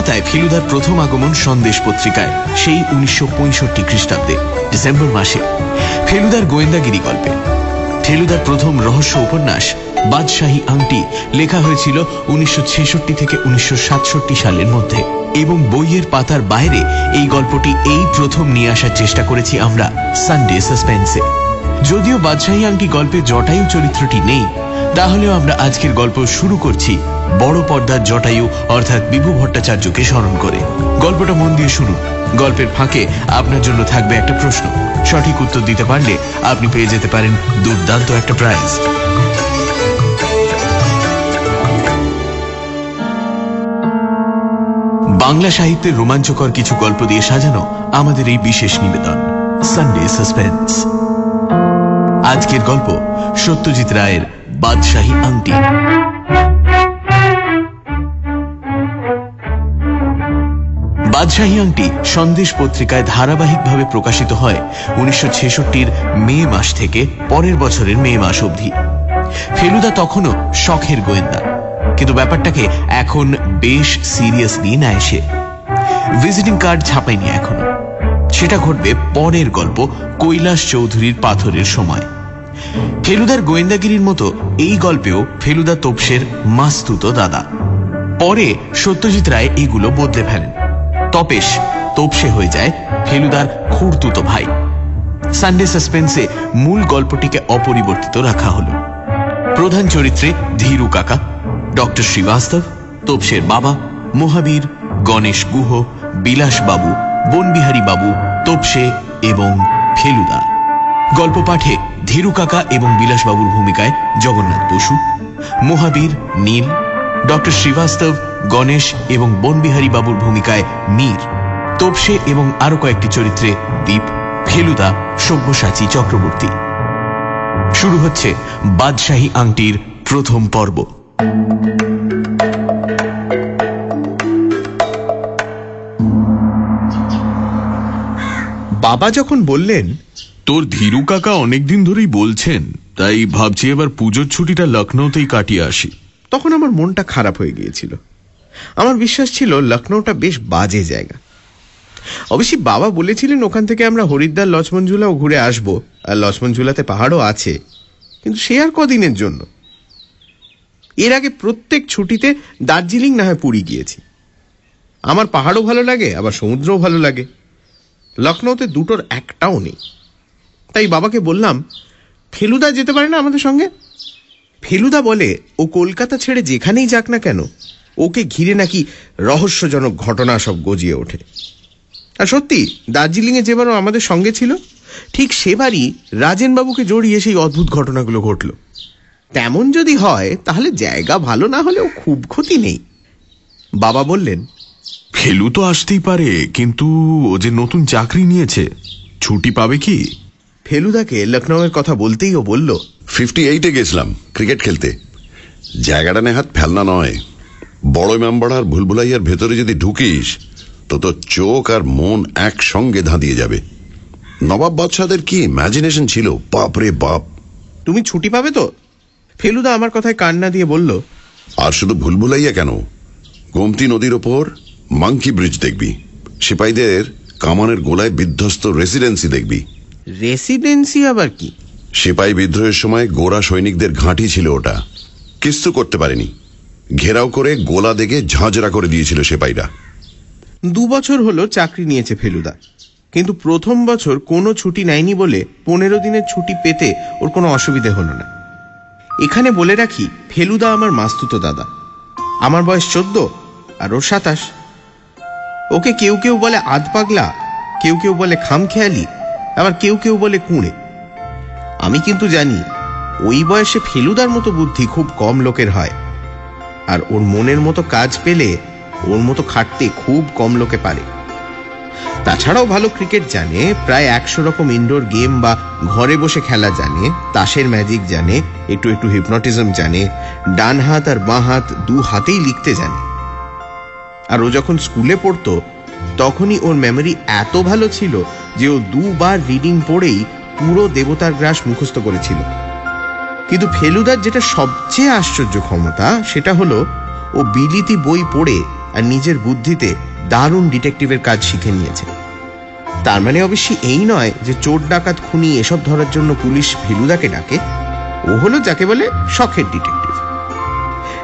পাতায় ফেলুদার প্রথম আগমন সন্দেশ পত্রিকায়, সেই উনিশশো পঁয়ষট্টি খ্রিস্টাব্দে, ডিসেম্বর মাসে। ফেলুদার গোয়েন্দাগিরি গল্পে। ফেলুদার প্রথম রহস্য উপন্যাস, বাদশাহী আংটি, লেখা হয়েছিল উনিশশো থেকে উনিশশো সালের মধ্যে। এবং বইয়ের পাতার বাইরে এই গল্পটি এই প্রথম নিয়ে আসার চেষ্টা করেছি আমরা সানডে সাসপেন্সে যদিও বাদশাহী আংটি গল্পে জটায়ু চরিত্রটি নেই, তাহলেও আমরা আজকের গল্প শুরু করছি বড় পর্দার জটায়ু অর্থাৎ বিভু ভট্টাচার্যকে স্মরণ করে। গল্পটা মন দিয়ে শুনুন। গল্পের ফাঁকে আপনার জন্য থাকবে একটা প্রশ্ন। সঠিক উত্তর দিতে পারলে আপনি পেয়ে যেতে পারেন দুর্দান্ত একটা প্রাইজ বাংলা সাহিত্যের রোমাঞ্চকর কিছু গল্প দিয়ে সাজানো আমাদের এই বিশেষ নিবেদন সানডে সাসপেন্স আজকের গল্প সত্যজিৎ রায়ের বাদশাহী আংটি। বাদশাহী আংটি সন্দেশ পত্রিকায় ধারাবাহিকভাবে প্রকাশিত হয় উনিশশো মে মাস থেকে পরের বছরের মে মাস অবধি। ফেলুদা তখনও শখের গোয়েন্দা। কিন্তু ব্যাপারটাকে এখন বেশ সিরিয়াসলি নেয় সে। ভিজিটিং কার্ড ছাপায়নি এখনও। সেটা ঘটবে পরের গল্প কৈলাস চৌধুরীর পাথরের সময়। ফেলুদার গোয়েন্দাগিরির মতো এই গল্পেও ফেলুদা তোপসের মাস্তুত দাদা। পরে সত্যজিৎ রায় এগুলো বদলে ফেলেন। তপেশ তোপসে হয়ে যায় ফেলুদার খুঁড়তুত ভাই। সানডে সাসপেন্সে মূল গল্পটিকে অপরিবর্তিত রাখা হলো। প্রধান চরিত্রে ধীরু কাকা, ডক্টর শ্রীবাস্তব, তোপসের বাবা, মহাবীর, গণেশ গুহ বিলাসবাবু বনবিহারী বাবু, তোপসে এবং ফেলুদা। গল্প পাঠে ধীরু কাকা এবং বিলাসবাবুর ভূমিকায় জগন্নাথ বসু, মহাবীর নীল ডক্টর শ্রীবাস্তব গণেশ এবং বনবিহারী বাবুর ভূমিকায় মীর তোপসে এবং আরও কয়েকটি চরিত্রে দীপ ফেলুদা সব্যসাচী চক্রবর্তী। শুরু হচ্ছে বাদশাহী আংটির প্রথম পর্ব। বাবা যখন বললেন তোর ধীরু কাকা অনেকদিন ধরেই বলছেন তাই ভাবছি এবার পুজোর ছুটিটা লখনৌতেই কাটিয়ে আসি। তখন আমার মনটা খারাপ হয়ে গিয়েছিল। আমার বিশ্বাস ছিল লখনৌটা বেশ বাজে জায়গা। অবশ্যই বাবা বলেছিলেন, ওখান থেকে আমরা হরিদ্বার লক্ষ্মণ ঝুলাও ঘুরে আসব। আর লক্ষ্মণ ঝুলাতে পাহাড়ও আছে। কিন্তু সে আর কদিনের জন্য। এর আগে প্রত্যেক ছুটিতে দার্জিলিং না হয় পুরী গিয়েছি। আমার পাহাড়ও ভালো লাগে, আবার সমুদ্রও ভালো লাগে। লখনৌতে দুটোর একটাও নেই। তাই বাবাকে বললাম, ফেলুদা যেতে পারে না আমাদের সঙ্গে? ফেলুদা বলে, ও কলকাতা ছেড়ে যেখানেই যাক না কেন, ওকে ঘিরে নাকি রহস্যজনক ঘটনা সব গজিয়ে ওঠে। আর সত্যি, দার্জিলিংয়ে যেবারও আমাদের সঙ্গে ছিল, ঠিক সেবারই রাজেনবাবুকে জড়িয়ে সেই অদ্ভুত ঘটনাগুলো ঘটল। তেমন যদি হয়, তাহলে জায়গা ভালো না হলেও খুব ক্ষতি নেই। বাবা বললেন, ফেলু তো আসতেই পারে, কিন্তু ও যে নতুন চাকরি নিয়েছে, ছুটি পাবে কি? ফেলুদাকে লখনৌয়ের কথা বলতেই ও বলল ফিফটি এইটে গেছিলাম ক্রিকেট খেলতে। জায়গাটা নেহাত ফেলনা নয়। বড় মেম্বার আর ভুলভুলাইয়ার ভেতরে যদি ঢুকিস তো তোর চোখ আর মন একসঙ্গে ধাঁধিয়ে যাবে। নবাব বাদশাদের কি ইম্যাজিনেশন ছিল? বাপ রে বাপ। তুমি ছুটি পাবে তো? ফেলুদা আমার কথায় কান্না দিয়ে বলল আর শুধু ভুলভুলাইয়া কেন? গোমতি নদীর ওপর মাংকি ব্রিজ দেখবি। সিপাহীদের কামানের গোলায় বিধ্বস্ত রেসিডেন্সি দেখবি। রেসিডেন্সি আবার কি? সিপাহী বিদ্রোহের সময় গোরা সৈনিকদের ঘাঁটি ছিল ওটা। কিস্তু করতে পারেনি। ঘেরাও করে গোলা দেখে ঝাঁঝরা করে দিয়েছিল সিপাহীরা। দু বছর হলো চাকরি নিয়েছে ফেলুদা। কিন্তু প্রথম বছর কোনো ছুটি নেয়নি বলে পনেরো দিনের ছুটি পেতে ওর কোনো অসুবিধে হলো না। এখানে বলে রাখি ফেলুদা আমার মাস্তুতো দাদা। আমার বয়স চোদ্দ আর ওর সাতাশ। ওকে কেউ কেউ বলে আধ পাগলা কেউ কেউ বলে খামখেয়ালি আবার কেউ কেউ বলে কুঁড়ে। আমি কিন্তু জানি, ওই বয়সে ফেলুদার মতো বুদ্ধি খুব কম লোকের হয়। আর ওর মনের মতো কাজ পেলে ওর মতো খাটতে খুব কম লোকে পারে। তাছাড়াও ভালো ক্রিকেট জানে, প্রায় একশো রকম ইনডোর গেম বা ঘরে বসে খেলা জানে, তাসের ম্যাজিক জানে, একটু একটু হিপনটিজম জানে, ডান হাত আর বাঁ হাত দু হাতেই লিখতে জানে। আর ও যখন স্কুলে পড়তো তখনই ওর মেমোরি এত ভালো ছিল যে ও দুবার রিডিং পড়েই পুরো দেবতার গ্রাস মুখস্থ করেছিল। কিন্তু ফেলুদার যেটা সবচেয়ে আশ্চর্য ক্ষমতা, সেটা হলো ও বিলিতি বই পড়ে আর নিজের বুদ্ধিতে দারুণ ডিটেকটিভের কাজ শিখে নিয়েছে। তার মানে অবশ্যই এই নয় যে চোর ডাকাত খুনি এসব ধরার জন্য পুলিশ ফেলুদাকে ডাকে। ও হলো যাকে বলে শখের ডিটেকটিভ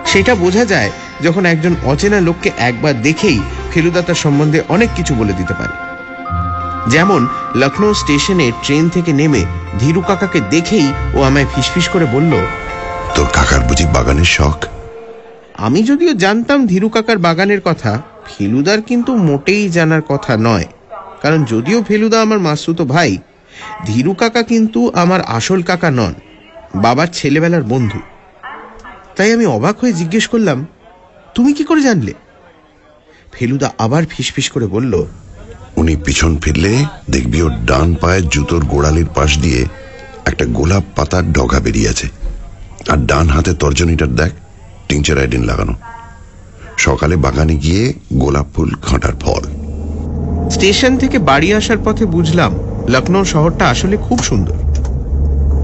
সেটা বোঝা যায় যখন একজন অচেনা লোককে একবার দেখেই ফেলুদা তার সম্বন্ধে অনেক কিছু বলে দিতে পারে। যেমন লখনৌ স্টেশনে ট্রেন থেকে নেমে ধীরু কাকাকে দেখেই ও আমায় ফিসফিস করে বলল তোর কাকার বুঝি বাগানের শখ? আমি যদিও জানতাম ধীরু কাকার বাগানের কথা ফেলুদার কিন্তু মোটেই জানার কথা নয়। কারণ যদিও ফেলুদা আমার মাসুতো ভাই ধীরু কাকা কিন্তু আমার আসল কাকা নন বাবার ছেলেবেলার বন্ধু। তাই আমি অবাক হয়ে জিজ্ঞেস করলাম তুমি কি করে জানলে? ফেলুদা আবার ফিসফিস করে বলল উনি পিছন ফিরলে দেখবি ওর ডান পায়ের জুতোর গোড়ালির পাশ দিয়ে একটা গোলাপ পাতার ডগা বেরিয়েছে আর ডান হাতে তর্জনীটার দেখ টিংচার আইডিন লাগানো। সকালে বাগানে গিয়ে গোলাপ ফুল খাঁটার ফল। স্টেশন থেকে বাড়ি আসার পথে বুঝলাম লখনৌ শহরটা আসলে খুব সুন্দর।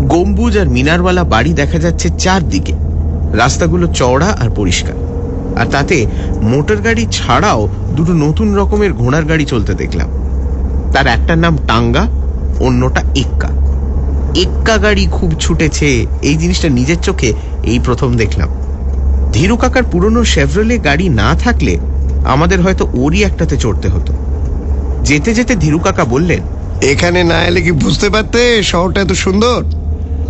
গম্বুজ আর মিনারওয়ালা বাড়ি দেখা যাচ্ছে চারদিকে। রাস্তাগুলো চওড়া আর পরিষ্কার। আর তাতে মোটর গাড়ি ছাড়াও দুটো নতুন রকমের ঘোড়ার গাড়ি চলতে দেখলাম। তার একটার নাম টাঙ্গা, অন্যটা এক্কা এক্কা গাড়ি খুব ছুটেছে, এই জিনিসটা নিজের চোখে এই প্রথম দেখলাম। ধীরু কাকার পুরনো শেভরলে গাড়ি না থাকলে আমাদের হয়তো ওরই একটাতে চড়তে হতো। যেতে যেতে ধীরু কাকা বললেন, এখানে না এলে কি বুঝতে পারতে? শহরটা এত সুন্দর।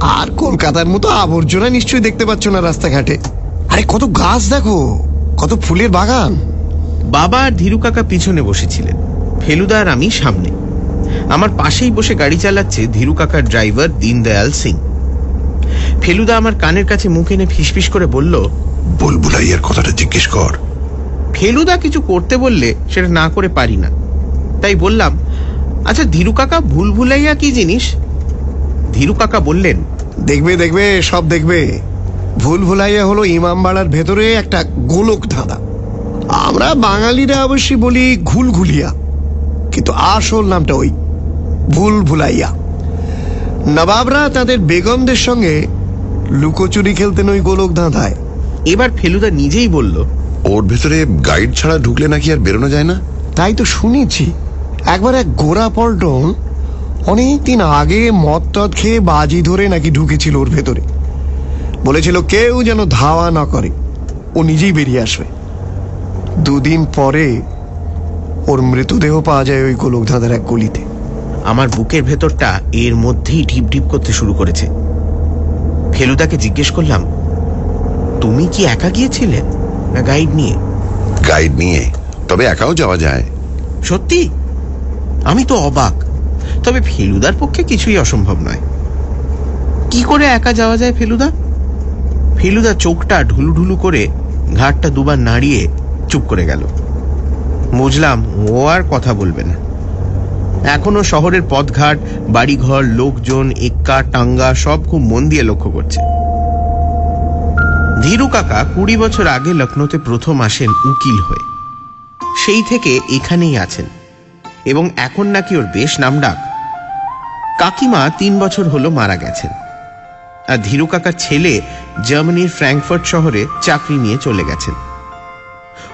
আর কলকাতার মতো আবর্জনা নিশ্চয়ই দেখতে পাচ্ছ না রাস্তাঘাটে। আরে কত গাছ দেখো। কত ফুলের বাগান। বাবা আর ধীরু কাকা পিছনে বসেছিলেন। ফেলুদা আর আমি সামনে। আমার পাশেই বসে গাড়ি চালাচ্ছে ধীরু কাকার ড্রাইভার দীনদয়াল সিং। ফেলুদা আমার কানের কাছে মুখ এনে ফিসফিস করে বলল বুলবুলাইয়ার কথাটা জিজ্ঞেস কর। ফেলুদা কিছু করতে বললে সেটা না করে পারি না। তাই বললাম আচ্ছা ধীরু কাকা ভুল ভুলাইয়া কি জিনিস? ধীরু কাকা বললেন দেখবে দেখবে সব দেখবে। ভুল ভুলাইয়া হলো ইমামবাড়ার ভেতরে একটা গোলক ধাঁধা। আমরা বাঙালিরা অবশ্যই বলি ঘুলঘুলিয়া কিন্তু আসল নামটা ওই ভুল ভুলাইয়া। নবাবরা তাদের বেগমদের সঙ্গে লুকোচুরি খেলতেন ওই গোলক ধাঁধায়। এবার ফেলুদা নিজেই বলল ওর ভেতরে গাইড ছাড়া ঢুকলে নাকি আর বেরোনো যায় না? তাই তো শুনেছি একবার এক গোড়া পল্টন অনেকদিন আগে মদ টদ খেয়ে বাজি ধরে নাকি ঢুকেছিল ওর ভেতরে। বলেছিল কেউ যেন ধাওয়া না করে ও নিজেই বেরিয়ে আসবে। দুদিন পরে ওর মৃতদেহ পাওয়া যায় ওই গোলক ধাঁধার এক গলিতে। আমার বুকের ভেতরটা এর মধ্যেই ঢিপ ঢিপ করতে শুরু করেছে। ফেলুদাকে জিজ্ঞেস করলাম তুমি কি একা গিয়েছিলে না গাইড নিয়ে? গাইড নিয়ে? তবে একাও যাওয়া যায়। সত্যি? আমি তো অবাক। তবে ফেলুদার পক্ষে কিছুই অসম্ভব নয়। কি করে একা যাওয়া যায় ফেলুদা? ফেলুদা চোখটা ঢুলু ঢুলু করে ঘাটটা দুবার নাড়িয়ে চুপ করে গেল। বুঝলাম ও আর কথা বলবে না। এখনও শহরের পথঘাট, বাড়িঘর, লোকজন, এক্কা, টাঙ্গা, সব খুব মন দিয়ে লক্ষ্য করছে। ধীরু কাকা কুড়ি বছর আগে লখনৌতে প্রথম আসেন উকিল হয়ে। সেই থেকে এখানেই আছেন এবং এখন নাকি ওর বেশ নামডাক। কাকিমা তিন বছর হলো মারা গেছেন। আর ধীরু কাকার ছেলে জার্মানির ফ্র্যাঙ্কফার্ট শহরে চাকরি নিয়ে চলে গেছেন।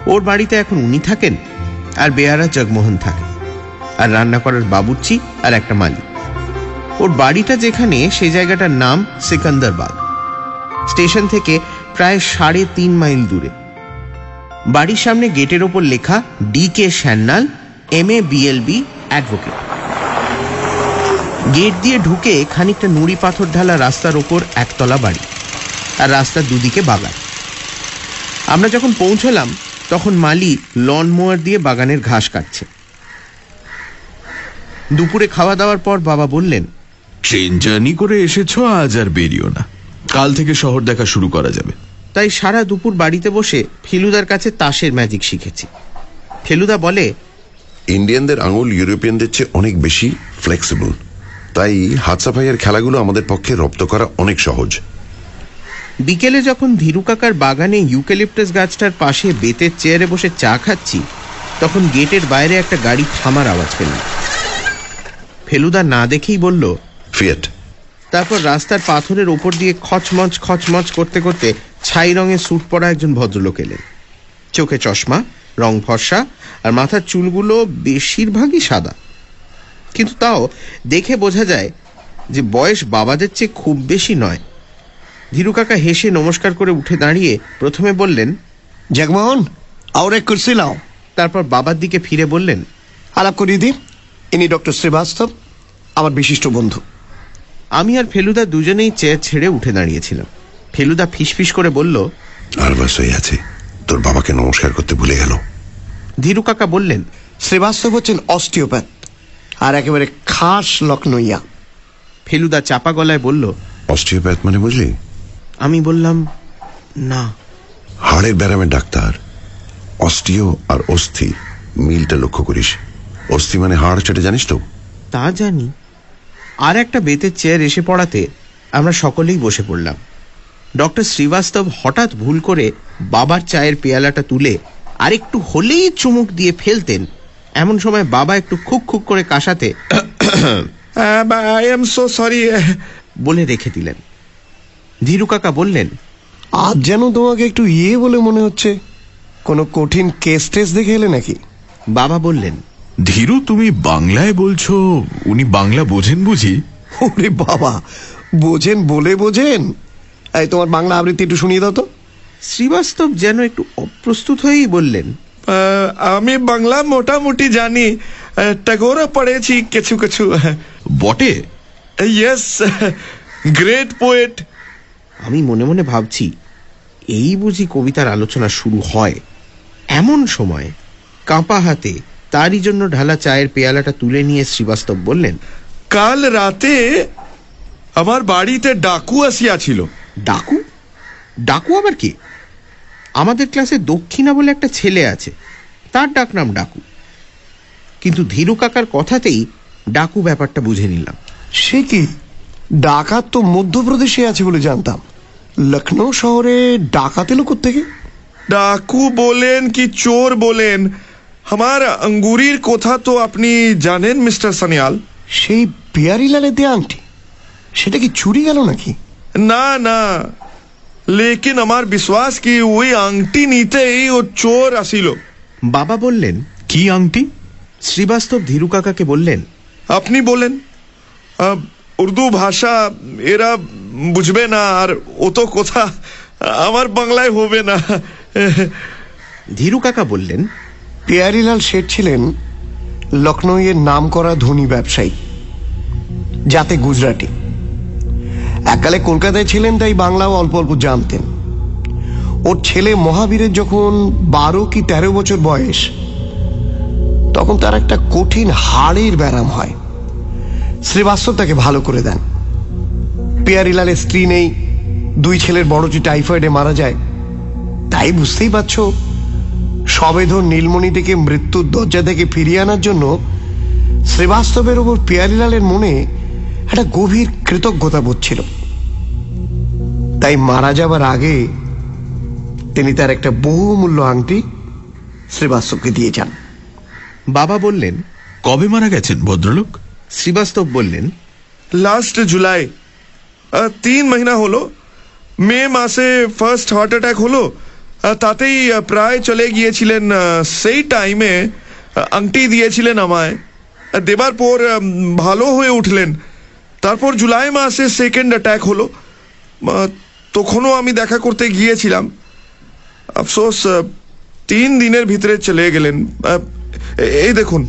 ওর বাড়িতে এখন উনি থাকেন আর বেয়ারা জগমোহন থাকে। আর রান্না করার বাবুর্চি আর একটা মালিক। ওর বাড়িটা যেখানে, সে জায়গাটার নাম সিকান্দারবাগ স্টেশন থেকে প্রায় সাড়ে তিন মাইল দূরে। বাড়ির সামনে গেটের ওপর লেখা D K Sanyal M A BLB advocate. Gate দিয়ে ঢুকে খানিকটা নুড়ি পাথর ঢালা রাস্তার ওপর একতলা বাড়ি। আর রাস্তার দুদিকে বাগান। আমরা যখন পৌঁছলাম তখন মালি লন মোয়ার দিয়ে বাগানের ঘাস কাটছে। দুপুরে খাওয়া দাওয়ার পর বাবা বললেন ট্রেন জার্নি করে এসেছ আজ আর বেরিও না। কাল থেকে শহর দেখা শুরু করা যাবে। তাই সারা দুপুর বাড়িতে বসে ফেলুদার কাছে তাসের ম্যাজিক শিখেছি। ফেলুদা বলে ইন্ডিয়ানদের আঙুল ইউরোপিয়ানদের চেয়ে অনেক বেশি ফ্লেক্সিবল তাই হাত সাফাইয়ের খেলাগুলো আমাদের পক্ষে রপ্ত করা অনেক সহজ। বিকেলে যখন ধীরু কাকার বাগানে ইউক্যালিপটাস গাছটার পাশে বেতের চেয়ারে বসে চা খাচ্ছি তখন গেটের বাইরে একটা গাড়ি থামার আওয়াজ পেলাম। ফেলুদা না দেখেই বলল ফিয়েট। তারপর রাস্তার পাথরের ওপর দিয়ে খচমচ খচমচ করতে করতে ছাই রঙের স্যুট পরা একজন ভদ্রলোক এলেন। চোখে চশমা রং ফর্সা আর মাথার চুলগুলো বেশিরভাগই সাদা। কিন্তু তাও দেখে বোঝা যায় যে বয়স বাবাদের চেয়ে খুব বেশি নয়। ধীরু কাকা হেসে নমস্কার করে উঠে দাঁড়িয়ে প্রথমে বললেন জগমোহন আর এক কুর্সি লাও তারপর বাবার দিকে ফিরে বললেন আলাপ করিয়ে দিই ইনি ডক্টর শ্রীবাস্তব আমার বিশিষ্ট বন্ধু। আমি আর ফেলুদা দুজনেই চেয়ার ছেড়ে উঠে দাঁড়িয়েছিলাম। ফেলুদা ফিসফিস করে বলল আর হয়ে আছে তোর বাবাকে নমস্কার করতে ভুলে গেল। ধীরু কাকা বললেন শ্রীবাস্তব হচ্ছেন অস্টিওপ্যাথ। আর একেবারে খাস লখনইয়া ফেলুদা চাপা গলায় বলল অস্টিওপ্যাথ মানে বুঝলি? আমি বললাম না। হাড়ের ব্যারামের ডাক্তার অস্টিও আর অস্থি মিলটা লক্ষ্য করিস। অস্থি মানে হাড় সেটা জানিস তো? তা জানি। আর একটা বেতের চেয়ার এসে পড়াতে আমরা সকলেই বসে পড়লাম। ডক্টর শ্রীবাস্তব হঠাৎ ভুল করে বাবার চায়ের পেয়ালাটা তুলে আর একটু হলেই চুমুক দিয়ে ফেলতেন। এমন সময় বাবা একটু খুক খুক করে কাশাতে আই এম সো সরি বলে রেখে দিলেন। ধীরু কাকা বললেন আজ যেন তোমাকে একটু ইয়ে বলে মনে হচ্ছে। কোনো কঠিন কেস টেস দেখে এলে নাকি? বাবা বললেন ধীরু তুমি বাংলায় বলছো উনি বাংলা বোঝেন বুঝি? ওরে বাবা বোঝেন বলে বোঝেন। এই তোমার বাংলা আবৃত্তি একটু শুনিয়ে দাও তো। শ্রীবাস্তব যেন একটু অপ্রস্তুত হয়েই বললেন আমি বাংলা মোটামুটি জানি। ট্যাগোরও পড়েছি কিছু কিছু। বটে? ইয়েস গ্রেট পোয়েট আমি মনে মনে ভাবছি এই বুঝি কবিতার আলোচনা শুরু হয় এমন সময় কাঁপা হাতে তারই জন্য ঢালা চায়ের পেয়ালাটা তুলে নিয়ে শ্রীবাস্তব বললেন কাল রাতে আমার বাড়িতে ডাকু আসিয়াছিল। ডাকু? ডাকু আবার কি? আমাদের ক্লাসে দক্ষিণা বলে একটা ছেলে আছে। তার ডাকনাম ডাকু। কিন্তু ধীরু কাকার কথাতেই ডাকু ব্যাপারটা বুঝে নিলাম। সে কি? ডাকাত তো মধ্যপ্রদেশে আছে বলে জানতাম। লখনৌ শহরে ডাকাত এলো থেকে ডাকু বলেন কি চোর বলেন? আমার আঙ্গুরির কথা তো আপনি জানেন মিস্টার সানিয়াল। সেই পিয়ারিলালে দেয়া আংটি। সেটা কি চুরি গেল নাকি? না না। লেকিন আমার বিশ্বাস কি ওই আংটি নিতেই ও চোর আসিল। বাবা বললেন কি আংটি? শ্রীবাস্তব ধীরু কাকাকে বললেন আপনি বলেন। উর্দু ভাষা এরা বুঝবে না আর ও তো কথা আমার বাংলায় হবে না। ধীরু কাকা বললেন পেয়ারিলাল শেঠ ছিলেন লখনৌয়ের নাম করা ধনী ব্যবসায়ী যাতে গুজরাটি। এককালে কলকাতায় ছিলেন, তাই বাংলাও অল্প অল্প জানতেন। ওর ছেলে মহাবীরের যখন বারো কি তেরো বছর বয়স, তখন তার একটা কঠিন হাড়ের ব্যারাম হয়। শ্রীবাস্তব তাকে ভালো করে দেন। পিয়ারিলালের স্ত্রী নেই, দুই ছেলের বড়টি টাইফয়েডে মারা যায়, তাই বুঝতেই পারছ সবেধন নীলমণি থেকে মৃত্যুর দরজা থেকে ফিরিয়ে আনার জন্য শ্রীবাস্তবের ওপর পিয়ারিলালের মনে একটা গভীর কৃতজ্ঞতা বোধ ছিল। তাই মারা যাবার আগে তিনি তার একটা বহুমূল্য আংটি শ্রীবাস্তবকে দিয়ে যান। বাবা বললেন কবে মারা গেছেন ভদ্রলোক? শ্রীবাস্তব বললেন লাস্ট জুলাই তিন মহিনা হলো। মে মাসে ফার্স্ট হার্ট অ্যাটাক হলো। তাতেই প্রায় চলে গিয়েছিলেন সেই টাইমে আংটি দিয়েছিলেন আমায়। দেবার পর ভালো হয়ে উঠলেন। তারপর জুলাই মাসে সেকেন্ড অ্যাটাক হলো। তখনও আমি দেখা করতে গিয়েছিলাম। আফসোস তিন দিনের ভিতরে চলে গেলেন। এই দেখুন।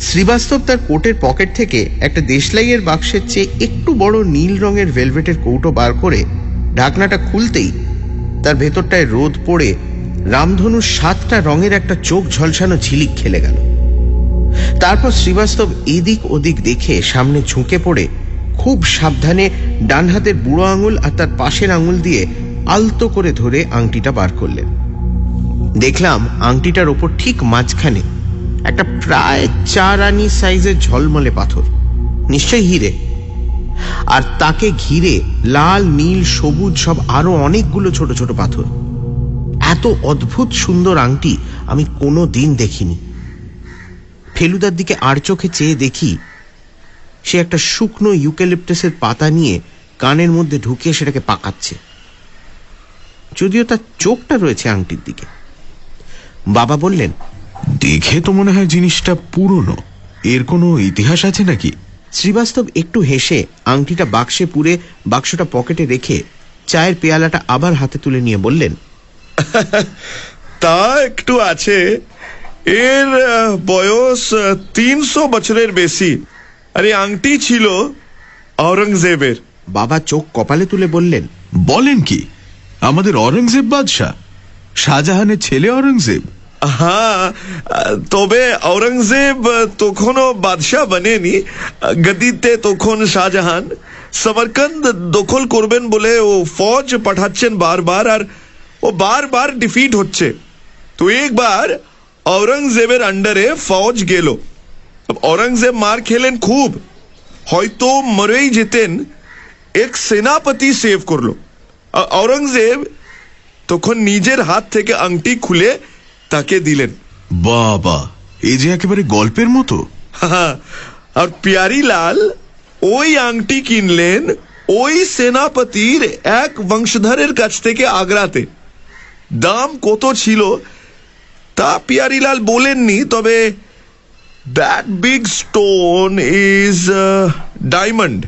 শ্রীবাস্তব তার কোটের পকেট থেকে একটা দেশলাইয়ের বাক্সের চেয়ে একটু বড় নীল রঙের ভেলভেটের কৌটো বার করে ঢাকনাটা খুলতেই তার ভেতরটায় রোদ পড়ে রামধনুর সাতটা রঙের একটা চোখ ঝলসানো ঝিলিক খেলে গেল। তারপর শ্রীবাস্তব এদিক ওদিক দেখে সামনে ঝুঁকে পড়ে খুব সাবধানে ডান হাতের বুড়ো আঙুল আর তার পাশের আঙুল দিয়ে আলতো করে ধরে আংটিটা বার করলেন। দেখলাম আংটিটার ওপর ঠিক মাঝখানে একটা প্রায় চার আনি সাইজের ঝলমলে পাথর, নিশ্চয়ই হিরে। আর তাকে ঘিরে লাল, নীল, সবুজ সব আরও অনেকগুলো ছোট ছোট পাথর। এত অদ্ভুত সুন্দর আংটি আমি কোনো দিন দেখিনি। ফেলুদার দিকে আর চোখে চেয়ে দেখি সে একটা শুকনো ইউক্যালিপটাসের পাতা নিয়ে কানের মধ্যে ঢুকিয়ে সেটাকে পাকাচ্ছে। যদিও তার চোখটা রয়েছে আংটির দিকে। বাবা বললেন দেখে তো মনে হয় জিনিসটা পুরনো। এর কোনো ইতিহাস আছে নাকি? শ্রীবাস্তব একটু হেসে আংটিটা বাক্সে পুরে বাক্সটা পকেটে রেখে চায়ের পেয়ালাটা আবার হাতে তুলে নিয়ে বললেন তা একটু আছে। এর বয়স তিনশো বছরের বেশি। আর এই আংটি ছিল আওরঙ্গজেবের বাবা চোখ কপালে তুলে বললেন বলেন কি আমাদের অরঙ্গজেব বাদশাহ শাহজাহানের ছেলে অরঙ্গজেব হ্যাঁ তবে আওরঙ্গজেব আহ, তখনও বাদশাহ বনেনি গদিতে তখন শাহজাহান সমরকন্দ দখল করবেন বলে ও ফৌজ পাঠাচ্ছেন বারবার আর ও বারবার ডিফিট হচ্ছে। তো একবার আওরঙ্গজেবের আন্ডারে ফৌজ গেল। আওরঙ্গজেব মার খেলেন খুব হয়তো মরেই যেতেন এক সেনাপতি সেভ করল আওরঙ্গজেব তখন নিজের হাত থেকে আংটি খুলে তাকে দিলেন বাবা এই যে একেবারে গল্পের মতো আর পিয়ারি লাল ওই আংটি কিনলেন ওই সেনাপতির এক বংশধরের কাছ থেকে আগ্রাতে দাম কত ছিল তা পিয়ারিলাল বলেননি তবে that big stone is diamond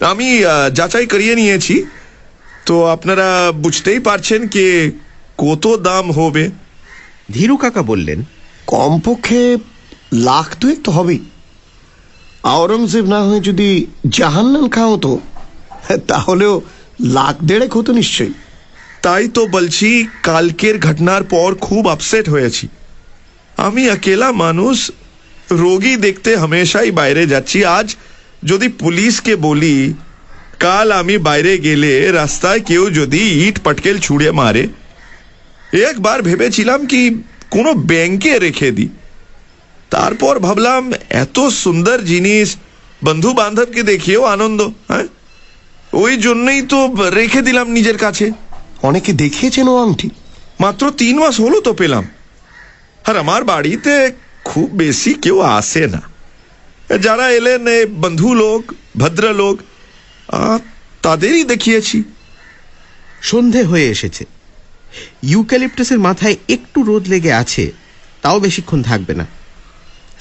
আমি যাচাই করিয়ে নিয়েছি। তো আপনারা বুঝতেই পারছেন কে কত দাম হবে। ধীরু কাকা বললেন কমপক্ষে লাখ দুয়েক তো হবেই। আওরঙ্গজেব না হয়ে যদি জাহান্নান খাও তো তাহলেও লাখ দেড়েক হতো নিশ্চয়ই। তাই তো বলছি কালকের ঘটনার পর খুব আপসেট হয়েছি। আমি একেলা মানুষ রোগী দেখতে হামেশাই বাইরে যাচ্ছি। আজ যদি পুলিশকে বলি কাল আমি বাইরে গেলে রাস্তায় কেউ যদি ইট পটকেল ছুঁড়ে মারে। একবার ভেবেছিলাম কি কোনো ব্যাংকে রেখে দিই। তারপর ভাবলাম এত সুন্দর জিনিস বন্ধু বান্ধবকে দেখিয়েও আনন্দ হ্যাঁ? ওই জন্যই তো রেখে দিলাম নিজের কাছে। অনেকে দেখিয়েছেন ও আংটি। মাত্র তিন মাস হলো তো পেলাম। আর আমার বাড়িতে খুব বেশি কেউ আসে না যারা এলেন বন্ধু লোক ভদ্রলোক তাদেরই দেখিয়েছি সন্ধে হয়ে এসেছে। ইউক্যালিপটাসের মাথায় একটু রোদ লেগে আছে তাও বেশিক্ষণ থাকবে না।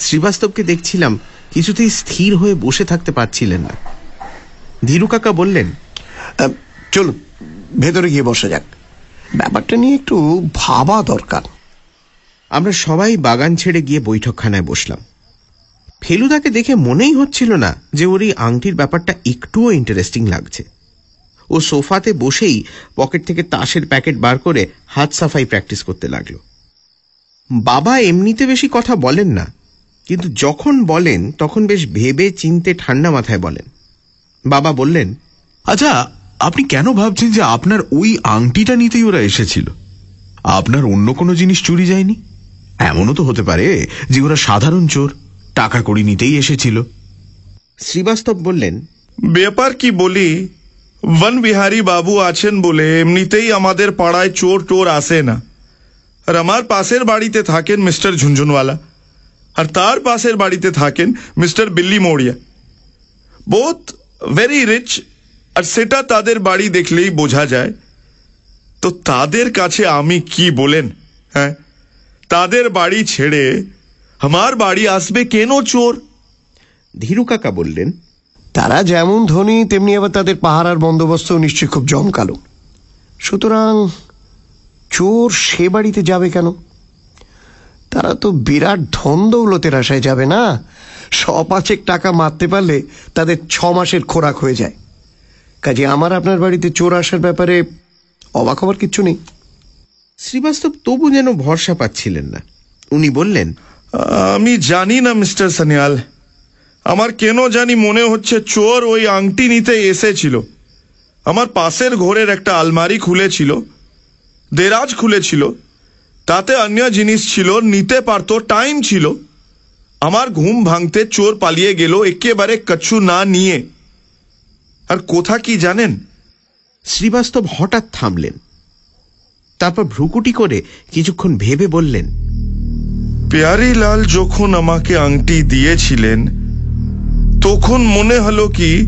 শ্রীবাস্তবকে দেখছিলাম কিছুতেই স্থির হয়ে বসে থাকতে পারছিলেন না। ধীরু কাকা বললেন চলুন ভেতরে গিয়ে বসা যাক। ব্যাপারটা নিয়ে একটু ভাবা দরকার। আমরা সবাই বাগান ছেড়ে গিয়ে বৈঠকখানায় বসলাম। ফেলুদাকে দেখে মনেই হচ্ছিল না যে ওর এই আংটির ব্যাপারটা একটুও ইন্টারেস্টিং লাগছে। ও সোফাতে বসেই পকেট থেকে তাসের প্যাকেট বার করে হাত সাফাই প্র্যাকটিস করতে লাগল। বাবা এমনিতে বেশি কথা বলেন না, কিন্তু যখন বলেন তখন বেশ ভেবে চিনতে ঠান্ডা মাথায় বলেন। বাবা বললেন আচ্ছা আপনি কেন ভাবছেন যে আপনার ওই আংটিটা নিতেই ওরা এসেছিল? আপনার অন্য কোনো জিনিস চুরি যায়নি? এমনও তো হতে পারে যে ওরা সাধারণ চোর টাকা কড়ি নিতেই এসেছিল। শ্রীবাস্তব বললেন ব্যাপার কি বলি? বন বিহারী বাবু আছেন বলে এমনিতেই আমাদের পাড়ায় চোর টোর আসে না। আর আমার পাশের বাড়িতে থাকেন মিস্টার ঝুনঝুনওয়ালা আর তার পাশের বাড়িতে থাকেন mister Billi Mauriya. Both very rich আর সেটা তাদের বাড়ি দেখলেই বোঝা যায়। তো তাদের কাছে আমি কি বলেন হ্যাঁ? তাদের বাড়ি ছেড়ে আমার বাড়ি আসবে কেন চোর? ধীরু কাকা বললেন তারা যেমন ধনী তেমনি আবার তাদের পাহারার বন্দোবস্ত নিশ্চয়ই খুব জমকালো। সুতরাং চোর সে বাড়িতে যাবে কেন? তারা তো বিরাট ধন দৌলতের আশায় যাবে না? শ পাঁচেক টাকা মারতে পারলে তাদের ছ মাসের খোরাক হয়ে যায়। কাজে আমার আপনার বাড়িতে চোর আসার ব্যাপারে অবাক হবার কিচ্ছু নেই। শ্রীবাস্তব তবু যেন ভরসা পাচ্ছিলেন না। উনি বললেন আমি জানি না মিস্টার সানিয়াল। আমার কেন জানি মনে হচ্ছে চোর ওই আংটি নিতে এসেছিল। আমার পাশের ঘরের একটা আলমারি খুলেছিল দেরাজ খুলেছিল তাতে অন্য জিনিস ছিল নিতে পারতো টাইম ছিল। আমার ঘুম ভাঙতে চোর পালিয়ে গেল একেবারে কচ্ছু না নিয়ে। আর কোথা কি জানেন? শ্রীবাস্তব হঠাৎ থামলেন। তারপর ভ্রুকুটি করে কিছুক্ষণ ভেবে বললেন প্যারিলাল যখন আমাকে আংটি দিয়েছিলেন তখন মনে হলো কি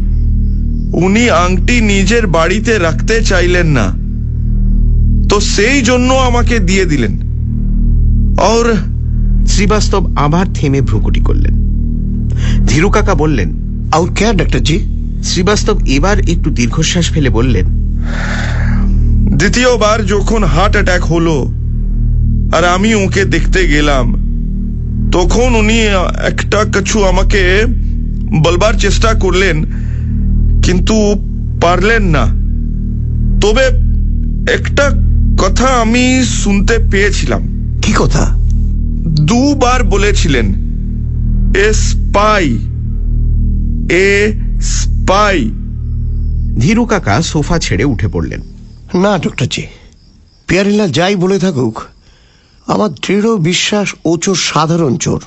উনি আংটি নিজের বাড়িতে রাখতে চাইলেন না। তো সেই জন্য আমাকে দিয়ে দিলেন। আর শ্রীবাস্তব আবার থেমে ভ্রুকুটি করলেন। ধীরু কাকা বললেন আউট কেয়ার ডাক্তারজি? শ্রীবাস্তব এবার একটু দীর্ঘশ্বাস ফেলে বললেন দ্বিতীয়বার যখন হার্ট অ্যাটাক হলো আর আমি ওকে দেখতে গেলাম তখন উনি একটা কিছু আমাকে বলবার চেষ্টা করলেন কিন্তু পারলেন না। তবে একটা কথা আমি শুনতে পেয়েছিলাম। কি কথা? দুবার বলেছিলেন a spy a spy Dhiru কাকা সোফা ছেড়ে উঠে পড়লেন। না, ডক্টর জি। পিয়ারিলাল, যাই বলে থাকুক, আমার দৃঢ় বিশ্বাস ও চোর সাধারণ চোর,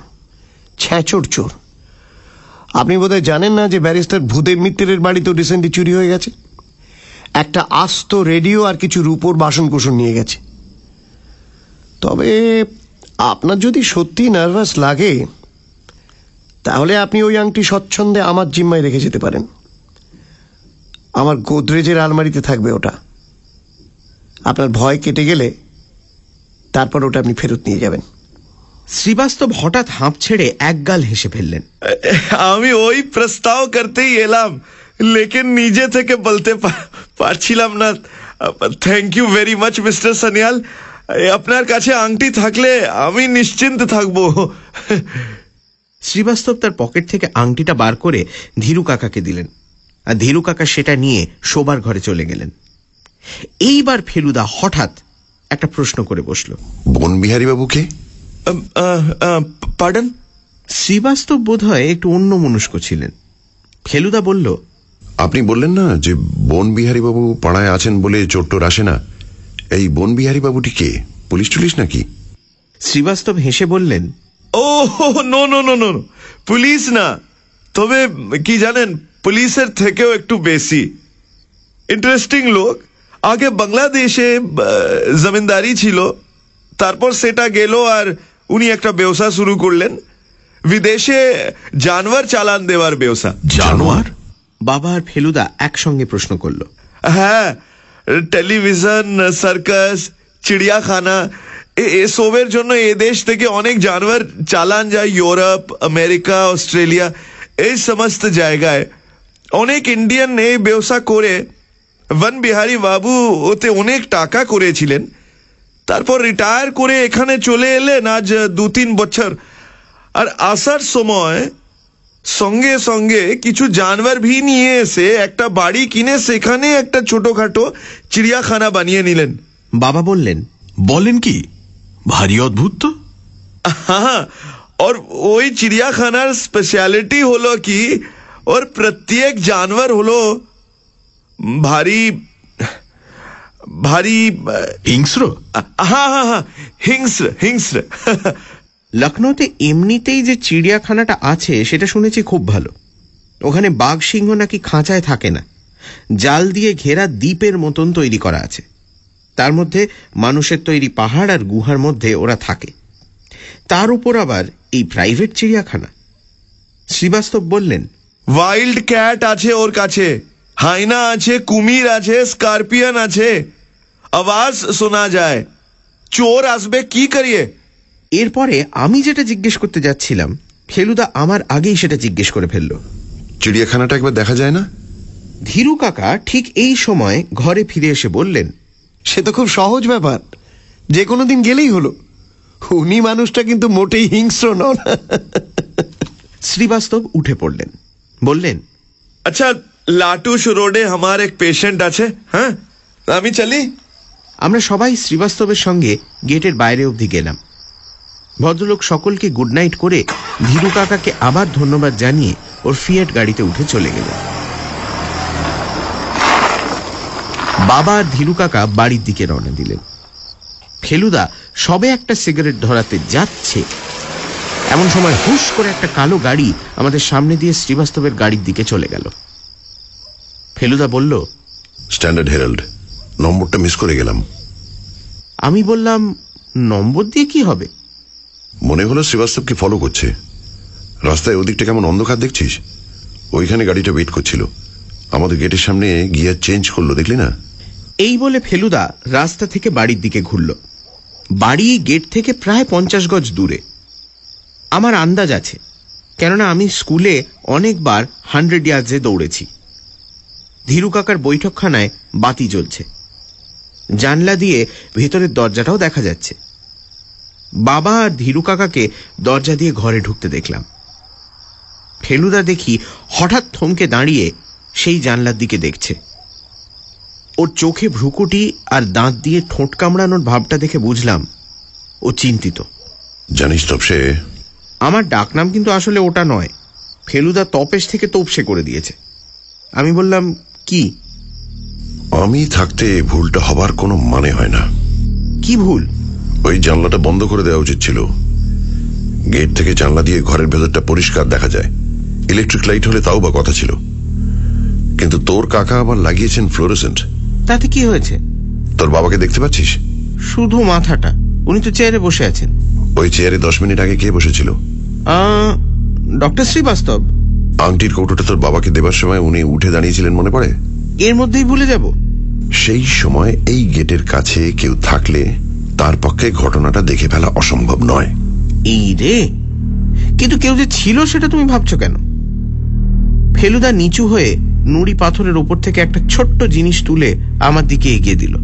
ছ্যাঁচোর চোর। আপনি বোধহয় জানেন না যে ব্যারিস্টার ভূদেব মিত্রের বাড়িতেও রিসেন্টলি চুরি হয়ে গেছে? একটা আস্ত রেডিও আর কিছু রূপোর বাসনকোসন নিয়ে গেছে। তবে আপনার যদি সত্যি নার্ভাস লাগে, তাহলে আপনি ওই আংটি স্বচ্ছন্দে আমার জিম্মায় রেখে যেতে পারেন। আমার গোদরেজের আলমারিতে থাকবে ওটা। আপনার ভয় কেটে গেলে তারপর ওটা আপনি ফেরত নিয়ে যাবেন। শ্রীবাস্তব হঠাৎ হাঁপ ছেড়ে একগাল হেসে ফেললেন। আমি ওই প্রস্তাব করতেই এলাম লেকিন নিজে থেকে বলতে পারছিলাম না। Thank you very much mister Sanyal আপনার কাছে আংটি থাকলে আমি নিশ্চিন্ত থাকব। শ্রীবাস্তব তার পকেট থেকে আংটিটা বার করে ধীরু কাকাকে দিলেন। আর ধীরু কাকা সেটা নিয়ে শোবার ঘরে চলে গেলেন। এইবার ফেলুদা হঠাৎ একটা প্রশ্ন করে বসল। বনবিহারী বাবুকে পার্ডন? শ্রীবাস্তব বোধহয় একটু অন্য মনস্ক ছিলেন। ফেলুদা বলল আপনি বললেন না যে বনবিহারী বাবু পাড়ায় আছেন বলে চোট্টর আসে না। এই বনবিহারী বাবুটি কে? পুলিশ টুলিশ নাকি? শ্রীবাস্তব হেসে বললেন ও no no no no police না। তবে কি জানেন পুলিশের থেকেও একটু বেশি। ইন্টারেস্টিং লোক। আগে বাংলাদেশে জমিনদারি ছিল তারপর সেটা গেল আর উনি একটা ব্যবসা শুরু করলেন। বিদেশে জানোয়ার চালান দেওয়ার ব্যবসা। জানোয়ার? বাবা আর ফেলুদা একসঙ্গে প্রশ্ন করল। হ্যাঁ টেলিভিশন সার্কাস চিড়িয়াখানা এসবের জন্য এ দেশ থেকে অনেক জানোয়ার চালান যায়। ইউরোপ আমেরিকা অস্ট্রেলিয়া এই সমস্ত জায়গায়। অনেক ইন্ডিয়ান এই ব্যবসা করে বনবিহারী বাবু ওতে অনেক টাকা করেছিলেন। তারপর রিটায়ার করে এখানে চলে এলেন আজ দু তিন বছর। আর আসার সময় সঙ্গে সঙ্গে কিছু জানোয়ার ভি নিয়ে এসে একটা বাড়ি কিনে সেখানে একটা ছোটখাটো চিড়িয়াখানা বানিয়ে নিলেন। বাবা বললেন বলেন কি ভারী অদ্ভুত তো। হ্যাঁ, হ্যাঁ ওর ওই চিড়িয়াখানার স্পেশালিটি হলো কি ওর প্রত্যেক জানোয়ার হলো ভারী ভারী হিংস্র? হ্যাঁ হ্যাঁ হ্যাঁ হিংস্র হিংস্র। লখনৌতে এমনিতেই যে চিড়িয়াখানাটা আছে সেটা শুনেছি খুব ভালো। ওখানে বাঘ সিংহ নাকি খাঁচায় থাকে না। জাল দিয়ে ঘেরা দ্বীপের মতন তৈরি করা আছে। তার মধ্যে মানুষের তৈরি পাহাড় আর গুহার মধ্যে ওরা থাকে। তার উপর আবার এই প্রাইভেট চিড়িয়াখানা। শ্রীবাস্তব বললেন ওয়াইল্ড ক্যাট আছে ওর কাছে। হাইনা আছে কুমির আছে স্করপিয়ন আছে। আওয়াজ শোনা যায়। চোর আসবে কি করিয়ে? এরপরে আমি যেটা জিজ্ঞেস করতে যাচ্ছিলাম ফেলুদা আমার আগেই সেটা জিজ্ঞেস করে ফেলল। চিড়িয়াখানাটা একবার দেখা যায় না? ধীরু কাকা ঠিক এই সময় ঘরে ফিরে এসে বললেন সে তো খুব সহজ ব্যাপার। যে কোনো দিন গেলেই হলো। উনি মানুষটা কিন্তু মোটেই হিংস্র নন। শ্রীবাস্তব উঠে পড়লেন। বললেন আচ্ছা লাটুস রোডে আমার এক পেশেন্ট আছে হ্যাঁ? আমি চলি। আমরা সবাই শ্রীবাস্তবের সঙ্গে গেটের বাইরে অবধি গেলাম। ভদ্রলোক সকলকে গুড নাইট করে ধীরু কাকাকে আবার ধন্যবাদ জানিয়ে ওর ফিয়েট গাড়িতে উঠে চলে গেল বাবা আর ধীরু কাকা বাড়ির দিকে রওনা দিলেন। ফেলুদা সবে একটা সিগারেট ধরাতে যাচ্ছে। এমন সময় হুশ করে একটা কালো গাড়ি আমাদের সামনে দিয়ে শ্রীবাস্তবের গাড়ির দিকে চলে গেল। ফেলুদা বলল স্ট্যান্ডার্ড হেরাল্ড নম্বরটা মিস করে গেলাম। আমি বললাম নম্বর দিয়ে কি হবে? মনে হলো শ্রীবাস্তবকে ফলো করছে। রাস্তায় ওদিকটা কেমন অন্ধকার দেখছিস? ওইখানে গাড়িটা ওয়েট করছিল। আমাদের গেটের সামনে গিয়ার চেঞ্জ করল দেখলি না? এই বলে ফেলুদা রাস্তা থেকে বাড়ির দিকে ঘুরল। বাড়ি গেট থেকে প্রায় পঞ্চাশ গজ দূরে। আমার আন্দাজ আছে কেননা আমি স্কুলে অনেকবার হান্ড্রেড ইয়ার্ডসে দৌড়েছি। ধীরু কাকার বৈঠকখানায় বাতি জ্বলছে। জানলা দিয়ে ভেতরের দরজাটাও দেখা যাচ্ছে। বাবা আর ধীরু কাকাকে দরজা দিয়ে ঘরে ঢুকতে দেখলাম। ফেলুদা দেখি হঠাৎ থমকে দাঁড়িয়ে সেই জানলার দিকে দেখছে। ওর চোখে ভ্রুকুটি আর দাঁত দিয়ে ঠোঁট কামড়ানোর ভাবটা দেখে বুঝলাম ও চিন্তিত। জানিস তপসে? আমার ডাকনাম কিন্তু আসলে ওটা নয়। ফেলুদা তপেশ থেকে তোপসে করে দিয়েছে। আমি বললাম কি? আমি থাকতে ভুলটা হবার কোনো মানে হয় না। কি ভুল? ওই জানলাটা বন্ধ করে দেওয়া উচিত ছিল। গেট থেকে জানলা দিয়ে ঘরের ভেতরটা পরিষ্কার দেখা যায়। ইলেকট্রিক লাইট হলে তাও বা কথা ছিল। কিন্তু তোর কাকা আবার লাগিয়েছেন ফ্লোরোসেন্ট। তাতে কি হয়েছে? তোর বাবাকে দেখতে পাচ্ছিস? শুধু মাথাটা। উনি তো চেয়ারে বসে আছেন। ওই চেয়ারে দশ মিনিট আগে কে বসেছিল? ডক্টর শ্রীবাস্তব। আংটির কৌটোটা তোর বাবাকে দেবার সময় উনি উঠে দাঁড়িয়েছিলেন মনে পড়ে? এর মধ্যেই ভুলে যাব। সেই সময় এই গেটের কাছে কেউ থাকলে তার পক্ষে ঘটনাটা দেখে ফেলা অসম্ভব নয়। এই রে! কিন্তু কেউ যে ছিল সেটা তুমি ভাবছ কেন? ফেলুদা নিচু হয়ে নুড়ি পাথরের উপর থেকে একটা ছোট্ট জিনিস তুলে আমার দিকে এগিয়ে দিল।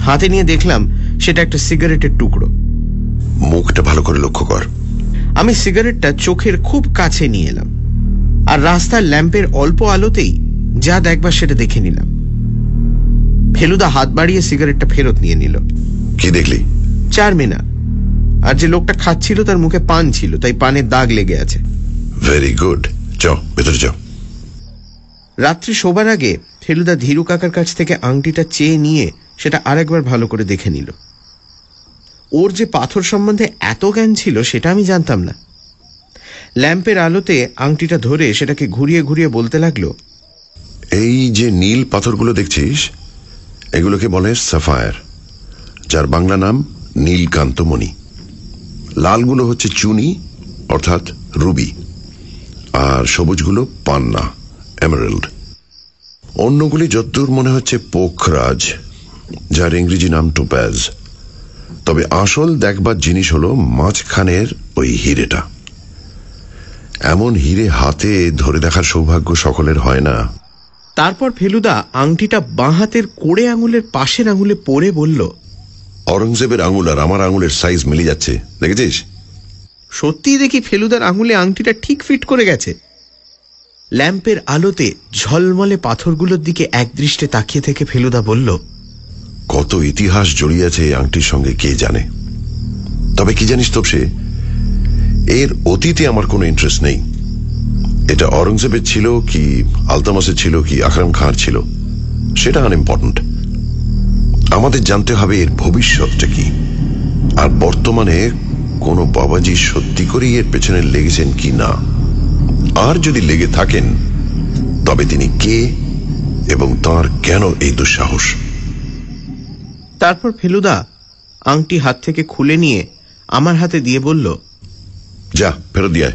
হাতে নিয়ে দেখলাম সেটা একটা সিগারেটের টুকরো। মুখটা ভালো করে লক্ষ্য কর। আমি সিগারেটটা চোখের খুব কাছে নিয়ে এলাম। আর রাস্তার ল্যাম্পের অল্প আলোতেই যা দেখবার সেটা দেখে নিলাম। ফেলুদা হাত বাড়িয়ে সিগারেটটা ফেরত নিয়ে নিল। কি দেখলি? চার মিনা। আর যে লোকটা খাচ্ছিল তার মুখে পান ছিল তাই পানের দাগ লেগে আছে। ভেরি গুড চ ভেতরে যাও রাত্রি শোবার আগে ফেলুদা ধীরু কাকার কাছ থেকে আংটিটা চেয়ে নিয়ে সেটা আরেকবার ভালো করে দেখে নিল। ওর যে পাথর সম্বন্ধে এত জ্ঞান ছিল সেটা আমি জানতাম না। ল্যাম্পের আলোতে আংটিটা ধরে সেটাকে ঘুরিয়ে ঘুরিয়ে বলতে লাগল, এই যে নীল পাথরগুলো দেখছিস, এগুলোকে বলে সাফায়ার, যার বাংলা নাম নীলকান্তমণি। লালগুলো হচ্ছে চুনি, অর্থাৎ রুবি, আর সবুজগুলো পান্না, এমারেল্ড। অন্যগুলি যদ্দূর মনে হচ্ছে পোখরাজ, যার ইংরেজি নাম টোপ্যাজ। তবে আসল দেখবার জিনিস হলো মাঝখানের ওই হিরেটা। এমন হিরে হাতে ধরে দেখার সৌভাগ্য সকলের হয় না। তারপর ফেলুদা আংটিটা বাঁ হাতের কোড়ে আঙুলের পাশের আঙুলে পরে বলল অরঙ্গজেবের আঙুল আর আমার আঙুলের সাইজ মিলে যাচ্ছে দেখেছিস? সত্যিই দেখি ফেলুদার আঙুলে আংটিটা ঠিক ফিট করে গেছে। ল্যাম্পের আলোতে ঝলমলে পাথরগুলোর দিকে একদৃষ্টে তাকিয়ে থেকে ফেলুদা বলল কত ইতিহাস জড়িয়ে আছে এই আংটির সঙ্গে কে জানে? তবে কি জানিস তোপসে এর অতীতে আমার কোনো ইন্টারেস্ট নেই। এটা অরঙ্গজেবের ছিল কি আলতামাসের ছিল কি আকরাম খাঁর ছিল, সেটা আনইম্পর্টেন্ট আমাদের জানতে হবে এর ভবিষ্যৎটা কি। আর বর্তমানে কোনো বাবাজি সত্যি করেই এর পেছনে লেগেছেন কি না? আর যদি লেগে থাকেন, তবে তিনি কে এবং তার কেন এই দুঃসাহস? তারপর ফেলুদা আংটি হাত থেকে খুলে নিয়ে আমার হাতে দিয়ে বলল যা ফেরত দিয়ে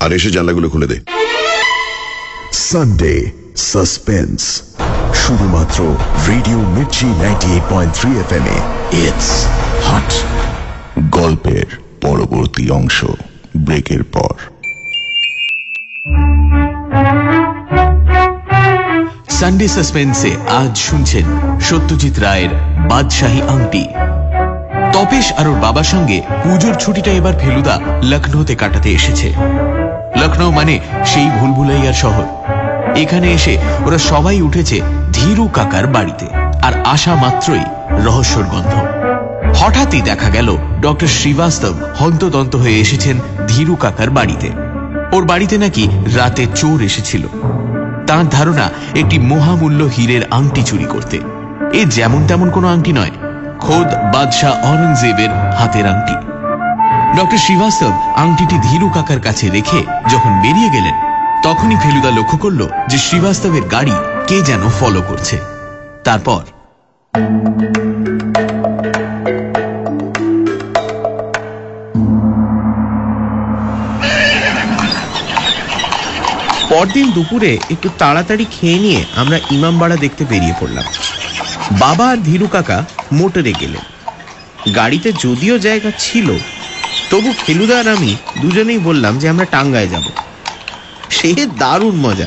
আর এসে জানলাগুলো খুলে দে। সানডে সাসপেন্স শুধুমাত্র radio Mirchi ninety eight point three F M it's hot গল্পের পরবর্তী অংশ ব্রেকের পর। সানডে সাসপেন্সে আজ শুনছেন সত্যজিৎ রায়ের বাদশাহী আংটি। তপেশ আর ওর বাবার সঙ্গে পুজোর ছুটিটা এবার ফেলুদা লখনৌতে কাটাতে এসেছে। লখনৌ মানে সেই ভুলভুলাইয়ার শহর। এখানে এসে ওরা সবাই উঠেছে ধীরু কাকার বাড়িতে, আর আসা মাত্রই রহস্যর গন্ধ। হঠাৎই দেখা গেল ডক্টর শ্রীবাস্তব হন্তদন্ত হয়ে এসেছেন ধীরু কাকার বাড়িতে। ওর বাড়িতে নাকি রাতে চোর এসেছিল। তার ধারণা, একটি মহামূল্য হীরের আংটি চুরি করতে। এ যেমন তেমন কোনো আংটি নয় খোদ বাদশাহ অরঙ্গজেবের হাতের আংটি। ডক্টর শ্রীবাস্তব আংটিটি ধীরু কাকার কাছে রেখে যখন বেরিয়ে গেলেন, তখনই ফেলুদা লক্ষ্য করল যে শ্রীবাস্তবের গাড়ি কে যেন ফলো করছে। তারপর, পরদিন দুপুরে একটু তাড়াতাড়ি খেয়ে নিয়ে আমরা ইমামবাড়া দেখতে বেরিয়ে পড়লাম। বাবা আর ধীরু কাকা মোটরে গেলেন। গাড়িতে যদিও জায়গা ছিল, তবু ফেলুদা আর আমি দুজনেই বললাম যে আমরা টাঙ্গায় যাব। সে দারুণ মজা।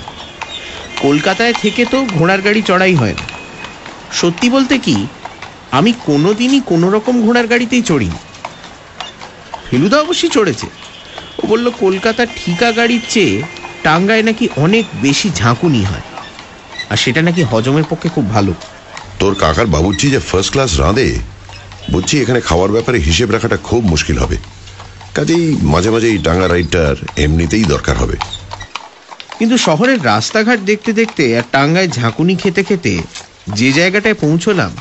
কলকাতায় থেকে তো ঘোড়ার গাড়ি চড়াই হয় না। সত্যি বলতে কি, আমি কোনোদিনই কোনো রকম ঘোড়ার গাড়িতেই চড়িনি। ফেলুদা অবশ্যই চড়েছে। ও বলল কলকাতার ঠিকা গাড়ির চেয়ে টাঙ্গায় নাকি অনেক বেশি ঝাঁকুনি হয়। আর সেটা নাকি হজমের পক্ষে খুব ভালো। তোর কাকার বাবুর্চি যে ফার্স্ট ক্লাস রাঁধে বুঝছি এখানে খাওয়ার ব্যাপারে হিসেব রাখাটা খুব মুশকিল হবে। কাজেই মাঝে মাঝে এই ডাঙ্গা রাইডটার এমনিতেই দরকার হবে। কিন্তু শহরের রাস্তাঘাট দেখতে দেখতে আর টাঙ্গায় ঝাঁকুনি খেতে খেতে যে জায়গাটায় পৌঁছলাম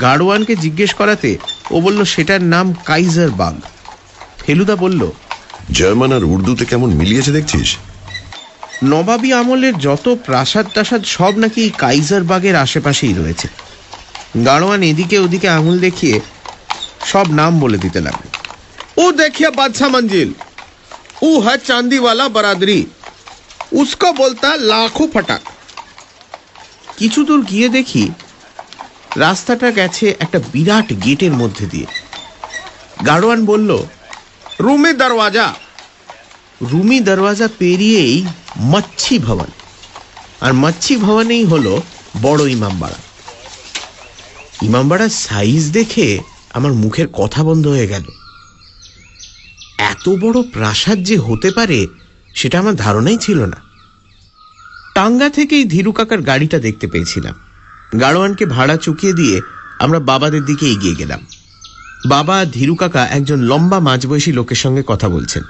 গাড়োয়ানকে জিজ্ঞেস করাতে ও বলল সেটার নাম কাইজার বাগ। ফেলুদা বলল জার্মান আর উর্দুতে কেমন মিলিয়েছে দেখছিস? নবাবী আমলের যত প্রাসাদ টাসাদ সব নাকি কাইজার বাগের আশেপাশেই রয়েছে। গাড়োয়ান এদিকে ওদিকে আঙুল দেখিয়ে সব নাম বলে দিতে লাগল। ও দেখিয়া বাদশাহ মঞ্জিল, ও হ্যাঁ চান্দিওয়ালা বরাদরি, উসকা বলতা লাখো ফটাক। কিছু দূর গিয়ে দেখি রাস্তাটা গেছে একটা বিরাট গেটের মধ্যে দিয়ে। গাড়োয়ান বলল, রুমে দরওয়াজা। রুমি দরওয়াজা পেরিয়েই মচ্ছি ভবন, আর মচ্ছি ভবনেই হলো বড় ইমামবাড়া ইমামবাড়ার সাইজ দেখে আমার মুখের কথা বন্ধ হয়ে গেল। এত বড় প্রাসাদ যে হতে পারে সেটা আমার ধারণাই ছিল না। টাঙ্গা থেকেই ধীরু কাকার গাড়িটা দেখতে পেয়েছিলাম। গাড়োয়ানকে ভাড়া চুকিয়ে দিয়ে আমরা বাবাদের দিকে এগিয়ে গেলাম। বাবা ধীরু কাকা একজন লম্বা মাঝবয়সী লোকের সঙ্গে কথা বলছেন।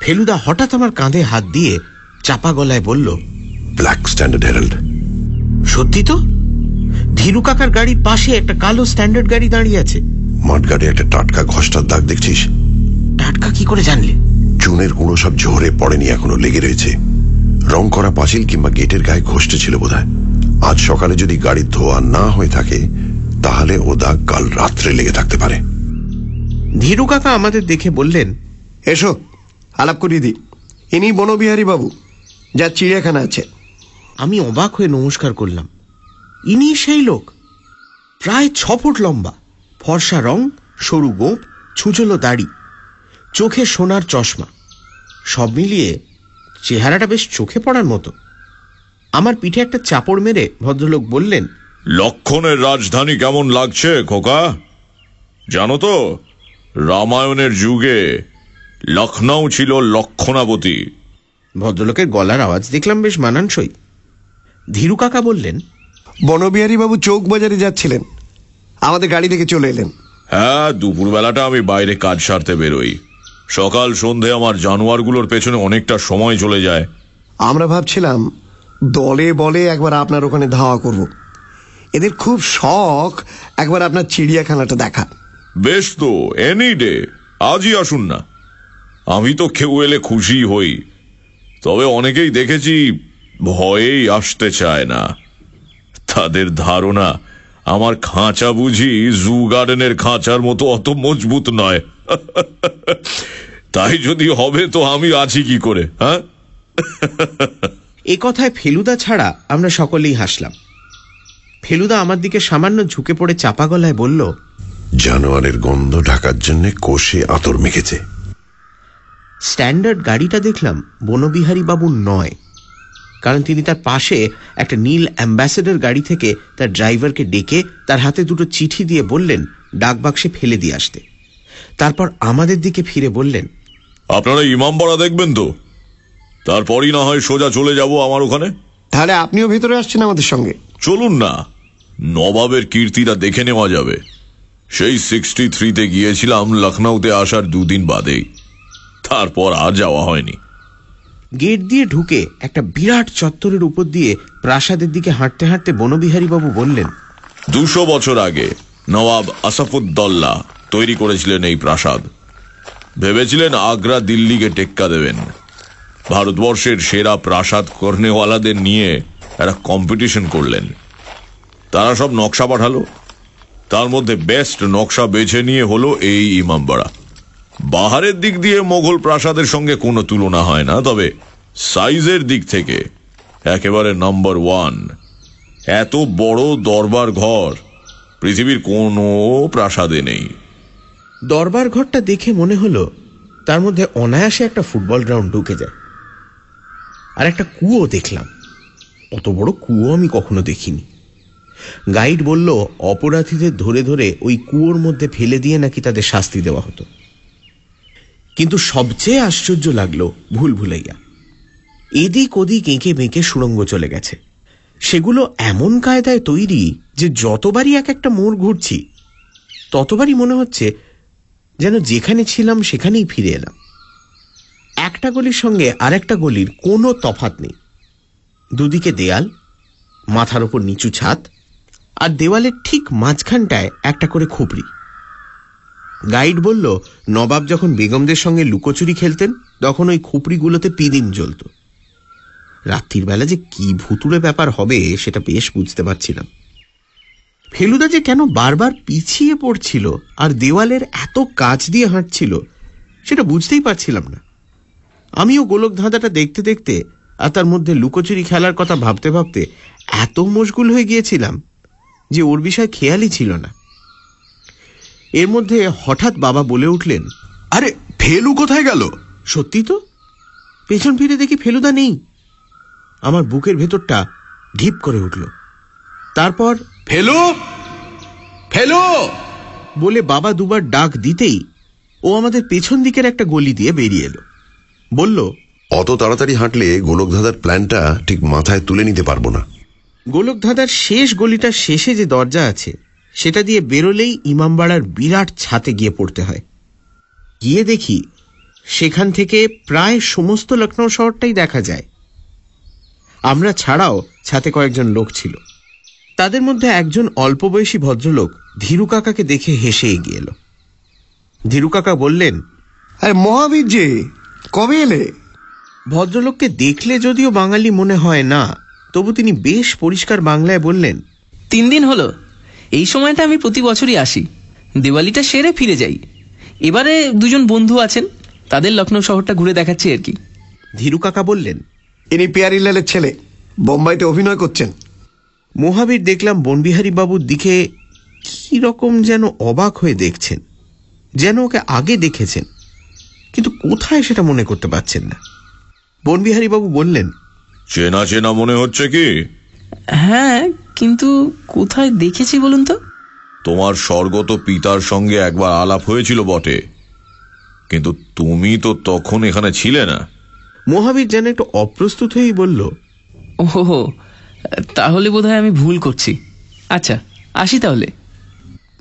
ফেলুদা হঠাৎ আমার কাঁধে হাত দিয়ে চাপা গলায় বলল ব্ল্যাক স্ট্যান্ডার্ড হেরাল্ড সত্যি তো? ধীরু কাকার গাড়ির পাশে একটা কালো স্ট্যান্ডার্ড গাড়ি দাঁড়িয়ে আছে। মাঠগাড়ে একটা টাটকা ঘষ্টার দাগ দেখছিস? টাটকা কি করে জানলে? চুনের গুঁড়ো সব ঝরে পড়েনি এখনও লেগে রয়েছে। রং করা পাঁচিল কিংবা গেটের গায়ে ঘষতে ছিল বোধহয়। আজ সকালে যদি গাড়ির ধোয়া না হয়ে থাকে তাহলে ও দাগ কাল রাত্রে লেগে থাকতে পারে। ধীরু কাকা আমাদের দেখে বললেন এসো আলাপ করিয়ে দিই। ইনি বনবিহারী বাবু যার চিড়িয়াখানা আছে। আমি অবাক হয়ে নমস্কার করলাম। ইনি সেই লোক। প্রায় ছ ফুট লম্বা ফর্সা রং সরু গোপ ছুচলো দাড়ি চোখে সোনার চশমা সব মিলিয়ে চেহারাটা বেশ চোখে পড়ার মতো। আমার পিঠে একটা চাপড় মেরে ভদ্রলোক বললেন লক্ষণের রাজধানী কেমন লাগছে খোকা? জানো তো রামায়ণের যুগে লখনৌ ছিল লক্ষণাবতী। ভদ্রলোকের গলার আওয়াজ দেখলাম বেশ মানানসই। ধীরু কাকা বললেন বনবিহারী বাবু চৌক বাজারে যাচ্ছিলেন। আমাদের গাড়ি থেকে চলে এলেন। হ্যাঁ দুপুরবেলাটা আমি বাইরে কাজ সারতে বেরোই। সকাল সন্ধে আমার জানোয়ারগুলোর পেছনে অনেকটা সময় চলে যায়। আমরা ভাবছিলাম দলে বলে একবার আপনার ওখানে ধাওয়া করব। এদের খুব শখ একবার আপনার চিড়িয়াখানাটা দেখা। বেশ তো এনি ডে আজই আসুন না। আমি তো কেউ এলে খুশি হই। তবে অনেকেই দেখেছি ভয়েই আসতে চায় না। তাদের ধারণা। আমার খাঁচা বুঝি জু গার্ডেনের খাঁচার মতো অত মজবুত নয়। তাই যদি হবে তো আমি আছি কি করে হ্যাঁ? এ কথায় ফেলুদা ছাড়া আমরা সকলেই হাসলাম। ফেলুদা আমার দিকে সামান্য ঝুঁকে পড়ে চাপা গলায় বলল জানোয়ারের গন্ধ ঢাকার জন্য কোষে আতর মেখেছে। স্ট্যান্ডার্ড গাড়িটা দেখলাম বনবিহারী বাবু নয়। কারণ তিনি তার পাশে একটা নীল অ্যাম্বাসেডর গাড়ি থেকে তার ড্রাইভারকে ডেকে তার হাতে দুটো চিঠি দিয়ে বললেন ডাকবাক্সে ফেলে দিয়ে আসতে। তারপর আমাদের দিকে ফিরে বললেন আপনারা ইমামবাড়া দেখবেন তো। তারপরই না হয় সোজা চলে যাব আমার ওখানে? তাহলে আপনিও ভেতরে আসছেন আমাদের সঙ্গে। চলুন না। নবাবের কীর্তিটা দেখে নেওয়া যাবে। সেই সিক্সটি থ্রিতে গিয়েছিলাম লখনৌতে আসার দুদিন বাদেই। তারপর আর যাওয়া হয়নি। গেট দিয়ে ঢুকে একটা বিরাট চত্বরের উপর দিয়ে প্রাসাদের দিকে হাঁটতে হাঁটতে বনবিহারী বাবু বললেন, দুশো বছর আগে নবাব আসাফুদ্দল্লা তৈরি করেছিলেন এই প্রাসাদ। ভেবেছিলেন আগ্রা দিল্লিকে টেক্কা দেবেন। ভারতবর্ষের সেরা প্রাসাদ কর্নেওয়ালাদের নিয়ে একটা কম্পিটিশন করলেন। তারা সব নকশা পাঠালো। তার মধ্যে বেস্ট নকশা বেছে নিয়ে হলো এই ইমামবাড়া। বাহারের দিক দিয়ে মোগল প্রাসাদের সঙ্গে কোনো তুলনা হয় না, তবে সাইজের দিক থেকে একেবারে নাম্বার ওয়ান। এত বড় দরবার ঘর পৃথিবীর কোনো প্রাসাদে নেই। দরবার ঘরটা দেখে মনে হলো তার মধ্যে অনায়াসে একটা ফুটবল গ্রাউন্ড ঢুকে যায়। আর একটা কুয়ো দেখলাম। অত বড় কুয়ো আমি কখনো দেখিনি। গাইড বলল, অপরাধীদের ধরে ধরে ওই কুয়োর মধ্যে ফেলে দিয়ে নাকি তাদের শাস্তি দেওয়া হতো। কিন্তু সবচেয়ে আশ্চর্য লাগল ভুল ভুলাইয়া। এদিক ওদিক এঁকে বেঁকে সুড়ঙ্গ চলে গেছে। সেগুলো এমন কায়দায় তৈরি যে যতবারই এক একটা মোড় ঘুরছি, ততবারই মনে হচ্ছে যেন যেখানে ছিলাম সেখানেই ফিরে এলাম। একটা গলির সঙ্গে আরেকটা গলির কোনো তফাত নেই। দুদিকে দেয়াল, মাথার ওপর নিচু ছাদ, আর দেওয়ালের ঠিক মাঝখানটায় একটা করে খুপড়ি গাইড বলল, নবাব যখন বেগমদের সঙ্গে লুকোচুরি খেলতেন, তখন ওই খুপড়িগুলোতে পিদিম জ্বলত। রাত্রির বেলা যে কি ভুতুড়ে ব্যাপার হবে, সেটা বেশ বুঝতে পারছিলাম। ফেলুদা যে কেন বারবার পিছিয়ে পড়ছিল, আর দেওয়ালের এত কাজ দিয়ে হাঁটছিল, সেটা বুঝতেই পারছিলাম না। আমিও গোলক ধাঁধাটা দেখতে দেখতে, আর তার মধ্যে লুকোচুরি খেলার কথা ভাবতে ভাবতে এত মশগুল হয়ে গিয়েছিলাম যে ওর বিষয় খেয়ালই ছিল না। এর মধ্যে হঠাৎ বাবা বলে উঠলেন আরে ফেলু কোথায় গেল? সত্যি তো? পেছন ফিরে দেখি ফেলুদা নেই। আমার বুকের ভেতরটা ঢিপ করে উঠল। তারপর ফেলু! ফেলু! বলে বাবা দুবার ডাক দিতেই ও আমাদের পেছন দিকের একটা গলি দিয়ে বেরিয়ে এলো। বলল অত তাড়াতাড়ি হাঁটলে গোলকধাঁধার প্ল্যানটা ঠিক মাথায় তুলে নিতে পারব না। গোলকধাঁধার শেষ গলিটার শেষে যে দরজা আছে সেটা দিয়ে বেরোলেই ইমামবাড়ার বিরাট ছাতে গিয়ে পড়তে হয়। গিয়ে দেখি সেখান থেকে প্রায় সমস্ত লখনৌ শহরটাই দেখা যায়। আমরা ছাড়াও ছাতে কয়েকজন লোক ছিল। তাদের মধ্যে একজন অল্প বয়সী ভদ্রলোক ধীরু কাকাকে দেখে হেসে এগিয়ে এলো। ধীরু কাকা বললেন আরে মহাবীর যে কবে এলে? ভদ্রলোককে দেখলে যদিও বাঙালি মনে হয় না তবু তিনি বেশ পরিষ্কার বাংলায় বললেন তিন দিন হলো। এই সময়টা আমি প্রতি বছরই আসি। দিওয়ালিটা সেরে ফিরে যাই। এবারে দুজন বন্ধু আছেন তাদের লখনৌ শহরটা ঘুরে দেখাচ্ছি আর কি। ধীরু কাকা বললেন ইনি পিয়ারিলালের ছেলে বোম্বাইতে অভিনয় করছেন। মহাবীর দেখলাম বনবিহারী বাবুর দিকে কি রকম যেন অবাক হয়ে দেখছেন যেন ওকে আগে দেখেছেন কিন্তু কোথায় সেটা মনে করতে পারছেন না। বনবিহারী বাবু বললেন চেনা চেনা মনে হচ্ছে কি? হ্যাঁ কিন্তু কোথায় দেখেছি বলুন তো? তোমার স্বর্গত পিতার সঙ্গে একবার আলাপ হয়েছিল বটে। কিন্তু তুমি তো তখন এখানে ছিলে না। মহাবীর যেন একটু অপ্রস্তুত হয়েই বলল ওহো তাহলে বোধহয় আমি ভুল করছি। আচ্ছা আসি তাহলে।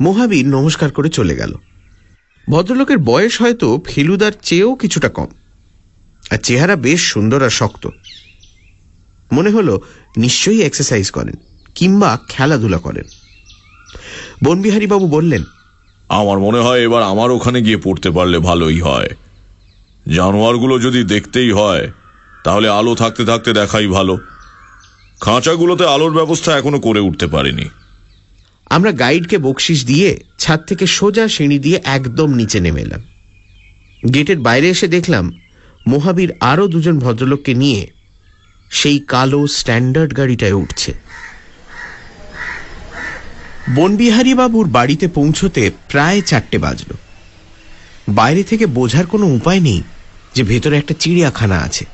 মহাবীর নমস্কার করে চলে গেল। ভদ্রলোকের বয়স হয়তো ফেলুদার চেয়েও কিছুটা কম। আর চেহারা বেশ সুন্দর আর শক্ত। মনে হলো নিশ্চয়ই এক্সারসাইজ করেন। কিংবা খেলাধুলা করেন। বনবিহারী বাবু বললেন আমার মনে হয় এবার আমার ওখানে গিয়ে পড়তে পারলে ভালোই হয়। জানোয়ারগুলো যদি দেখতেই হয় তাহলে আলো থাকতে থাকতে দেখাই ভালো। খাঁচাগুলোতে আলোর ব্যবস্থা এখনও করে উঠতে পারেনি। আমরা গাইডকে বকশিস দিয়ে ছাদ থেকে সোজা সিঁড়ি দিয়ে একদম নিচে নেমে এলাম। গেটের বাইরে এসে দেখলাম মহাবীর আরও দুজন ভদ্রলোককে নিয়ে সেই কালো স্ট্যান্ডার্ড গাড়িটায় উঠছে। বনবিহারী বাবুর বাড়িতে পৌঁছতে প্রায় চারটে বাজল। বাইরে থেকে বোঝার কোনো উপায় নেই যে ভেতরে একটা চিড়িয়াখানা আছে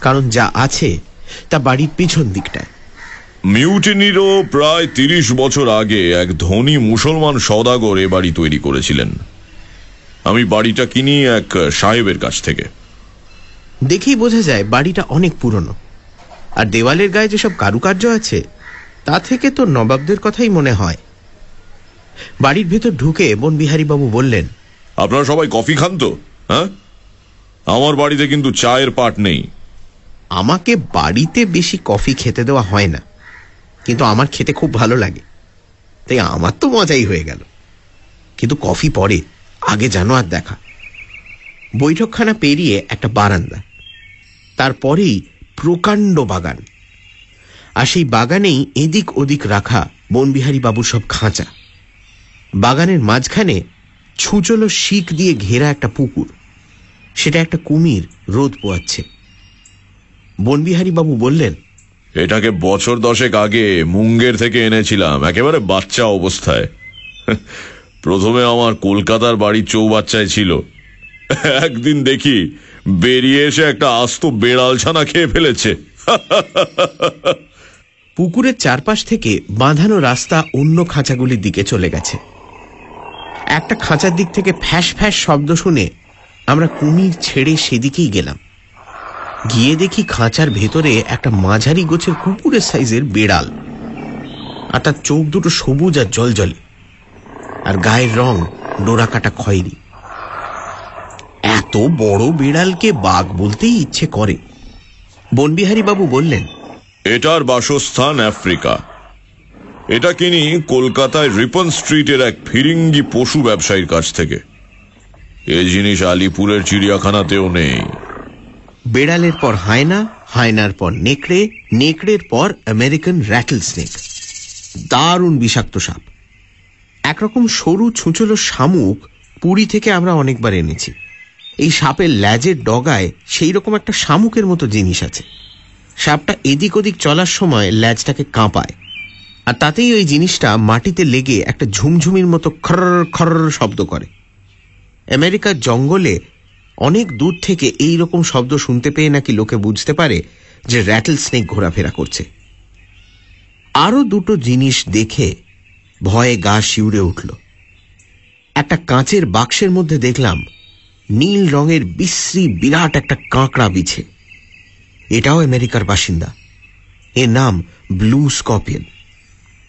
কারণ যা আছে তা বাড়ির পিছন দিকটায়। মিউটিনিরও প্রায় তিরিশ বছর আগে এক ধনী মুসলমান সদাগর এ বাড়ি তৈরি করেছিলেন। আমি বাড়িটা কিনি এক সাহেবের কাছ থেকে। দেখেই বোঝা যায় বাড়িটা অনেক পুরনো। আর দেওয়ালের গায়ে যেসব কারুকার্য আছে তা থেকে তো নবাবদের কথাই মনে হয়। বাড়ির ভেতর ঢুকে বনবিহারী বাবু বললেন আপনারা সবাই কফি খান তো হ্যাঁ? আমার বাড়িতে কিন্তু চায়ের পাট নেই। আমাকে বাড়িতে বেশি কফি খেতে দেওয়া হয় না কিন্তু আমার খেতে খুব ভালো লাগে তাই আমার তো মজাই হয়ে গেল। কিন্তু কফি পরে আগে জানো আর দেখা। বৈঠকখানা পেরিয়ে একটা বারান্দা তারপরেই প্রকাণ্ড বাগান। আর সেই বাগানেই এদিক ওদিক রাখা বনবিহারী বাবুর সব খাঁচা। বাগানের মাঝখানে ছুচলো শিক দিয়ে ঘেরা একটা পুকুর। সেটা একটা কুমির রোদ পোয়াচ্ছে। বনবিহারী বাবু বললেন, এটাকে বছর দশেক আগে মুঙ্গের থেকে এনেছিলাম, একেবারে বাচ্চা অবস্থায়। প্রথমে আমার কলকাতার বাড়ির চৌবাচ্চায় ছিল। একদিন দেখি বেরিয়ে এসে একটা আস্ত বেড়াল ছানা খেয়ে ফেলেছে। পুকুরের চারপাশ থেকে বাঁধানো রাস্তা অন্য খাঁচাগুলির দিকে চলে গেছে। একটা খাঁচার দিক থেকে ফ্যাস ফ্যাস শব্দ শুনে আমরা কুমির ছেড়ে সেদিকেই গেলাম। গিয়ে দেখি খাঁচার ভেতরে একটা মাঝারি গোছের কুকুরের সাইজের বেড়াল আর তার চোখ দুটো সবুজ আর জলজলে আর গায়ের রং ডোরা কাটা খয়েরি। এত বড় বেড়ালকে বাঘ বলতেই ইচ্ছে করে। বনবিহারী বাবু বললেন এটার বাসস্থান আফ্রিকা। এটা কিনি কলকাতায় রিপন স্ট্রিটের এক ফিরিঙ্গি পশু ব্যবসায়ীর কাছ থেকে। এ জিনিস আলিপুরের চিড়িয়াখানাতেও নেই। বেড়ালের পর হায়না, হায়নার পর নেকড়ে, নেকড়ের পর আমেরিকান র্যাটল স্নেক দারুণ বিষাক্ত সাপ। একরকম সরু ছুঁচলো শামুক পুরী থেকে আমরা অনেকবার এনেছি। এই সাপের ল্যাজের ডগায় সেই রকম একটা শামুকের মতো জিনিস আছে। সাপটা এদিক ওদিক চলার সময় ল্যাজটাকে কাঁপায়। আর তাতেই ওই জিনিসটা মাটিতে লেগে একটা ঝুমঝুমির মতো খর খর শব্দ করে। আমেরিকার জঙ্গলে অনেক দূর থেকে এই রকম শব্দ শুনতে পেয়ে নাকি লোকে বুঝতে পারে যে র্যাটল স্নেক ঘোরাফেরা করছে। আরও দুটো জিনিস দেখে ভয়ে গা শিউরে উঠল। একটা কাঁচের বাক্সের মধ্যে দেখলাম নীল রঙের বিশ্রী বিরাট একটা কাঁকড়া বিছে। এটাও আমেরিকার বাসিন্দা। এর নাম ব্লু স্কপিয়ন।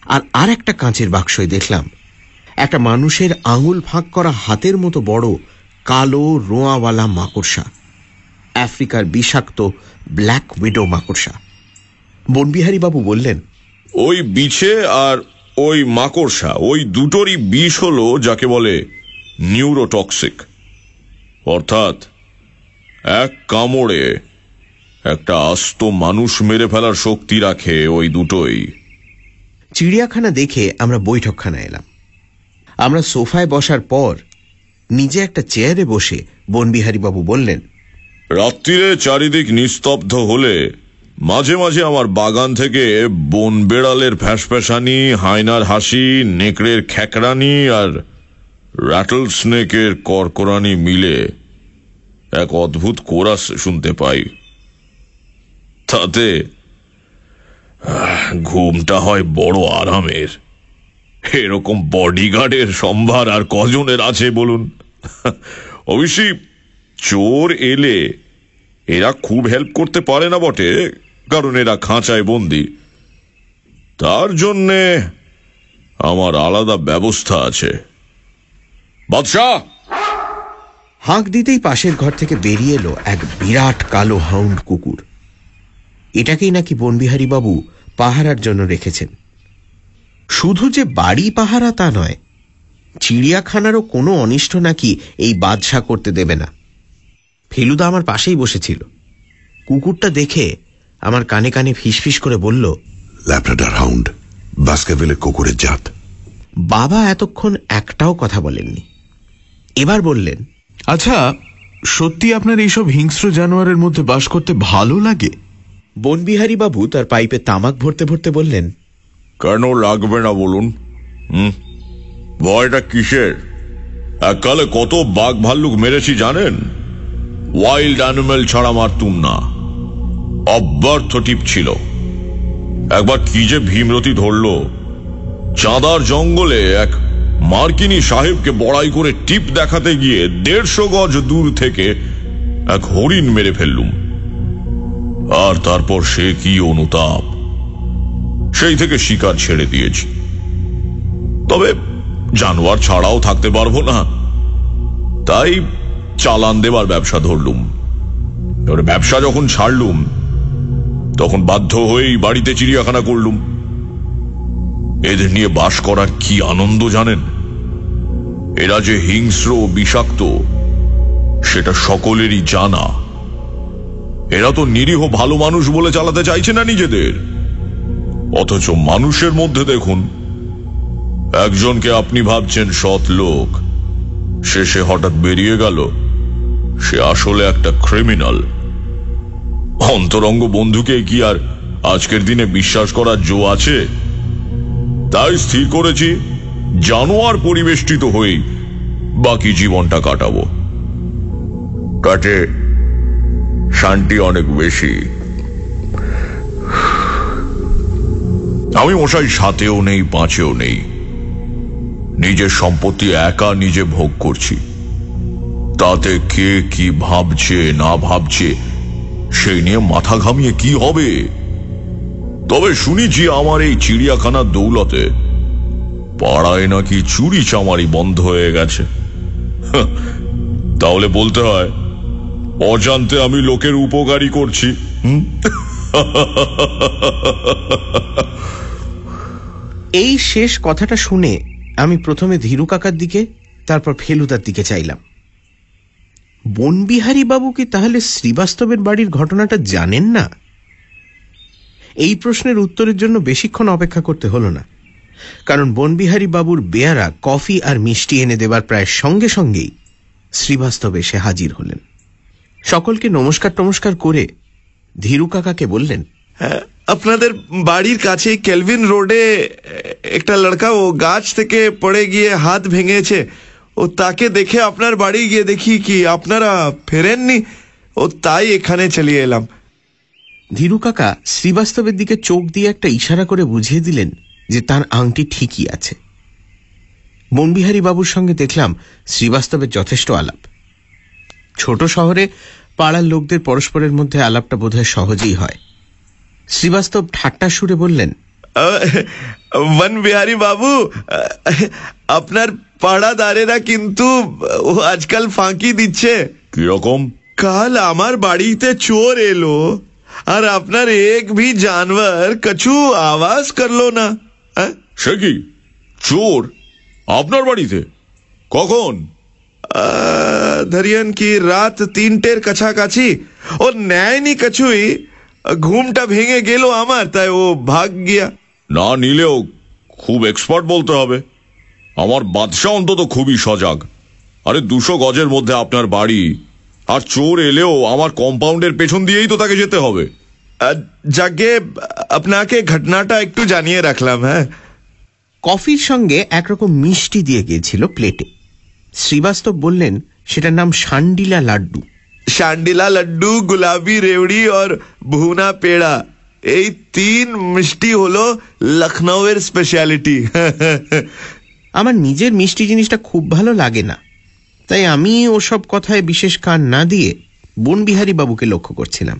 আর আর একটা কাঁচের বাক্সয় দেখলাম। একটা মানুষের আঙুল ফাঁক করা হাতের মতো বড় কালো রোঁয়াওয়ালা মাকড়সা। আফ্রিকার বিষাক্ত ব্ল্যাক উইডো মাকড়সা। বনবিহারী বাবু বললেন, ওই বিছে আর ওই মাকড়সা, ওই দুটোরই বিষ হলো যাকে বলে নিউরোটক্সিক। অর্থাৎ এক কামড়ে একটা আস্ত মানুষ মেরে ফেলার শক্তি রাখে ওই দুটোই। চিড়িয়াখানা দেখে আমরা বৈঠকখানা এলাম। আমরা সোফায় বসার পর নিজে একটা চেয়ারে বসে বনবিহারী বাবু বললেন রাত্রিরে চারিদিক নিস্তব্ধ হলে মাঝে মাঝে আমার বাগান থেকে বন বেড়ালের ফ্যাসফ্যাসানি হায়নার হাসি নেকড়ের খ্যাকরানি আর র্যাটল স্নেকের করকরানি মিলে এক অদ্ভুত কোরাস শুনতে পাই। তাতে ঘুমটা হয় বড় আরামের। এরকম বডিগার্ডের সম্ভার আর কজনের আছে বলুন। অবশ্যই চোর এলে এরা খুব হেল্প করতে পারে না বটে, কারণ এরা খাঁচায় বন্দি। তার জন্যে আমার আলাদা ব্যবস্থা আছে। বাদশাহ! হাঁক দিতেই পাশের ঘর থেকে বেরিয়ে এলো এক বিরাট কালো হাউন্ড কুকুর। এটাকেই নাকি বনবিহারী বাবু পাহারার জন্য রেখেছেন। শুধু যে বাড়ি পাহারা তা নয় চিড়িয়াখানারও কোনো অনিষ্ট নাকি এই বাদশা করতে দেবে না। ফেলুদা আমার পাশেই বসেছিল। কুকুরটা দেখে আমার কানে কানে ফিসফিস করে বলল ল্যাপ্রাডার হাউন্ড বাস্কাভিলের কুকুরের জাত। বাবা এতক্ষণ একটাও কথা বলেননি। এবার বললেন আচ্ছা সত্যি আপনার এইসব হিংস্র জানোয়ারের মধ্যে বাস করতে ভালো লাগে? বনবিহারী বাবু তার পাইপে তামাক ভরতে ভরতে বললেন, কেন লাগবে না বলুন? হুম? ভয়টা কিসের? এককালে কত বাঘ ভাল্লুক মেরেছি জানেন? ওয়াইল্ড অ্যানিমেল ছাড়া মারতুম না। অব্যর্থ টিপ ছিল। একবার কি যে ভীমরতি ধরল। চাঁদার জঙ্গলে এক মার্কিনী সাহেবকে বড়াই করে টিপ দেখাতে গিয়ে দেড়শো গজ দূর থেকে এক হরিণ মেরে ফেললুম। আর তারপর সে কি অনুতাপ? সেই থেকে শিকার ছেড়ে দিয়েছি। তবে জানোয়ার ছাড়াও থাকতে পারব না। তাই চালান দেবার ব্যবসা ধরলুম। এবার ব্যবসা যখন ছাড়লুম, তখন বাধ্য হয়েই বাড়িতে চিড়িয়াখানা করলুম। এদের নিয়ে বাস করার কি আনন্দ জানেন? এরা যে হিংস্র বিষাক্ত, সেটা সকলেরই জানা। এরা তো নিরীহ ভালো মানুষ বলে চালাতে চাইছে না নিজেদের। অথচ মানুষের মধ্যে দেখুন, একজনকে আপনি ভাবছেন সৎ লোক, শেষে হঠাৎ বেরিয়ে গেল, সে আসলে একটা ক্রিমিনাল অন্তরঙ্গ বন্ধুকে কি আর আজকের দিনে বিশ্বাস করার জো আছে? তাই স্থির করেছি জানোয়ার পরিবেষ্টিত হয়েই বাকি জীবনটা কাটাবো। কাটে শান্তি অনেক বেশি। আমি মশাই সাতেও নেই পাঁচেও নেই। নিজের সম্পত্তি একা নিজে ভোগ করছি। তাতে কে কি ভাবছে না ভাবছে সেই নিয়ে মাথা ঘামিয়ে কি হবে? তবে শুনেছি আমার এই চিড়িয়াখানার দৌলতে পাড়ায় নাকি চুরি চামারি বন্ধ হয়ে গেছে। হাহ, তাহলে বলতে হয় অজান্তে আমি লোকের উপকারী করছি। এই শেষ কথাটা শুনে আমি প্রথমে ধীরু কাকার দিকে, তারপর ফেলুদার দিকে চাইলাম। বনবিহারী বাবু কি তাহলে শ্রীবাস্তবের বাড়ির ঘটনাটা জানেন না? এই প্রশ্নের উত্তরের জন্য বেশিক্ষণ অপেক্ষা করতে হলো না। কারণ বনবিহারী বাবুর বেয়ারা কফি আর মিষ্টি এনে দেবার প্রায় সঙ্গে সঙ্গেই শ্রীবাস্তবে এসে হাজির হলেন। সকলকে নমস্কার টমস্কার করে ধীরু কাকাকে বললেন হ্যাঁ, আপনাদের বাড়ির কাছে কেলভিন রোডে একটা লড়কা ও গাছ থেকে পড়ে গিয়ে হাত ভেঙেছে। ও তাকে দেখে আপনার বাড়ি গিয়ে দেখি কি আপনারা ফেরেননি। ও তাই এখানে চলিয়ে এলাম। ধীরু কাকা শ্রীবাস্তবের দিকে চোখ দিয়ে একটা ইশারা করে বুঝিয়ে দিলেন যে তার আংটি ঠিকই আছে। বনবিহারী বাবুর সঙ্গে দেখলাম শ্রীবাস্তবের যথেষ্ট আলাপ। ছোট শহরে পাড়ার লোকদের পরস্পরের মধ্যে আলাপটা বোধহয় সহজেই হয়। শ্রীবাস্তব ঠাট্টা সুরে বললেন বন বিহারী বাবু আপনার পাড়াদারেরা কিন্তু ও আজকাল ফাঁকি দিচ্ছে। কীরকম? কাল আমার বাড়িতে চোর এলো আর আপনার এক ভি জানवर কছু আওয়াজ করল না। হ্যাঁ? সে কি? চোর? আপনার বাড়িতে? কখন? ধরিয়েন কি রাত তিনটের কাছাকাছি? ও নেয়নি কছুই ঘুমটা ভেঙে গেল আমার তাই ও ভাগ গিয়া। না নিলেও খুব এক্সপার্ট বলতে হবে। আমার বাদশা অন্তত খুবই সজাগ। আরে দুশো গজের মধ্যে আপনার বাড়ি আর চোর এলেও আমার কম্পাউন্ডের পেছন দিয়েই তো তাকে যেতে হবে। যাকে আপনাকে ঘটনাটা একটু জানিয়ে রাখলাম হ্যাঁ। কফির সঙ্গে একরকম মিষ্টি দিয়ে গিয়েছিল প্লেটে। শ্রীবাস্তব বললেন সেটার নাম শান্ডিলা লাড্ডু। শান্ডিলা লাড্ডু গুলাবি রেওড়ি আর ভুনা পেড়া। এই তিন মিষ্টি হলো লখনৌয়ের স্পেশালিটি আমার নিজের মিষ্টি জিনিসটা খুব ভালো লাগে না। তাই আমি ওসব কথায় বিশেষ কান না দিয়ে বনবিহারী বাবুকে লক্ষ্য করছিলাম।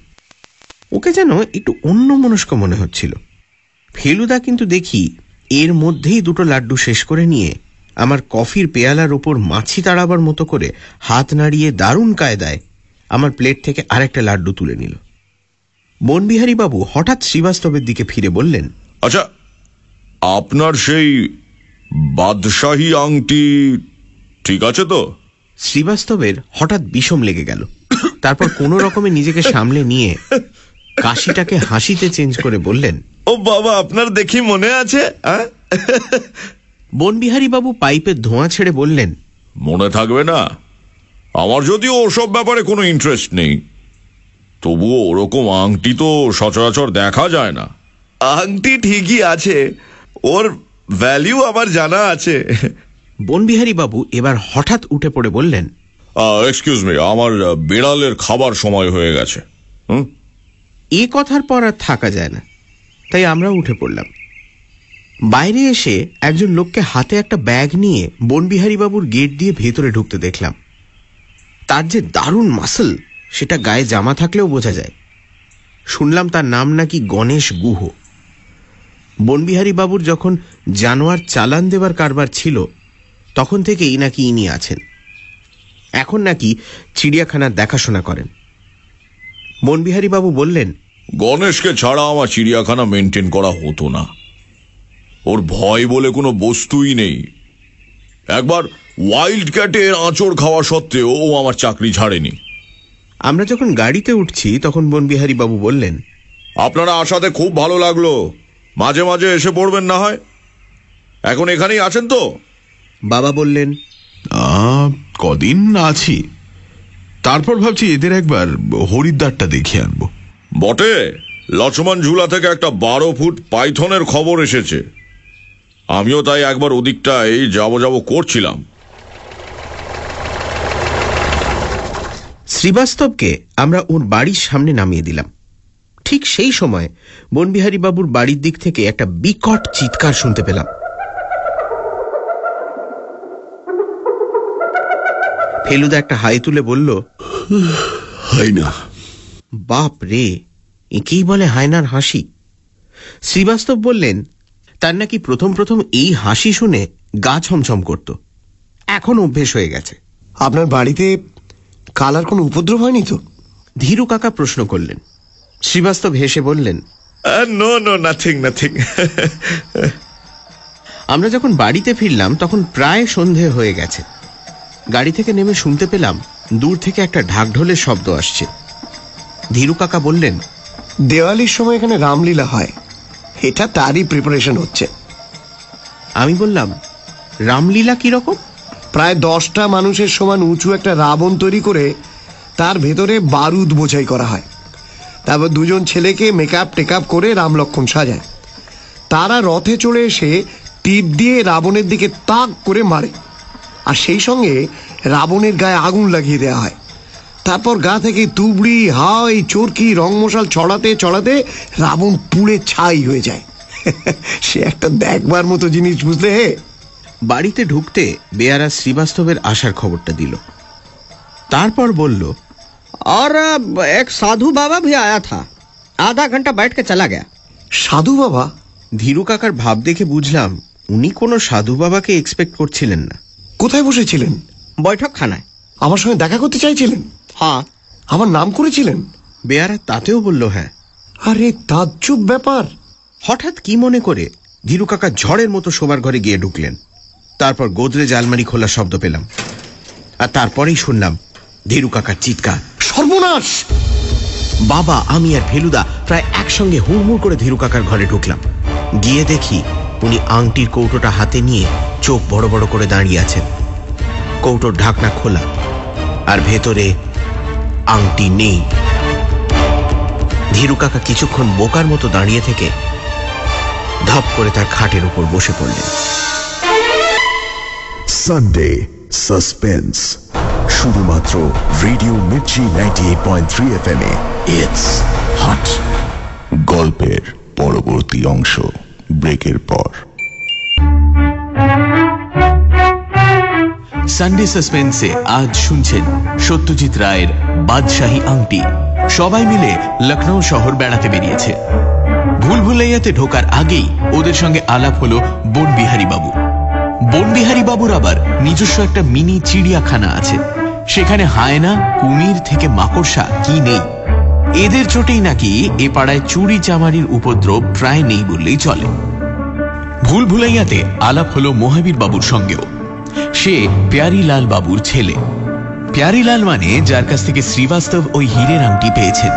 ওকে যেন একটু অন্য মনস্ক মনে হচ্ছিল। ফেলুদা কিন্তু দেখি এর মধ্যেই দুটো লাড্ডু শেষ করে নিয়ে আমার কফির পেয়ালার ওপর মাছি তাড়াবার মতো করে হাত নাড়িয়ে দারুণ কায়দায় আমার প্লেট থেকে আরেকটা লাড্ডু তুলে নিল। বনবিহারী বাবু হঠাৎ শ্রীবাস্তবের দিকে ফিরে বললেন আচ্ছা আপনার সেই বাদশাহী আংটি ঠিক আছে তো? শ্রীবাস্তবের হঠাৎ বিষম লেগে গেল। তারপর কোনো রকমে নিজেকে সামলে নিয়ে কাশিটাকে হাসিতে চেঞ্জ করে বললেন ও বাবা আপনার দেখি মনে আছে হ্যাঁ? বনবিহারী বাবু পাইপের ধোঁয়া ছেড়ে বললেন মনে থাকবে না। আমার যদিও ওসব ব্যাপারে কোনো ইন্টারেস্ট নেই। তবুও ওরকম আংটি তো সচরাচর দেখা যায় না। আংটি ঠিকই আছে। ওর ভ্যালিউ আমার জানা আছে। বনবিহারী বাবু এবার হঠাৎ উঠে পড়ে বললেন এক্সকিউজ মি আমার বিড়ালের খাবার সময় হয়ে গেছে। হুম? এ কথার পর আর থাকা যায় না। তাই আমরা উঠে পড়লাম। বাইরে এসে একজন লোককে হাতে একটা ব্যাগ নিয়ে বনবিহারী বাবুর গেট দিয়ে ভেতরে ঢুকতে দেখলাম। তার যে দারুণ মাসল সেটা গায়ে জামা থাকলেও বোঝা যায়। শুনলাম তার নাম নাকি গণেশ গুহ। বনবিহারী বাবুর যখন জানোয়ার চালান দেবার কারবার ছিল, তখন থেকেই নাকি ইনি আছেন। এখন নাকি চিড়িয়াখানার দেখাশোনা করেন। বনবিহারী বাবু বললেন, গণেশকে ছাড়া আমার চিড়িয়াখানা মেনটেন করা হতো না। ওর ভয় বলে কোনো বস্তুই নেই। একবার ওয়াইল্ড ক্যাটের আঁচড় খাওয়া সত্ত্বেও ও আমার চাকরি ছাড়েনি। আমরা যখন গাড়িতে উঠছি তখন বনবিহারী বাবু বললেন আপনারা আসাতে খুব ভালো লাগল। মাঝে মাঝে এসে পড়বেন না হয়। এখন এখানেই আছেন তো? বাবা বললেন কদিন আছি। তারপর ভাবছি এদের একবার হরিদ্বারটা দেখে আনব। বটে লক্ষ্মণ ঝুলা থেকে একটা বারো ফুট পাইথনের খবর এসেছে। আমিও তাই একবার ওদিকটায় যাব যাব করছিলাম। শ্রীবাস্তবকে আমরা ওর বাড়ির সামনে নামিয়ে দিলাম। ঠিক সেই সময় বনবিহারী বাবুর বাড়ির দিক থেকে একটা বিকট চিৎকার শুনতে পেলাম। ফেলুদা একটা হাই তুলে বলল হয় না বাপ রে একেই বলে হায়নার হাসি। শ্রীবাস্তব বললেন তার নাকি প্রথম প্রথম এই হাসি শুনে গা ছমছম করত। এখন অভ্যেস হয়ে গেছে। আপনার বাড়িতে কালার কোনো উপদ্রব হয়নি তো? ধীরু কাকা প্রশ্ন করলেন। শ্রীবাস্তব হেসে বললেন নো নো নাথিং নাথিং আমরা যখন বাড়িতে ফিরলাম তখন প্রায় সন্ধে হয়ে গেছে। গাড়ি থেকে নেমে শুনতে পেলাম দূর থেকে একটা ঢাকঢোলের শব্দ আসছে। ধীরু কাকা বললেন দেওয়ালির সময় এখানে রামলীলা হয়। এটা তারই প্রিপারেশন হচ্ছে। আমি বললাম রামলীলা কীরকম? প্রায় দশটা মানুষের সমান উঁচু একটা রাবণ তৈরি করে তার ভেতরে বারুদ বোঝাই করা হয়। তারপর দুজন ছেলেকে মেকআপ টেকআপ করে রাম লক্ষণ সাজায়। তারা রথে চড়ে এসে তীর দিয়ে রাবণের দিকে তাক করে মারে। আর সেই সঙ্গে রাবণের গায়ে আগুন লাগিয়ে দেওয়া হয়। তারপর গা থেকে তুবড়ি হাই চরকি রং মশাল ছড়াতে ছড়াতে রাবণ পুড়ে ছাই হয়ে যায় সে একটা দেখবার মতো জিনিস বুঝলে হে বাড়িতে ঢুকতে বেয়ারা শ্রীবাস্তবের আসার খবরটা দিল তারপর বলল और एक साधु बाबा भी आया था आधा घंटा बैठ के चला गया সাধু বাবা ধীরু কাকার ভাব দেখে বুঝলাম উনি কোনো সাধু বাবাকে এক্সপেক্ট করছিলেন না কোথায় বসেছিলেন बैठक खाना है আমার সঙ্গে দেখা করতে চাইছিলেন हाँ আমার নাম করেছিলেন? বেয়ারা তাতেও বলল হ্যাঁ। আরে তাজ্জব ব্যাপার। হঠাৎ কি মনে করে ধীরু কাকা ঝড়ের মতো শোবার ঘরে গিয়ে ঢুকলেন। তারপর গোদরেজ আলমারি খোলার শব্দ পেলাম। আর তারপরেই শুনলাম ধীরু কাকার চিৎকার। সর্বনাশ! বাবা আমি আর ফেলুদা প্রায় একসঙ্গে হুড়মুড় করে ধীরু কাকার ঘরে ঢুকলাম। গিয়ে দেখি উনি আংটির কৌটোটা হাতে নিয়ে চোখ বড় বড় করে দাঁড়িয়ে আছেন। কৌটোর ঢাকনা খোলা। আর ভেতরে আংটি নেই। ধীরু কাকা কিছুক্ষণ বোকার মতো দাঁড়িয়ে থেকে ধপ করে তার খাটের উপর বসে পড়লেন। সানডে সাসপেন্স শুধুমাত্র radio Mirchi ninety eight point three F M it's hot গল্পের পরবর্তী অংশ ব্রেকের পর। সানডে সাসপেন্সে আজ শুনছেন সত্যজিৎ রায়ের বাদশাহী আংটি। সবাই মিলে লখনৌ শহর বেড়াতে বেরিয়েছে। ভুল ভুলাইয়াতে ঢোকার আগেই ওদের সঙ্গে আলাপ হলো বনবিহারী বাবু। বনবিহারী বাবুর আবার নিজস্ব একটা মিনি চিড়িয়াখানা আছে। সেখানে হায়না, কুমির থেকে মাকড়সা কি নেই? এদের চোটেই নাকি এ পাড়ায় চুরি চামারির উপদ্রব প্রায় নেই বললেই চলে। ভুল ভুলাইয়াতে আলাপ হলো মহাবীর বাবুর সঙ্গেও। সে প্যারিলাল বাবুর ছেলে। প্যারিলাল মানে যার কাছ থেকে শ্রীবাস্তব ওই হীরের আংটি পেয়েছেন।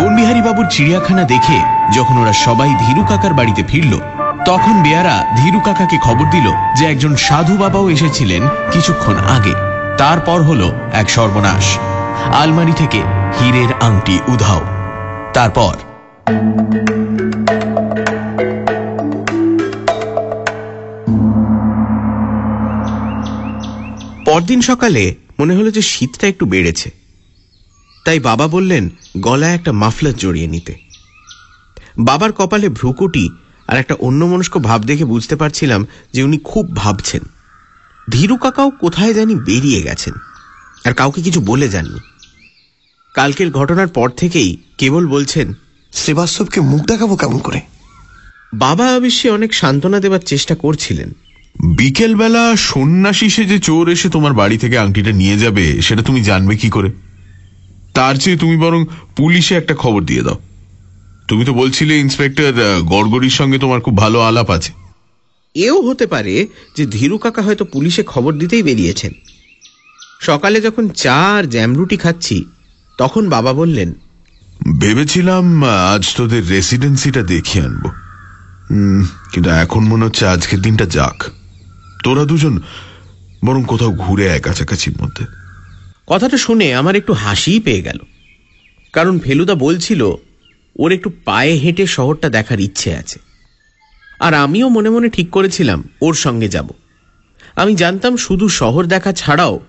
বনবিহারী বাবুর চিড়িয়াখানা দেখে যখন ওরা সবাই ধীরু কাকার বাড়িতে ফিরল, তখন বেয়ারা ধীরু কাকাকে খবর দিল যে একজন সাধু বাবাও এসেছিলেন কিছুক্ষণ আগে। তারপর হল এক সর্বনাশ। আলমারি থেকে হীরের আংটি উধাও। তারপর পরদিন সকালে মনে হলো যে শীতটা একটু বেড়েছে। তাই বাবা বললেন গলায় একটা মাফলার জড়িয়ে নিতে। বাবার কপালে ভ্রুকুটি আর একটা অন্যমনস্ক ভাব দেখে বুঝতে পারছিলাম যে উনি খুব ভাবছেন। ধীরু কাকাও কোথায় জানি বেরিয়ে গেছেন আর কাউকে কিছু বলে যাননি। কালকের ঘটনার পর থেকেই কেবল বলছেন শ্রীবাস্তবকে মুখ দেখাবো কেমন করে? বাবা অবশ্যই অনেক সান্ত্বনা দেওয়ার চেষ্টা করছিলেন। বিকেলবেলা সন্ন্যাসী যে চোর এসে তোমার বাড়ি থেকে আংটিটা নিয়ে যাবে সেটা তুমি জানবে কি করে? তার চেয়ে তুমি বরং পুলিশে একটা খবর দিয়ে দাও। তুমি তো বলছিলে ইন্সপেক্টর গড়গড়ির সঙ্গে তোমার খুব ভালো আলাপ আছে। এও হতে পারে যে ধীরু কাকা হয়তো পুলিশে খবর দিতেই বেরিয়েছেন। সকালে যখন চা আর জ্যামরুটি খাচ্ছি তখন বাবা বললেন ভেবেছিলাম আজ তোদের রেসিডেন্সিটা দেখিয়ে আনব। কিন্তু এখন মনে হচ্ছে আজকের দিনটা যাক। তোরা দুজন বরং কোথাও ঘুরে আয় কাছাকাছির মধ্যে। কথাটা শুনে আমার একটু হাসিই পেয়ে গেল। কারণ ফেলুদা বলছিল, ওর একটু পায়ে হেঁটে শহরটা দেখার ইচ্ছে আছে। আর আমিও মনে মনে ঠিক করেছিলাম ওর সঙ্গে যাব। আমি জানতাম শুধু শহর দেখা ছাড়াও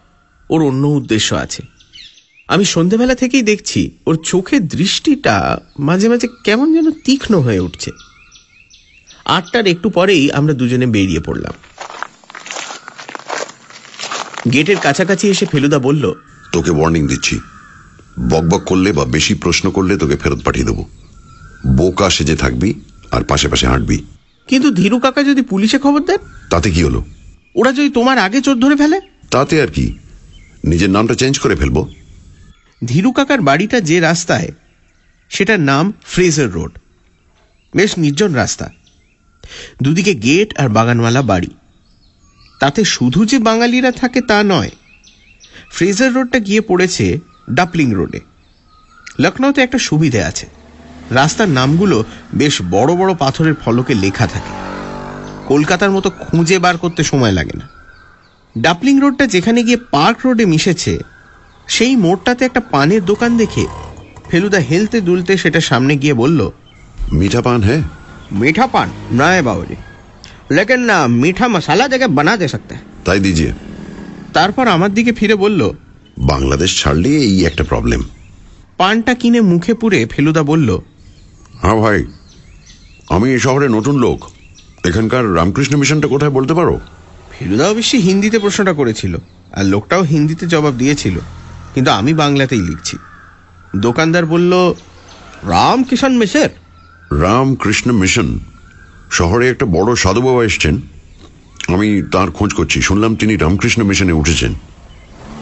ওর অন্য উদ্দেশ্য আছে। আমি সন্ধেবেলা থেকেই দেখছি ওর চোখের দৃষ্টিটা মাঝে মাঝে কেমন যেন তীক্ষ্ণ হয়ে উঠছে। আটটার একটু পরেই আমরা দুজনে বেরিয়ে পড়লাম। গেটের কাছাকাছি এসে ফেলুদা বলল তোকে ওয়ার্নিং দিচ্ছি। বকবক করলে বা বেশি প্রশ্ন করলে তোকে ফেরত পাঠিয়ে দেবো। বোকা সেজে থাকবি আর পাশে পাশে হাঁটবি। কিন্তু ধীরু কাকা যদি পুলিশে খবর দেন? তাতে কি হলো? ওরা যদি তোমার আগে চোর ধরে ফেলে? তাতে আর কি? নিজের নামটা চেঞ্জ করে ফেলব। ধীরু কাকার বাড়িটা যে রাস্তায় সেটার নাম ফ্রেজার রোড বেশ নির্জন রাস্তা। দুদিকে গেট আর বাগানওয়ালা বাড়ি। তাতে শুধু যে বাঙালিরা থাকে তা নয় ফ্রেজার রোডটা গিয়ে পড়েছে ডাপলিং রোডে। লখনৌতে একটা সুবিধে আছে। রাস্তার নামগুলো বেশ বড় বড় পাথরের ফলকে লেখা থাকে। কলকাতার মতো খুঁজে বার করতে সময় লাগে না। ডাপলিং রোডটা যেখানে গিয়ে পার্ক রোডে মিশেছে সেই মোড়টাতে একটা পানের দোকান দেখে ফেলুদা হেলতে দুলতে সেটা সামনে গিয়ে বলল মিঠা পান হ্যাঁ? মিঠা পান? না বাবুজি। लेकिन आ, मीठा मसाला जगह बना दे सकते हैं তাই দিজিয়ে তারপর আমার দিকে ফিরে বলল বাংলাদেশ ছাড়লে এই একটা প্রবলেম পানটা কিনে মুখে পুরে ফেলুদা বলল হ্যাঁ ভাই আমি এই শহরে নতুন লোক এখানকার রামকৃষ্ণ মিশনটা কোথায় বলতে পারো ফেলুদা অবশ্যই হিন্দিতে প্রশ্নটা করেছিল আর লোকটাও হিন্দিতে জবাব দিয়েছিল কিন্তু আমি বাংলাতেই লিখছি দোকানদার বলল राम किशन मिश्र রামকৃষ্ণ মিশন শহরে একটা বড় সাধু বাবা এসছেন। আমি তার খোঁজ করছি। শুনলাম তিনি রামকৃষ্ণ মিশনে উঠেছেন।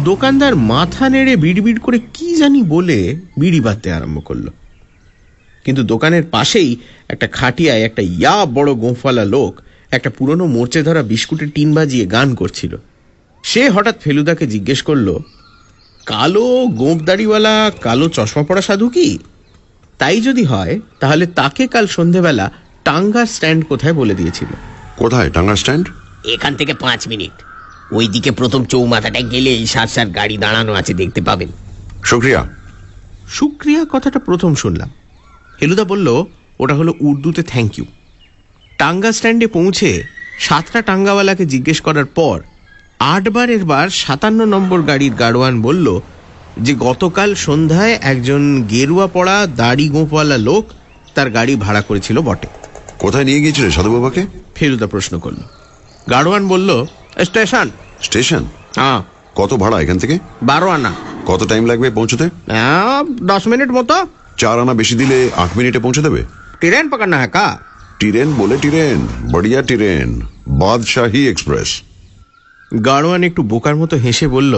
দোকানদার মাথা নেড়ে বিড়বিড় করে কি জানি বলে বিড়ি বাঁধতে আরম্ভ করল। কিন্তু দোকানের পাশেই একটা খাটিয়ায় একটা ইয়া বড় গোঁফওয়ালা লোক একটা পুরনো মোর্চে ধরা বিস্কুটের টিন বাজিয়ে গান করছিল। সে হঠাৎ ফেলুদাকে জিজ্ঞেস করল, কালো গোঁপদাড়িওয়ালা কালো চশমা পড়া সাধু কি? তাই যদি হয়, তাহলে তাকে কাল সন্ধেবেলা টাঙ্গার স্ট্যান্ড কোথায় বলে দিয়েছিল? কোথায়? টাঙ্গা স্ট্যান্ড? এখান থেকে পাঁচ মিনিট। ওইদিকে প্রথম চৌমাথাটা গেলে এই সার সার গাড়ি দাঁড়ানো আছে দেখতে পাবেন। শুক্রিয়া শুক্রিয়া কথাটা প্রথম শুনলাম। হেলুদা বলল ওটা হলো উর্দুতে থ্যাংক ইউ টাঙ্গা স্ট্যান্ডে পৌঁছে সাতটা টাঙ্গাওয়ালাকে জিজ্ঞেস করার পর আটবারের বার সাতান্ন নম্বর গাড়ির গাড়োয়ান বলল যে গতকাল সন্ধ্যায় একজন গেরুয়া পড়া দাড়ি গোঁপওয়ালা লোক তার গাড়ি ভাড়া করেছিল বটে। কোথায় নিয়ে গিয়েছিল সাধুবাবাকে ফিরুদা প্রশ্ন করল। গাড়োয়ান বলল স্টেশন। স্টেশন? হ্যাঁ। কত ভাড়া এখান থেকে? বারো আনা। কত টাইম লাগবে পৌঁছতে? হ্যাঁ, দশ মিনিট মতো। চার আনা বেশি দিলে আট মিনিটে পৌঁছে দেবে? ট্রেন পাকানো হ্যাঁ কা। ট্রেন বলে ট্রেন বড়িয়া ট্রেন বাদশাহী এক্সপ্রেস। গাড়োয়ান একটু বোকার মতো হেসে বলল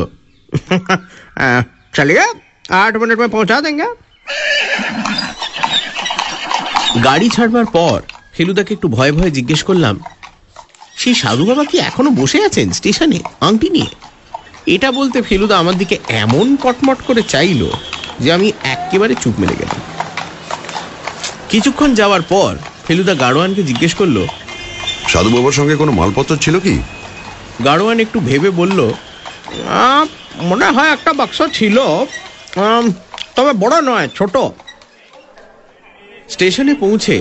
হ্যাঁ, চলিয়ে আট মিনিট পৌঁছা দেন গাড়ি ছাড়বার পর ফেলুদাকে একটু ভয়ে ভয়ে জিজ্ঞেস করলাম সেই সাধু বাবা কি এখনও বসে আছেন স্টেশনে আংটি নিয়ে? এটা বলতে ফেলুদা আমার দিকে এমন কটমট করে চাইলো যে আমি একেবারে চুপ মেরে গেলাম। কিছুক্ষণ যাওয়ার পর ফেলুদা গাড়োয়ানকে জিজ্ঞেস করল সাধু বাবার সঙ্গে কোনো মালপত্র ছিল কি? গাড়োয়ান একটু ভেবে বলল মনে হয় একটা বাক্স ছিল তবে বড় নয় ছোট। স্টেশনে পৌঁছে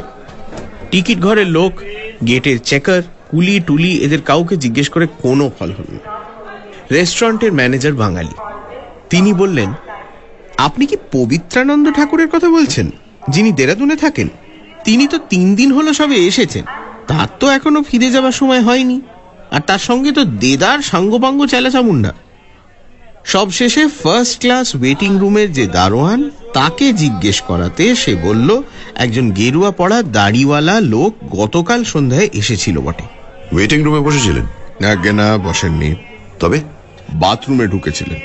টিকিট ঘরের লোক, গেটের চেকার কুলি টুলি এদের কাউকে জিজ্ঞেস করে কোনো ফল হল না। রেস্টুরেন্টের ম্যানেজার বাঙালি। তিনি বললেন, আপনি কি পবিত্রানন্দ ঠাকুরের কথা বলছেন, যিনি দেরাদুনে থাকেন? তিনি তো তিন দিন হলো সবে এসেছেন। তার তো এখনও ফিরে যাবার সময় হয়নি। আর তার সঙ্গে তো দেদার সাঙ্গপাঙ্গ চেলাচামুন্ডা সব শেষে ফার্স্ট ক্লাস ওয়েটিং রুমের যে দারোয়ান তাকে জিজ্ঞেস করাতে সে বলল একজন গেরুয়া পড়া দাড়িওয়ালা লোক গতকাল সন্ধ্যায় এসেছিল বটে। ওয়েটিং রুমে বসেছিলেন? আজ্ঞে না বসেননি। তবে? বাথরুমে ঢুকেছিলেন।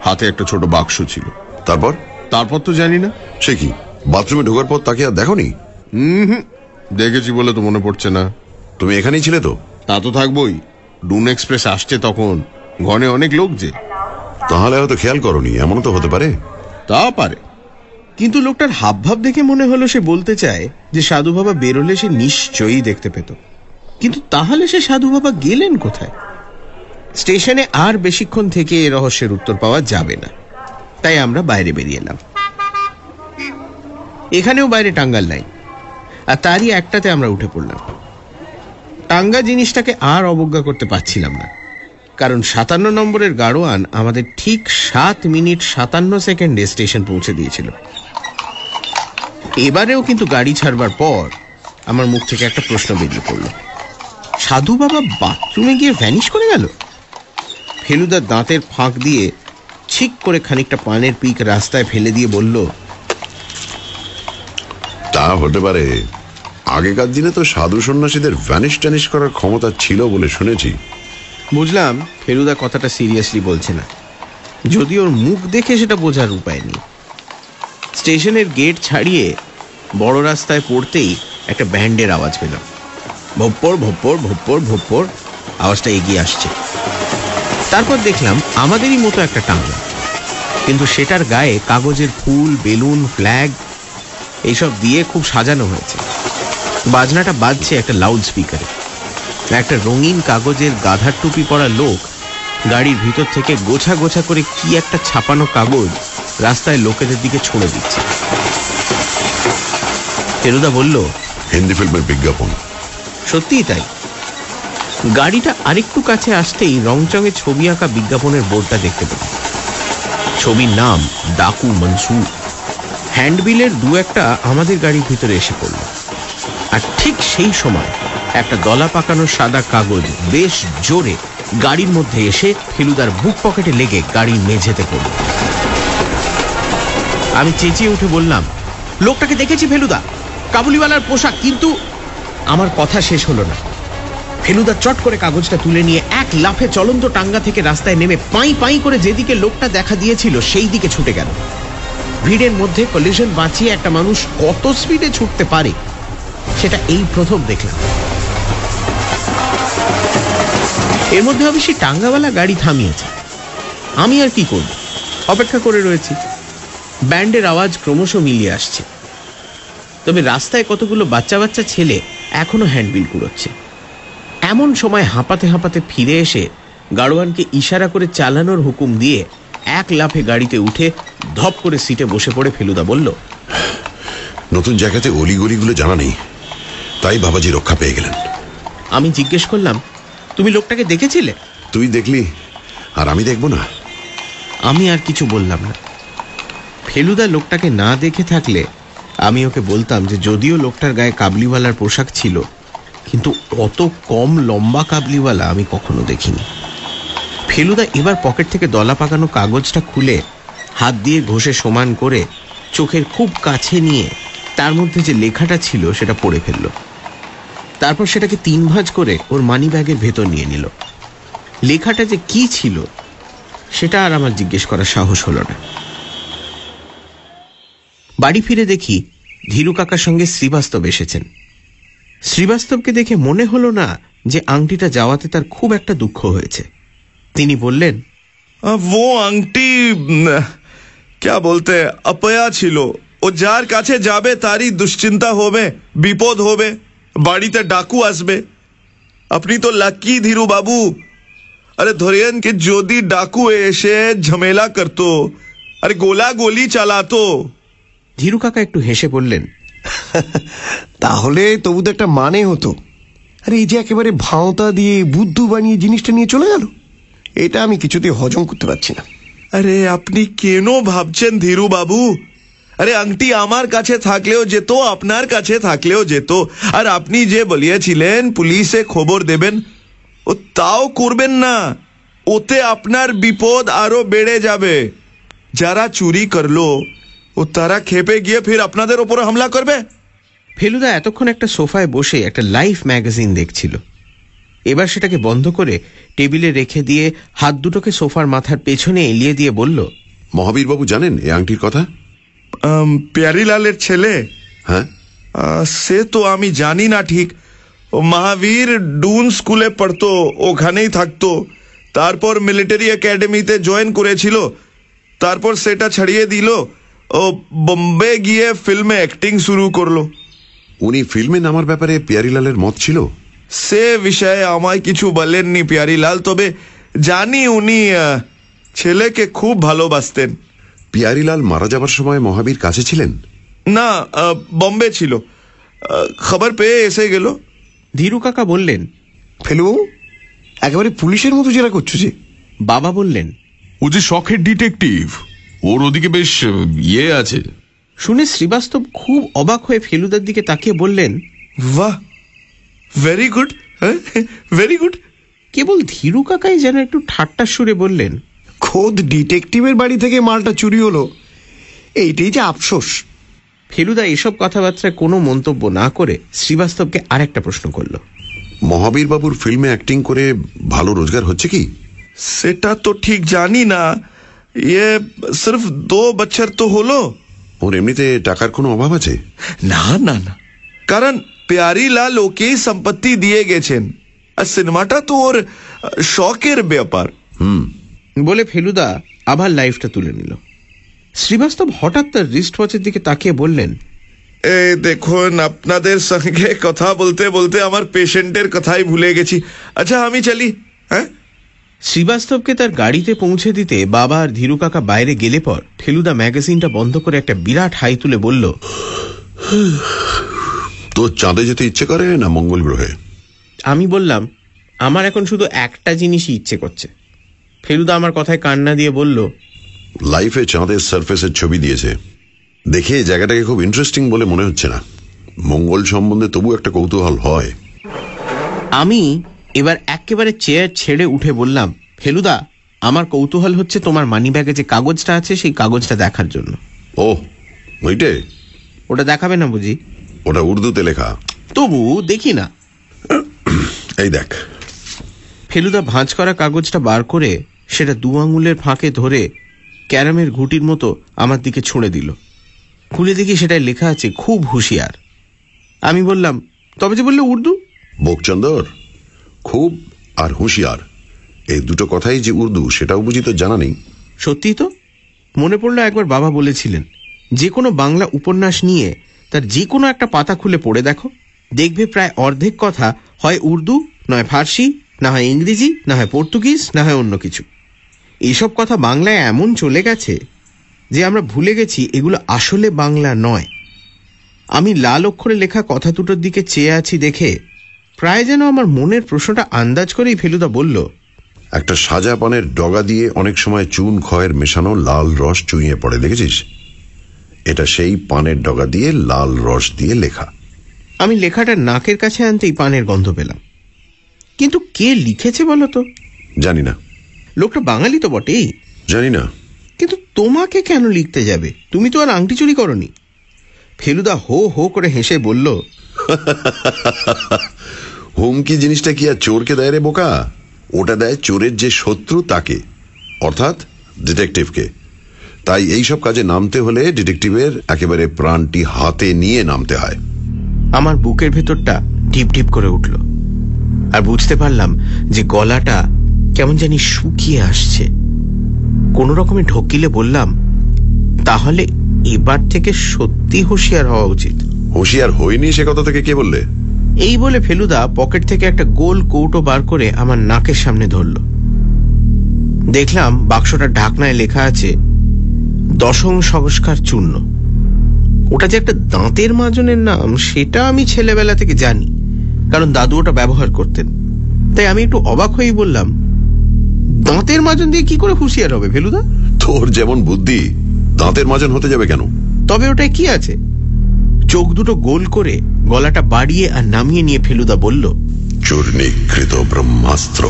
হাতে একটা ছোট বাক্স ছিল। তারপর? তারপর তো জানি না। সে কি? বাথরুমে ঢোকার পর তাকে আর দেখনি? হুম দেখেছি বলে তো মনে পড়ছে না। তুমি এখানেই ছিলে তো? তা তো থাকবোই। ডুন এক্সপ্রেস আসছে তখন। ঘনে অনেক লোক যে। তাহলে হয়তো খেয়াল করনি এমন তো হতে পারে। তা পারে। কিন্তু লোকটার হাবভাব দেখে মনে হলো সে বলতে চায় যে সাধু বাবা বেরোলে সে নিশ্চয়ই দেখতে পেত। কিন্তু তাহলে সে সাধু বাবা গেলেন কোথায়? স্টেশনে আর বেশিক্ষণ থেকে এ রহস্যের উত্তর পাওয়া যাবে না। তাই আমরা বাইরে বেরিয়ে এলাম। এখানেও বাইরে টাঙ্গাল নাই। আর তারই একটাতে আমরা উঠে পড়লাম। টাঙ্গা জিনিসটাকে আর অবজ্ঞা করতে পারছিলাম না। কারণ সাতান্ন নম্বরের গাড়োয়ান আমাদের ঠিক সাত মিনিট সাতান্ন সেকেন্ডে স্টেশন পৌঁছে দিয়েছিল। এবারেও কিন্তু গাড়ি ছাড়বার পর আমার মুখ থেকে একটা প্রশ্ন বেরিয়ে পড়ল। সাধু বাবা বাথরুমে গিয়ে ভ্যানিশ করে গেল? ফেলুদার দাঁতের ফাঁক দিয়ে ছিক করে খানিকটা পানের পিক রাস্তায় ফেলে দিয়ে বলল, তা হতে পারে। আগেকার দিনে তো সাধু সন্ন্যাসীদের ভ্যানিশ ট্যানিশ করার ক্ষমতা ছিল বলে শুনেছি। বুঝলাম ফেলুদা কথাটা সিরিয়াসলি বলছে না। যদি ওর মুখ দেখে সেটা বোঝার উপায় নেই। স্টেশনের গেট ছাড়িয়ে বড় রাস্তায় পড়তেই একটা ব্যান্ডের আওয়াজ পেলাম ভোপ্পর ভোপ্পর ভোপ্পর ভোপ্পর আওয়াজটা এগিয়ে আসছে। তারপর দেখলাম আমাদেরই মতো একটা টাঙ্গা। কিন্তু সেটার গায়ে কাগজের ফুল, বেলুন ফ্ল্যাগ এইসব দিয়ে খুব সাজানো হয়েছে। বাজনাটা বাজছে একটা লাউড স্পিকারে একটা রঙিন কাগজের গাধার টুপি পরা লোক গাড়ির ভিতর থেকে গোছা গোছা করে কি একটা ছাপানো কাগজ রাস্তায় লোকেদের দিকে ছুঁড়ে দিচ্ছে। ফেরুদা বলল হিন্দি ফিল্মের বিজ্ঞাপন। সত্যিই তাই। গাড়িটা আরেকটু কাছে আসতেই রংচঙে ছবি আঁকা বিজ্ঞাপনের বোর্ডটা দেখতে পেলাম। ছবির নাম ডাকু মনসুর হ্যান্ডবিলের দু একটা আমাদের গাড়ির ভিতরে এসে পড়ল। আর ঠিক সেই সময় একটা দলা পাকানো সাদা কাগজ বেশ জোরে গাড়ির মধ্যে এসে ফেলুদার বুক পকেটে লেগে গাড়ির মেঝেতে পড়ল। আমি চেঁচিয়ে উঠে বললাম, লোকটাকে দেখেছি ফেলুদা। কাবুলিওয়ালার পোশাক, কিন্তু আমার কথা শেষ হলো না। ফেলুদা চট করে কাগজটা তুলে নিয়ে এক লাফে চলন্ত টাঙ্গা থেকে রাস্তায় নেমে পাই পাই করে যেদিকে লোকটা দেখা দিয়েছিল, সেই দিকে ছুটে গেল। ভিড়ের মধ্যে কলিশন বাঁচিয়ে একটা মানুষ কত স্পিডে ছুটতে পারে, সেটা এই প্রথম দেখলাম। এর মধ্যে অবশ্যই টাঙ্গাওয়ালা গাড়ি থামিয়েছে। আমি আর কি করব? অপেক্ষা করে রয়েছি। ব্যান্ডের আওয়াজ ক্রমশ মিলিয়ে আসছে। তবে রাস্তায় কতগুলো বাচ্চা বাচ্চা ছেলে এখনও হ্যান্ডবিল কুড়োচ্ছে। এমন সময় হাঁপাতে হাঁপাতে ফিরে এসে গাড়োয়ানকে ইশারা করে চালানোর হুকুম দিয়ে এক লাফে গাড়িতে উঠে ধপ করে সিটে বসে পড়ে ফেলুদা বলল নতুন জায়গাতে অলিগলিগুলো জানা নেই। তাই বাবাজি রক্ষা পেয়ে গেলেন। আমি জিজ্ঞেস করলাম তুমি লোকটাকে দেখেছিলে? তুই দেখলি আর আমি দেখব না। আমি আর কিছু বললাম না। ফেলুদা লোকটাকে না দেখে থাকলে আমি ওকে বলতাম যে যদিও লোকটার গায়ে কাবলিওয়ালার পোশাক ছিল কিন্তু অত কম লম্বা কাবলিওয়ালা আমি কখনো দেখিনি। ফেলুদা এবার পকেট থেকে দলা পাকানো কাগজটা খুলে হাত দিয়ে ঘষে সমান করে চোখের খুব কাছে নিয়ে তার মধ্যে যে লেখাটা ছিল সেটা পড়ে ফেলল। তারপর সেটাকে তিন ভাঁজ করে ওর মানি ব্যাগের ভেতর নিয়ে নিল। লেখাটা যে কি ছিল, সেটা আর আমার জিজ্ঞেস করার সাহস হলো না। বাড়ি ফিরে দেখি ধীরু কাকার সঙ্গে শ্রীবাস্তব এসেছেন। শ্রীবাস্তবকে দেখে মনে হলো না যে আংটিটা যাওয়াতে তার খুব একটা দুঃখ হয়েছে। তিনি বললেন ও আংটি ক্যা বলতে, অপয়া ছিল। ও যার কাছে যাবে, তারই দুশ্চিন্তা হবে, বিপদ হবে। বাড়িতে ডাকু আসবে। আপনি তো লাকি ধীরু বাবু। আরে ধরেন কি যদি ডাকু এসে ঝামেলা করতো আরে গোলা গলি চালাতো। ধীরু কাকা একটু হেসে বললেন তাহলে তবু তো একটা মানে হতো। আরে এই যে একেবারে ভাঁওতা দিয়ে বুদ্ধ বানিয়ে জিনিসটা নিয়ে চলে গেল। এটা আমি কিছুতেই হজম করতে পারছি না। আরে আপনি কেন ভাবছেন ধীরু বাবু? আরে আংটি আমার কাছে থাকলেও যেত আপনার কাছে থাকলেও যেত। আর আপনি যে বলিয়েছিলেন পুলিশে খবর দেবেন ও তাও করবেন না। ওতে আপনার বিপদ আরও বেড়ে যাবে। যারা চুরি করল ও তারা খেপে গিয়ে ফির আপনাদের ওপরে হামলা করবে। ফেলুদা এতক্ষণ একটা সোফায় বসে একটা লাইফ ম্যাগাজিন দেখছিল। এবার সেটাকে বন্ধ করে টেবিলে রেখে দিয়ে হাত দুটোকে সোফার মাথার পেছনে এলিয়ে দিয়ে বলল মহাবীর বাবু জানেন এই আংটির কথা? প্যারিলালের ছেলে। হ্যাঁ? সে তো আমি জানি না ঠিক। মহাবীর ডুন স্কুলে পড়তো ওখানেই থাকতো। তারপর মিলিটারি একাডেমিতে জয়েন করেছিল। তারপর সেটা ছাড়িয়ে দিল। ও বোম্বে গিয়ে ফিল্মে অ্যাক্টিং শুরু করল। উনি ফিল্মে নামার ব্যাপারে পিয়ারিলালের মত ছিল? সে বিষয়ে আমায় কিছু বলেননি পিয়ারিলাল তবে জানি উনি ছেলেকে খুব ভালোবাসতেন। পিয়ারিলাল মারা যাবার সময় মহাবীর কাছে ছিলেন? না বম্বে ছিল। খবর পেয়ে এসে গেল। ধীরু কাকা বললেন ফেলুবাবু একেবারে পুলিশের মতো জেরা করছ যে। বাবা বললেন ও যে শখের ডিটেকটিভ ওর ওদিকে বেশ ইয়ে আছে। শুনে শ্রীবাস্তব খুব অবাক হয়ে ফেলুদার দিকে তাকিয়ে বললেন বাহ ভেরি গুড ভেরি গুড কেবল ধীরু কাকাই যেন একটু ঠাট্টার সুরে বললেন খোদ ডিটেকটিভের বাড়ি থেকে মালটা চুরি হলো। এইটাই যে আফসোস। ফেলুদা এসব কথাবার্তায় কোনো মন্তব্য না করে শ্রীবাস্তবকে আরেকটা প্রশ্ন করল। মহাবীর বাবুর ফিল্মে অ্যাক্টিং করে ভালো রোজগার হচ্ছে কি? সেটা তো ঠিক জানি না। ইয়ে সির্ফ দো বছর তো হলো। ওর এমনিতে টাকার কোনো অভাব আছে? না না না। কারণ প্যারি লাল ওকেই সম্পত্তি দিয়ে গেছেন। আর সিনেমাটা তো ওর শখের ব্যাপার। হুম। বলে ফেলুদা আবার লাইফটা তুলে নিল। শ্রীবাস্তব হঠাৎ তার রিস্ট ওয়াচের দিকে তাকিয়ে বললেন এ দেখুন আপনাদের সঙ্গে কথা বলতে বলতে আমার পেশেন্টের কথাই ভুলে গেছি। আচ্ছা আমি চলি হ্যাঁ? শ্রীবাস্তবকে তার গাড়িতে পৌঁছে দিতে বাবা আর ধীরু কাকা বাইরে গেলে পর ফেলুদা ম্যাগাজিনটা বন্ধ করে একটা বিরাট হাই তুলে বলল তোর চাঁদে যেতে ইচ্ছে করে না মঙ্গল গ্রহে? আমি বললাম আমার এখন শুধু একটা জিনিসই ইচ্ছে করছে। ফেলুদা আমার কথায় কান্না দিয়ে বলল লাইফে চাঁদের সারফেসের ছবি দিয়েছে। দেখে জায়গাটাকে খুব ইন্টারেস্টিং বলে মনে হচ্ছে না। মঙ্গল সম্বন্ধে তবু একটা কৌতূহল হয়। আমি এবার একেবারে চেয়ার ছেড়ে উঠে বললাম ফেলুদা আমার কৌতূহল হচ্ছে তোমার মানি ব্যাগে যে কাগজটা আছে সেই কাগজটা দেখার জন্য। ও ওইটে? ওটা দেখাবে না বুঝি? ওটা উর্দুতে লেখা। তবু দেখি না। এই দেখ। ফেলুদা ভাঁজ করা কাগজটা বার করে সেটা দু আঙুলের ফাঁকে ধরে ক্যারামের ঘুটির মতো আমার দিকে ছুঁড়ে দিল। খুলে দেখি সেটায় লেখা আছে খুব হুঁশিয়ার। আমি বললাম তবে যে বললে উর্দু? বোকচন্দর খুব আর হুঁশিয়ার। এই দুটো কথাই যে উর্দু সেটাও বুঝি তো জানা নেই? সত্যি তো? মনে পড়ল একবার বাবা বলেছিলেন যে কোনো বাংলা উপন্যাস নিয়ে তার যে কোনো একটা পাতা খুলে পড়ে দেখো। দেখবে প্রায় অর্ধেক কথা হয় উর্দু নয় ফার্সি না হয় ইংরেজি না হয় পর্তুগিজ না হয় অন্য কিছু। এইসব কথা বাংলায় এমন চলে গেছে যে আমরা ভুলে গেছি এগুলো আসলে বাংলা নয়। আমি লাল অক্ষরে লেখা কথা দুটোর দিকে চেয়ে আছি দেখে প্রায় যেন আমার মনের প্রশ্নটা আন্দাজ করেই ফেলুদা বলল একটা সাজা পানের ডগা দিয়ে অনেক সময় চুন খয়ের মেশানো লাল রস চুইয়ে পড়ে দেখেছিস? এটা সেই পানের ডগা দিয়ে লাল রস দিয়ে লেখা। আমি লেখাটা নাকের কাছে আনতেই পানের গন্ধ পেলাম। কিন্তু কে লিখেছে বলো তো? জানি না। লোকটা বাঙালি তো বটেই জানি না। কিন্তু তোমাকে কেন লিখতে যাবে? তুমি তো আর আংটি চুরি করনি। ফেলুদা হো হো করে হেসে বলল হুমকি জিনিসটা কি আর চোরকে দেয় রে বোকা? ওটা দেয় চোরের যে শত্রু তাকে অর্থাৎ ডিটেকটিভকে। তাই এই সব কাজে নামতে হলে ডিটেকটিভের একেবারে প্রাণটি হাতে নিয়ে নামতে হয়। আমার বুকের ভেতরটা ঢিপ ঢিপ করে উঠল। আর বুঝতে পারলাম যে গলাটা কেমন জানি শুকিয়ে আসছে। কোন রকমে ঢকিলে বললাম তাহলে এবার থেকে সত্যি হুঁশিয়ার হওয়া উচিত। হুঁশিয়ার হইনি সে কথা থেকে কে বললে? এই বলে ফেলুদা পকেট থেকে একটা গোল কৌটো বার করে আমার নাকের সামনে ধরল। দেখলাম বাক্সটার ঢাকনায় লেখা আছে দশম সংস্কার চূর্ণ। ওটা যে একটা দাঁতের মাজনের নাম সেটা আমি ছেলেবেলা থেকে জানি কারণ দাদু ওটা ব্যবহার করতেন। তাই আমি একটু অবাক হয়েই বললাম দাঁতের মাজন দিয়ে কি করে হুঁশিয়ার হবে ফেলুদা? তোর যেমন বুদ্ধি দাঁতের মাজন হতে যাবে কেন? তবে ওটায় কি আছে? চোখ দুটো গোল করে গলাটা বাড়িয়ে আর নামিয়ে নিয়ে ফেলুদা বলল চূর্ণীকৃত ব্রহ্মাস্ত্র।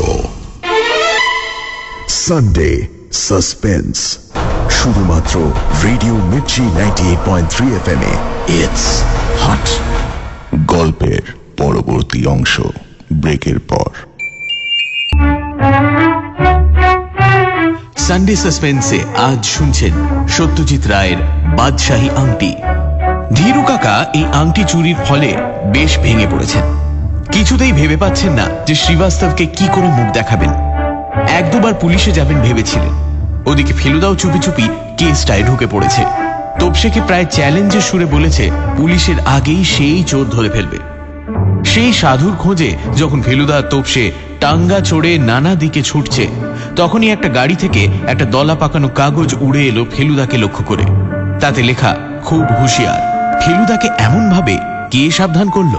সানডে সাসপেন্স শুধুমাত্র radio Mirchi ninety eight point three F M it's hot গল্পের পরবর্তী অংশ ব্রেকের পর। সানডে সাসপেন্সে আজ শুনছেন সত্যজিৎ রায়ের বাদশাহী আংটি। ধীরু কাকা এই আংটি চুরির ফলে বেশ ভেঙে পড়েছেন। কিছুতেই ভেবে পাচ্ছেন না যে শ্রীবাস্তবকে কি করে মুখ দেখাবেন। এক দুবার পুলিশে যাবেন ভেবেছিলেন। ওদিকে ফেলুদাও চুপি চুপি কেসটায় ঢুকে পড়েছে। তোপসেকে প্রায় চ্যালেঞ্জের সুরে বলেছে, পুলিশের আগেই সেই চোর ধরে ফেলবে। সেই সাধুর খোঁজে যখন ফেলুদা তোপসে টাঙ্গা চড়ে নানা দিকে ছুটছে। তখনই একটা গাড়ি থেকে একটা দলা পাকানো কাগজ উড়ে এলো ফেলুদাকে লক্ষ্য করে। তাতে লেখা খুব হুঁশিয়ার। ফেলুদাকে এমন ভাবে কে সাবধান করল?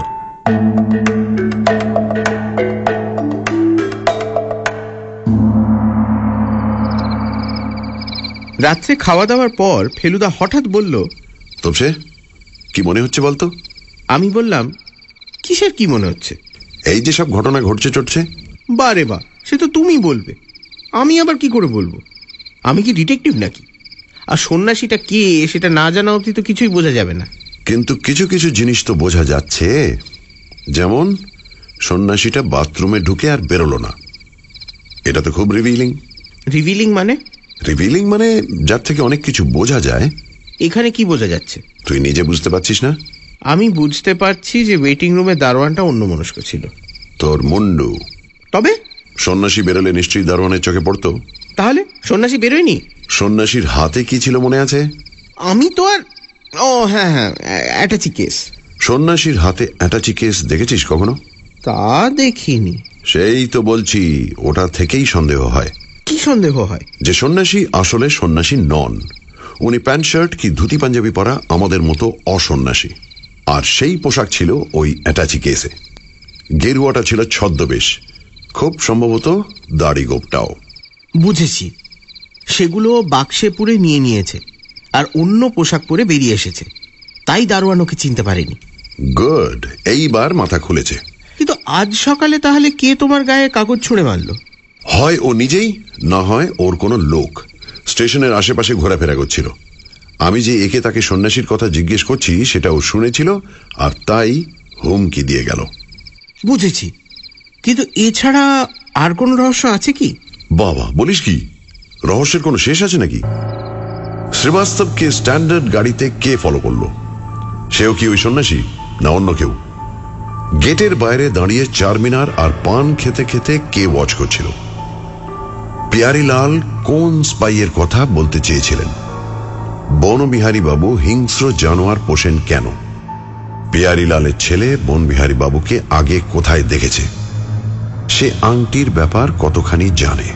রাত্রে খাওয়া দাওয়ার পর ফেলুদা হঠাৎ বলল তবসে কি মনে হচ্ছে বলতো? আমি বললাম কিসের কি মনে হচ্ছে? এই যে সব ঘটনা ঘটছে চটছে বারে বা সে তো তুমি বলবে। আমি আবার কি করে বলব? আমি কি ডিটেকটিভ নাকি? আর সন্ন্যাসীটা কে সেটা না জানা অবধি তো কিছুই বোঝা যাবে না। কিন্তু কিছু কিছু জিনিস তো বোঝা যাচ্ছে। যেমন সন্ন্যাসীটা বাথরুমে ঢুকে আর বেরোলো না। এটা তো খুব রিভিলিং রিভিলিং মানে? রিভিলিং মানে যার থেকে অনেক কিছু বোঝা যায়। এখানে কি বোঝা যাচ্ছে? তুই নিজে বুঝতে পারছিস না? আমি বুঝতে পারছি যে ওয়েটিং রুমে দারোয়ানটা অন্য মনস্ক ছিল। তোর মুন্ডু। তবে? সন্ন্যাসী বেরোলে নিশ্চয়ই দারোয়ানের চোখে পড়তো। তাহলে সন্ন্যাসী বেরোয়নি? সন্ন্যাসীর হাতে কি ছিল মনে আছে? আমি তো আর ও হ্যাঁ হ্যাঁ অ্যাটাচি কেস। সন্ন্যাসীর হাতে অ্যাটাচি কেস দেখেছিস কখনো? তা দেখিনি। সেই তো বলছি ওটা থেকেই সন্দেহ হয়। কি সন্দেহ হয়? যে সন্ন্যাসী আসলে সন্ন্যাসী নন। উনি প্যান্ট শার্ট কি ধুতি পাঞ্জাবি পরা আমাদের মতো অসন্ন্যাসী। আর সেই পোশাক ছিল ওই অ্যাটাচি কেসে। গেরুয়াটা ছিল ছদ্মবেশ। খুব সম্ভবত দাড়ি গোপটাও। বুঝেছি। সেগুলো বাক্সে পুরে নিয়ে নিয়েছে আর অন্য পোশাক পরে বেরিয়ে এসেছে। তাই দারোয়ান ওকে চিনতে পারেনি। গুড এইবার মাথা খুলেছে। কিন্তু আজ সকালে তাহলে কে তোমার গায়ে কাগজ ছুঁড়ে মারলো? হয় ও নিজেই না হয় ওর কোনো লোক। স্টেশনের আশেপাশে ঘোরাফেরা করছিল। আমি যে একে তাকে সন্ন্যাসীর কথা জিজ্ঞেস করছি সেটা ও শুনেছিল আর তাই হুমকি দিয়ে গেল। বুঝেছি। কিন্তু এছাড়া আর কোন রহস্য আছে কি? বাবা, বলিস কি? রহস্যের কোনো শেষ আছে নাকি? শ্রীবাস্তবকে স্ট্যান্ডার্ড গাড়িতে কে ফলো করল? সেও কি ওই সন্ন্যাসী, না অন্য কেউ? গেটের বাইরে দাঁড়িয়ে চারমিনার আর পান খেতে খেতে কে ওয়াচ করছিল? পিয়ারিলাল কোন স্পাইয়ের কথা বলতে চেয়েছিলেন? বনবিহারী বাবু হিংস্র জানোয়ার পোষেন কেন? পিয়ারিলালের ছেলে বনবিহারী বাবুকে আগে কোথায় দেখেছে? সে আংটির ব্যাপার কতখানি জানে?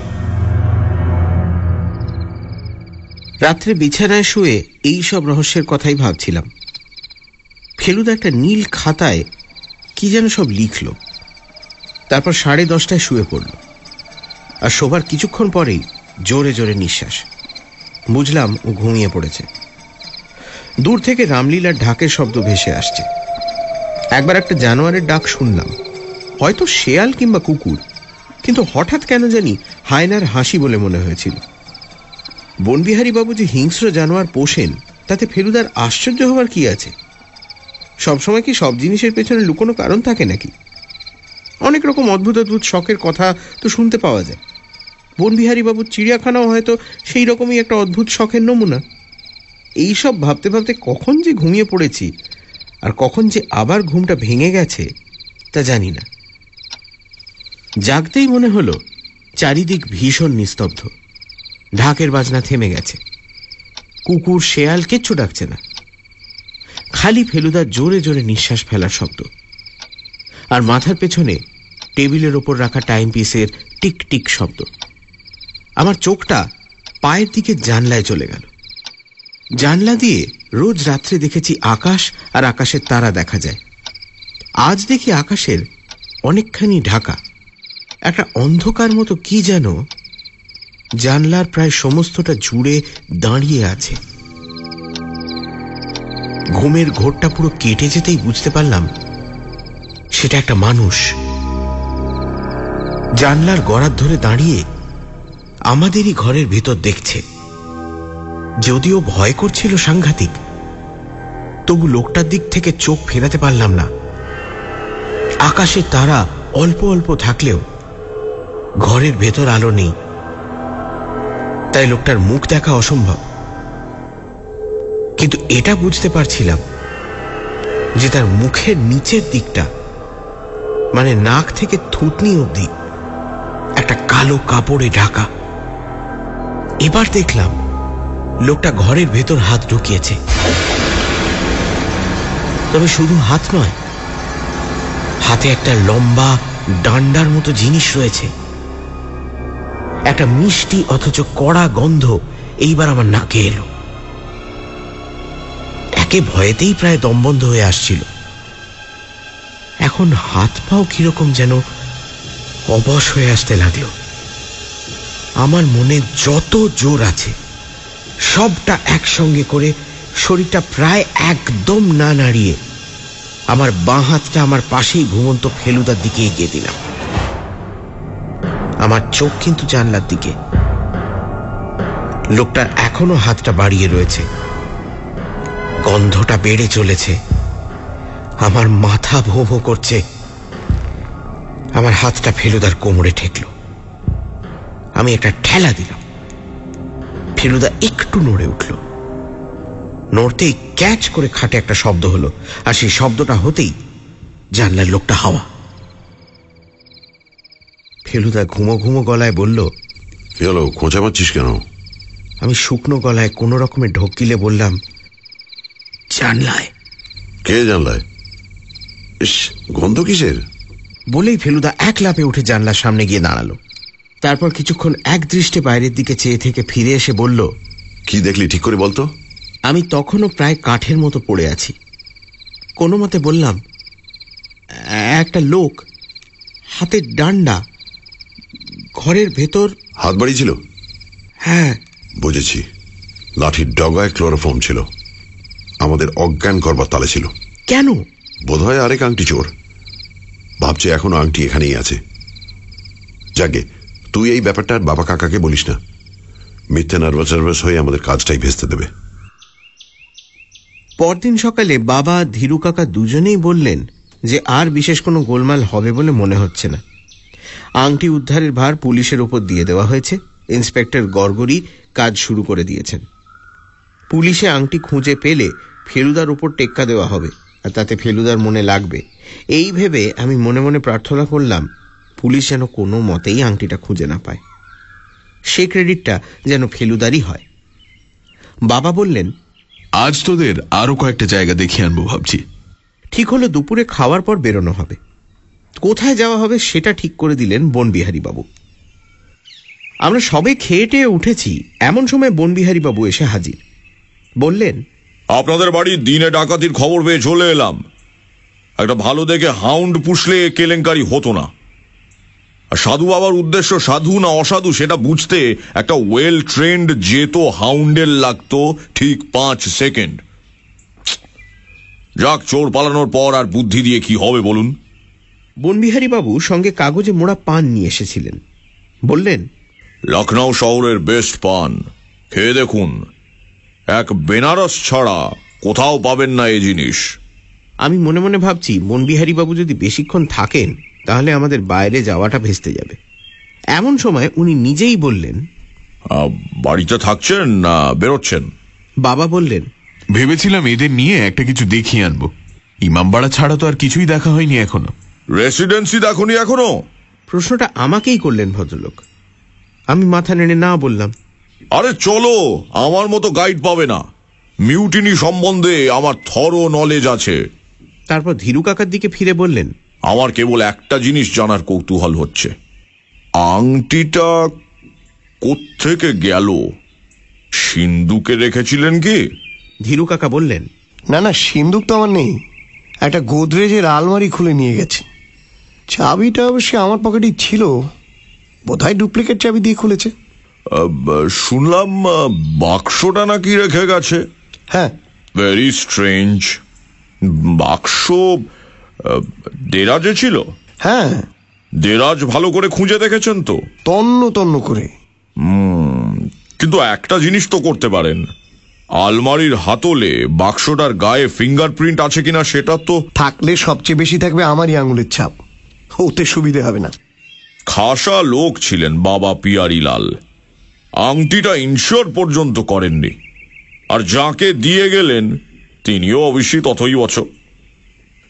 রাত্রে বিছানায় শুয়ে এই সব রহস্যের কথাই ভাবছিলাম। ফেলুদা একটা নীল খাতায় কি যেন সব লিখল। তারপর সাড়ে দশটায় শুয়ে পড়ল। আর শোবার কিছুক্ষণ পরেই জোরে জোরে নিঃশ্বাস। বুঝলাম ও ঘুমিয়ে পড়েছে। দূর থেকে রামলীলার ঢাকের শব্দ ভেসে আসছে। একবার একটা জানোয়ারের ডাক শুনলাম। হয়তো শেয়াল কিংবা কুকুর। কিন্তু হঠাৎ কেন জানি হায়নার হাসি বলে মনে হয়েছিল। বনবিহারী বাবু যে হিংস্র জানোয়ার পোষেন, তাতে ফেলুদার আশ্চর্য হওয়ার কি আছে? সবসময় কি সব জিনিসের পেছনে লুকোনো কারণ থাকে নাকি? অনেক রকম অদ্ভুত অদ্ভুত শখের কথা তো শুনতে পাওয়া যায়। বনবিহারী বাবুর চিড়িয়াখানাও হয়তো সেই রকমই একটা অদ্ভুত শখের নমুনা। এই সব ভাবতে ভাবতে কখন যে ঘুমিয়ে পড়েছি, আর কখন যে আবার ঘুমটা ভেঙে গেছে, তা জানি না। জাগতেই মনে হলো, চারিদিক ভীষণ নিস্তব্ধ। ঢাকের বাজনা থেমে গেছে। কুকুর শেয়াল কিচ্ছু ডাকছে না। খালি ফেলুদা জোরে জোরে নিঃশ্বাস ফেলার শব্দ। আর মাথার পেছনে টেবিলের ওপর রাখা টাইম পিসের টিক টিক শব্দ। আমার চোখটা পায়ের দিকে জানলায় চলে গেল। জানলা দিয়ে রোজ রাত্রে দেখেছি আকাশ আর আকাশের তারা দেখা যায়। আজ দেখি আকাশের অনেকখানি ঢাকা। একটা অন্ধকার মতো কি যেন? জানলার প্রায় সমস্তটা জুড়ে দাঁড়িয়ে আছে। ঘুমের ঘোরটা পুরো কেটে যেতেই বুঝতে পারলাম সেটা একটা মানুষ। জানলার গড়ার ধরে দাঁড়িয়ে আমাদেরই ঘরের ভেতর দেখছে। যদিও ভয় করছিল সাংঘাতিক, তবু লোকটার দিক থেকে চোখ ফেরাতে পারলাম না। আকাশে তারা অল্প অল্প থাকলেও ঘরের ভেতর আলো নেই। তাই লোকটার মুখ দেখা অসম্ভব। কিন্তু এটা বুঝতে পারছিলাম যে তার মুখের নিচের দিকটা মানে নাক থেকে থুতনি অবধি, একটা কালো কাপড়ে ঢাকা। এবার দেখলাম লোকটা ঘরের ভেতর হাত ঢুকিয়েছে। তবে শুধু হাত নয়, হাতে একটা লম্বা ডান্ডার মতো জিনিস রয়েছে। একটা মিষ্টি অথচ কড়া গন্ধ এইবার আমার নাকে এলো। একে ভয়েতেই প্রায় দমবন্ধ হয়ে আসছিল। এখন হাত পাও কীরকম যেন অবশ হয়ে আসতে লাগল। আমার মনে যত জোর আছে, সবটা একসঙ্গে করে শরীরটা প্রায় একদম না নাড়িয়ে আমার বাঁ হাতটা আমার পাশেই ঘুমন্ত ফেলুদার দিকে এগিয়ে দিলাম। আমার চোখ কিন্তু জানলার দিকে। লোকটার এখনও হাতটা বাড়িয়ে রয়েছে। গন্ধটা বেড়ে চলেছে। আমার মাথা ভো ভো করছে। আমার হাতটা ফেলুদার কোমরে ঠেকল। আমি একটা ঠেলা দিলাম। ফেলুদা একটু নড়ে উঠল। নড়তেই ক্যাচ করে খাটে একটা শব্দ হলো। আর সেই শব্দটা হতেই জানলার লোকটা হাওয়া। ফেলুদা ঘুমো ঘুমো গলায় বলল কি হলো খোঁচা মারছিস কেন? আমি শুকনো গলায় কোনো রকমে ঢোকিলে বললাম জানলায়। কে জানলায়? ইস গন্ধ কিসের? বলেই ফেলুদা এক লাপে উঠে জানলার সামনে গিয়ে দাঁড়াল। তারপর কিছুক্ষণ এক দৃষ্টে বাইরের দিকে চেয়ে থেকে ফিরে এসে বলল কি দেখলি ঠিক করে বলতো? আমি তখনও প্রায় কাঠের মতো পড়ে আছি। কোনো মতে বললাম একটা লোক হাতের ডান্ডা ঘরের ভেতর? হাত বাড়িয়েছিল হ্যাঁ। বুঝেছি। লাঠির ডগায় ক্লোরোফর্ম ছিল। আমাদের অজ্ঞান করবার তালে ছিল। কেন? বোধ হয় আরেক আংটি চোর। ভাবছে এখনও আংটি এখানেই আছে। যাকে তুই এই ব্যাপারটা আর বাবা কাকাকে বলিস না। মিথ্যে নার্ভাস নার্ভাস হয়ে আমাদের কাজটাই ভেস্তে দেবে। পরদিন সকালে বাবা ধীরু কাকা দুজনেই বললেন যে আর বিশেষ কোনো গোলমাল হবে বলে মনে হচ্ছে না। আংটি উদ্ধারের ভার পুলিশের ওপর দিয়ে দেওয়া হয়েছে। ইন্সপেক্টর গড়গড়ি কাজ শুরু করে দিয়েছেন। পুলিশে আংটি খুঁজে পেলে ফেলুদার উপর টেক্কা দেওয়া হবে আর তাতে ফেলুদার মনে লাগবে। এই ভেবে আমি মনে মনে প্রার্থনা করলাম পুলিশ যেন কোনো মতেই আংটিটা খুঁজে না পায়। সে ক্রেডিটটা যেন ফেলুদারই হয়। বাবা বললেন আজ তোদের আরও কয়েকটা জায়গা দেখিয়ে আনব ভাবছি। ঠিক হলো দুপুরে খাওয়ার পর বেরোনো হবে। কোথায় যাওয়া হবে সেটা ঠিক করে দিলেন বনবিহারী বাবু আমরা সবে খেয়ে টেয়ে উঠেছি, এমন সময় বনবিহারী বাবু এসে হাজির। বললেন, আপনাদের বাড়ি দিনে ডাকাতির খবর পেয়ে চলে এলাম। একটা ভালো দেখে হাউন্ড পুষলে কেলেঙ্কারি হতো না। আর সাধু বাবার উদ্দেশ্য সাধু না অসাধু সেটা বুঝতে একটা ওয়েল ট্রেন্ড যেত হাউন্ডের লাগতো ঠিক পাঁচ সেকেন্ড। যাক, চোর পালানোর পর আর বুদ্ধি দিয়ে কি হবে বলুন? বনবিহারী বাবু সঙ্গে কাগজে মোড়া পান নিয়ে এসেছিলেন। বললেন লখনৌ শহরের বেস্ট পান। খেয়ে দেখুন এক বেনারস ছাড়া কোথাও পাবেন না এই জিনিস। আমি মনে মনে ভাবছি বনবিহারী বাবু যদি বেশিক্ষণ থাকেন তাহলে আমাদের বাইরে যাওয়াটা ভেস্তে যাবে। এমন সময় উনি নিজেই বললেন আহ, বাড়িতে থাকছেন না বেরোচ্ছেন? বাবা বললেন ভেবেছিলাম এদের নিয়ে একটা কিছু দেখিয়ে আনব। ইমামবাড়া ছাড়া তো আর কিছুই দেখা হয়নি এখনও। রেসিডেন্সি দেখনি এখনও? প্রশ্নটা আমাকেই করলেন ভদ্রলোক। আমি মাথা নেড়ে না বললাম। আরে চলো আমার মতো গাইড পাবে না। মিউটিনি সম্বন্ধে আমার থরো নলেজ আছে। তারপর ধীরু কাকার দিকে ফিরে বললেন আমার কেবল একটা জিনিস জানার কৌতূহল হচ্ছে। আংটিটা কোত্থেকে গেল? সিন্ধুকে রেখেছিলেন কি? ধীরু কাকা বললেন না না সিন্দুক তো আমার নেই। একটা গোদরেজের আলমারি খুলে নিয়ে গেছে। চাবিটা অবশ্যই আমার পকেটেই ছিল। বোধহয় ডুপ্লিকেট চাবি দিয়ে খুলেছে। শুনলাম বাক্সটা নাকি রেখে গেছে। হ্যাঁ। ভেরি স্ট্রেঞ্জ বাক্স দেরাজে ছিল? হ্যাঁ। দেরাজ ভালো করে খুঁজে দেখেছেন তো? তন্ন তন্ন করে। কিন্তু একটা জিনিস তো করতে পারেন। আলমারির হাতলে বাক্সটার গায়ে ফিঙ্গারপ্রিন্ট আছে কিনা সেটা তো থাকলে সবচেয়ে বেশি থাকবে আমারই আঙুলের ছাপ। ওতে সুবিধে হবে না। খাসা লোক ছিলেন বাবা পিয়ারিলাল। আংটিটা ইনশোর পর্যন্ত করেননি। আর যাকে দিয়ে গেলেন তিনিও অবশ্যই ততই বছর।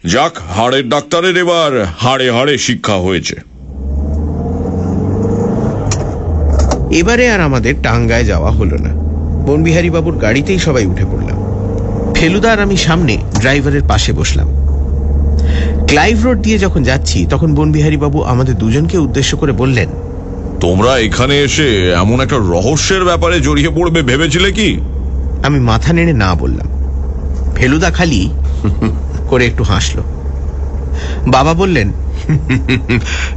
যাক হাড়ের ডাক্তারের এবার হাড়ে হাড়ে শিক্ষা হয়েছে। এবারে আর আমাদের টাঙ্গায় যাওয়া হলো না। বনবিহারী বাবুর গাড়িতেই সবাই উঠে পড়লাম। ফেলুদা আর আমি সামনে ড্রাইভারের পাশে বসলাম। ক্লাইভ রোড দিয়ে যখন যাচ্ছি তখন বনবিহারী বাবু আমাদের দুজনকে উদ্দেশ্য করে বললেন তোমরা এখানে এসে এমন একটা রহস্যের ব্যাপারে জড়িয়ে পড়বে ভেবেছিলে কি? আমি মাথা নেড়ে না বললাম। ফেলুদা খালি করে একটু হাসলো। বাবা বললেন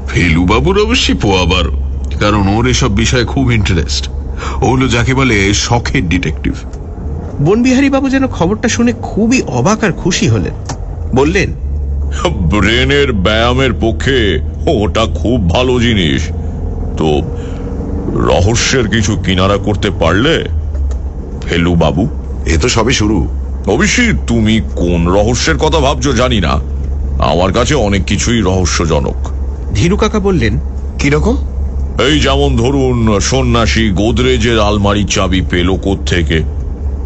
ফেলুবাবুর অবশ্যই পোয়াবার কারণ ওর এসব বিষয়ে খুব ইন্টারেস্ট ও হলো যাকে বলে শখের ডিটেকটিভ বনবিহারী বাবু যেন খবরটা শুনে খুবই অবাক আর খুশি হলেন। বললেন ব্রেনের ব্যায়ামের পক্ষে ওটা খুব ভালো জিনিস। তো রহস্যের কিছু কিনারা করতে পারলে? ফেলু বাবু। এ তো সবে শুরু। অবশ্যই তুমি কোন রহস্যের কথা ভাবছ জানি না। আমার কাছে অনেক কিছুই রহস্যজনক। ধীরু কাকা বললেন কীরকম এই যেমন ধরুন সন্ন্যাসী গোদরেজের আলমারির চাবি পেল থেকে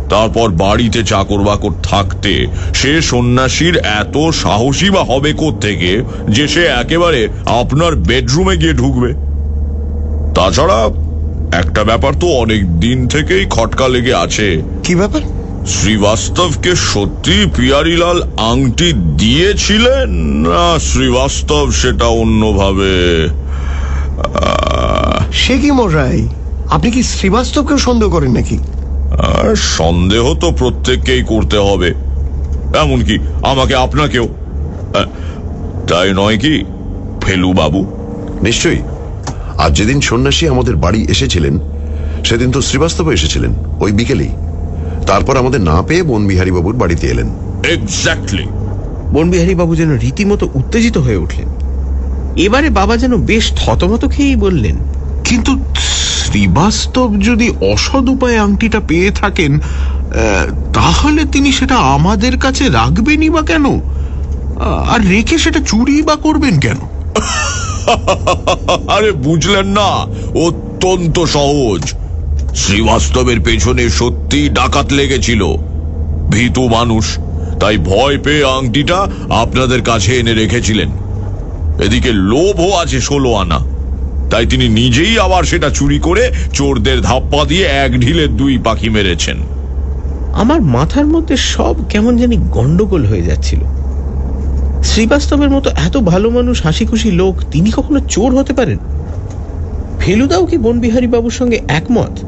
তারপর বাড়িতে চাকর বাকর থাকতে সে সন্ন্যাসীর এত সাহসী বা হবে থেকে যে সে একেবারে আপনার বেডরুমে গিয়ে ঢুকবে? তাছাড়া একটা ব্যাপার তো অনেক দিন থেকেই খটকা লেগে আছে। কি ব্যাপার? শ্রীবাস্তবকে সত্যি পিয়ারিলাল আংটি দিয়েছিলেন না শ্রীবাস্তব সেটা অন্যভাবে? সে কি মশাই? আপনি কি শ্রীবাস্তবকেও সন্দেহ করেন নাকি? সন্দেহ তো প্রত্যেককেই করতে হবে। এমনকি আমাকে আপনাকেও। তাই নয় কি ফেলু বাবু? নিশ্চয়ই। আর যেদিন সন্ন্যাসী আমাদের বাড়ি এসেছিলেন সেদিন তো শ্রীবাস্তব এসেছিলেন ওই বিকেলেই। তারপর আমাদের না পেয়ে বনবিহারী বাবুর বাড়িতে এলেন। এক্স্যাক্টলি বনবিহারী বাবু যেন রীতিমতো উত্তেজিত হয়ে উঠলেন। এবারে বাবা যেন বেশ থতমত খেয়েই বললেন কিন্তু শ্রীবাস্তব যদি অসৎ উপায়ে আংটিটা পেয়ে থাকেন তাহলে তিনি সেটা আমাদের কাছে রাখবেনই বা কেন? আর রেখে সেটা চুরি বা করবেন কেন? আরে বুঝলেন না, অত্যন্ত সহজ। শ্রীবাস্তবের পেছনে সত্যি ডাকাত লেগেছিল। ভীতু মানুষ, তাই ভয় পেয়ে আংটিটা আপনাদের কাছে এনে রেখেছিলেন। এদিকে লোভও আছে ষোলো আনা। তাই তিনি নিজেই আবার সেটা চুরি করে চোরদের ধাপ্পা দিয়ে এক ঢিলে দুই পাখি মেরেছেন। আমার মাথার মধ্যে সব কেমন জানি গন্ডগোল হয়ে যাচ্ছিল। শ্রীবাস্তবের মতো এত ভালো মানুষ হাসি খুশি লোক তিনি কখনো চোর হতে পারেন? ফেলুদাও কি বনবিহারী বাবুর সঙ্গে একমত?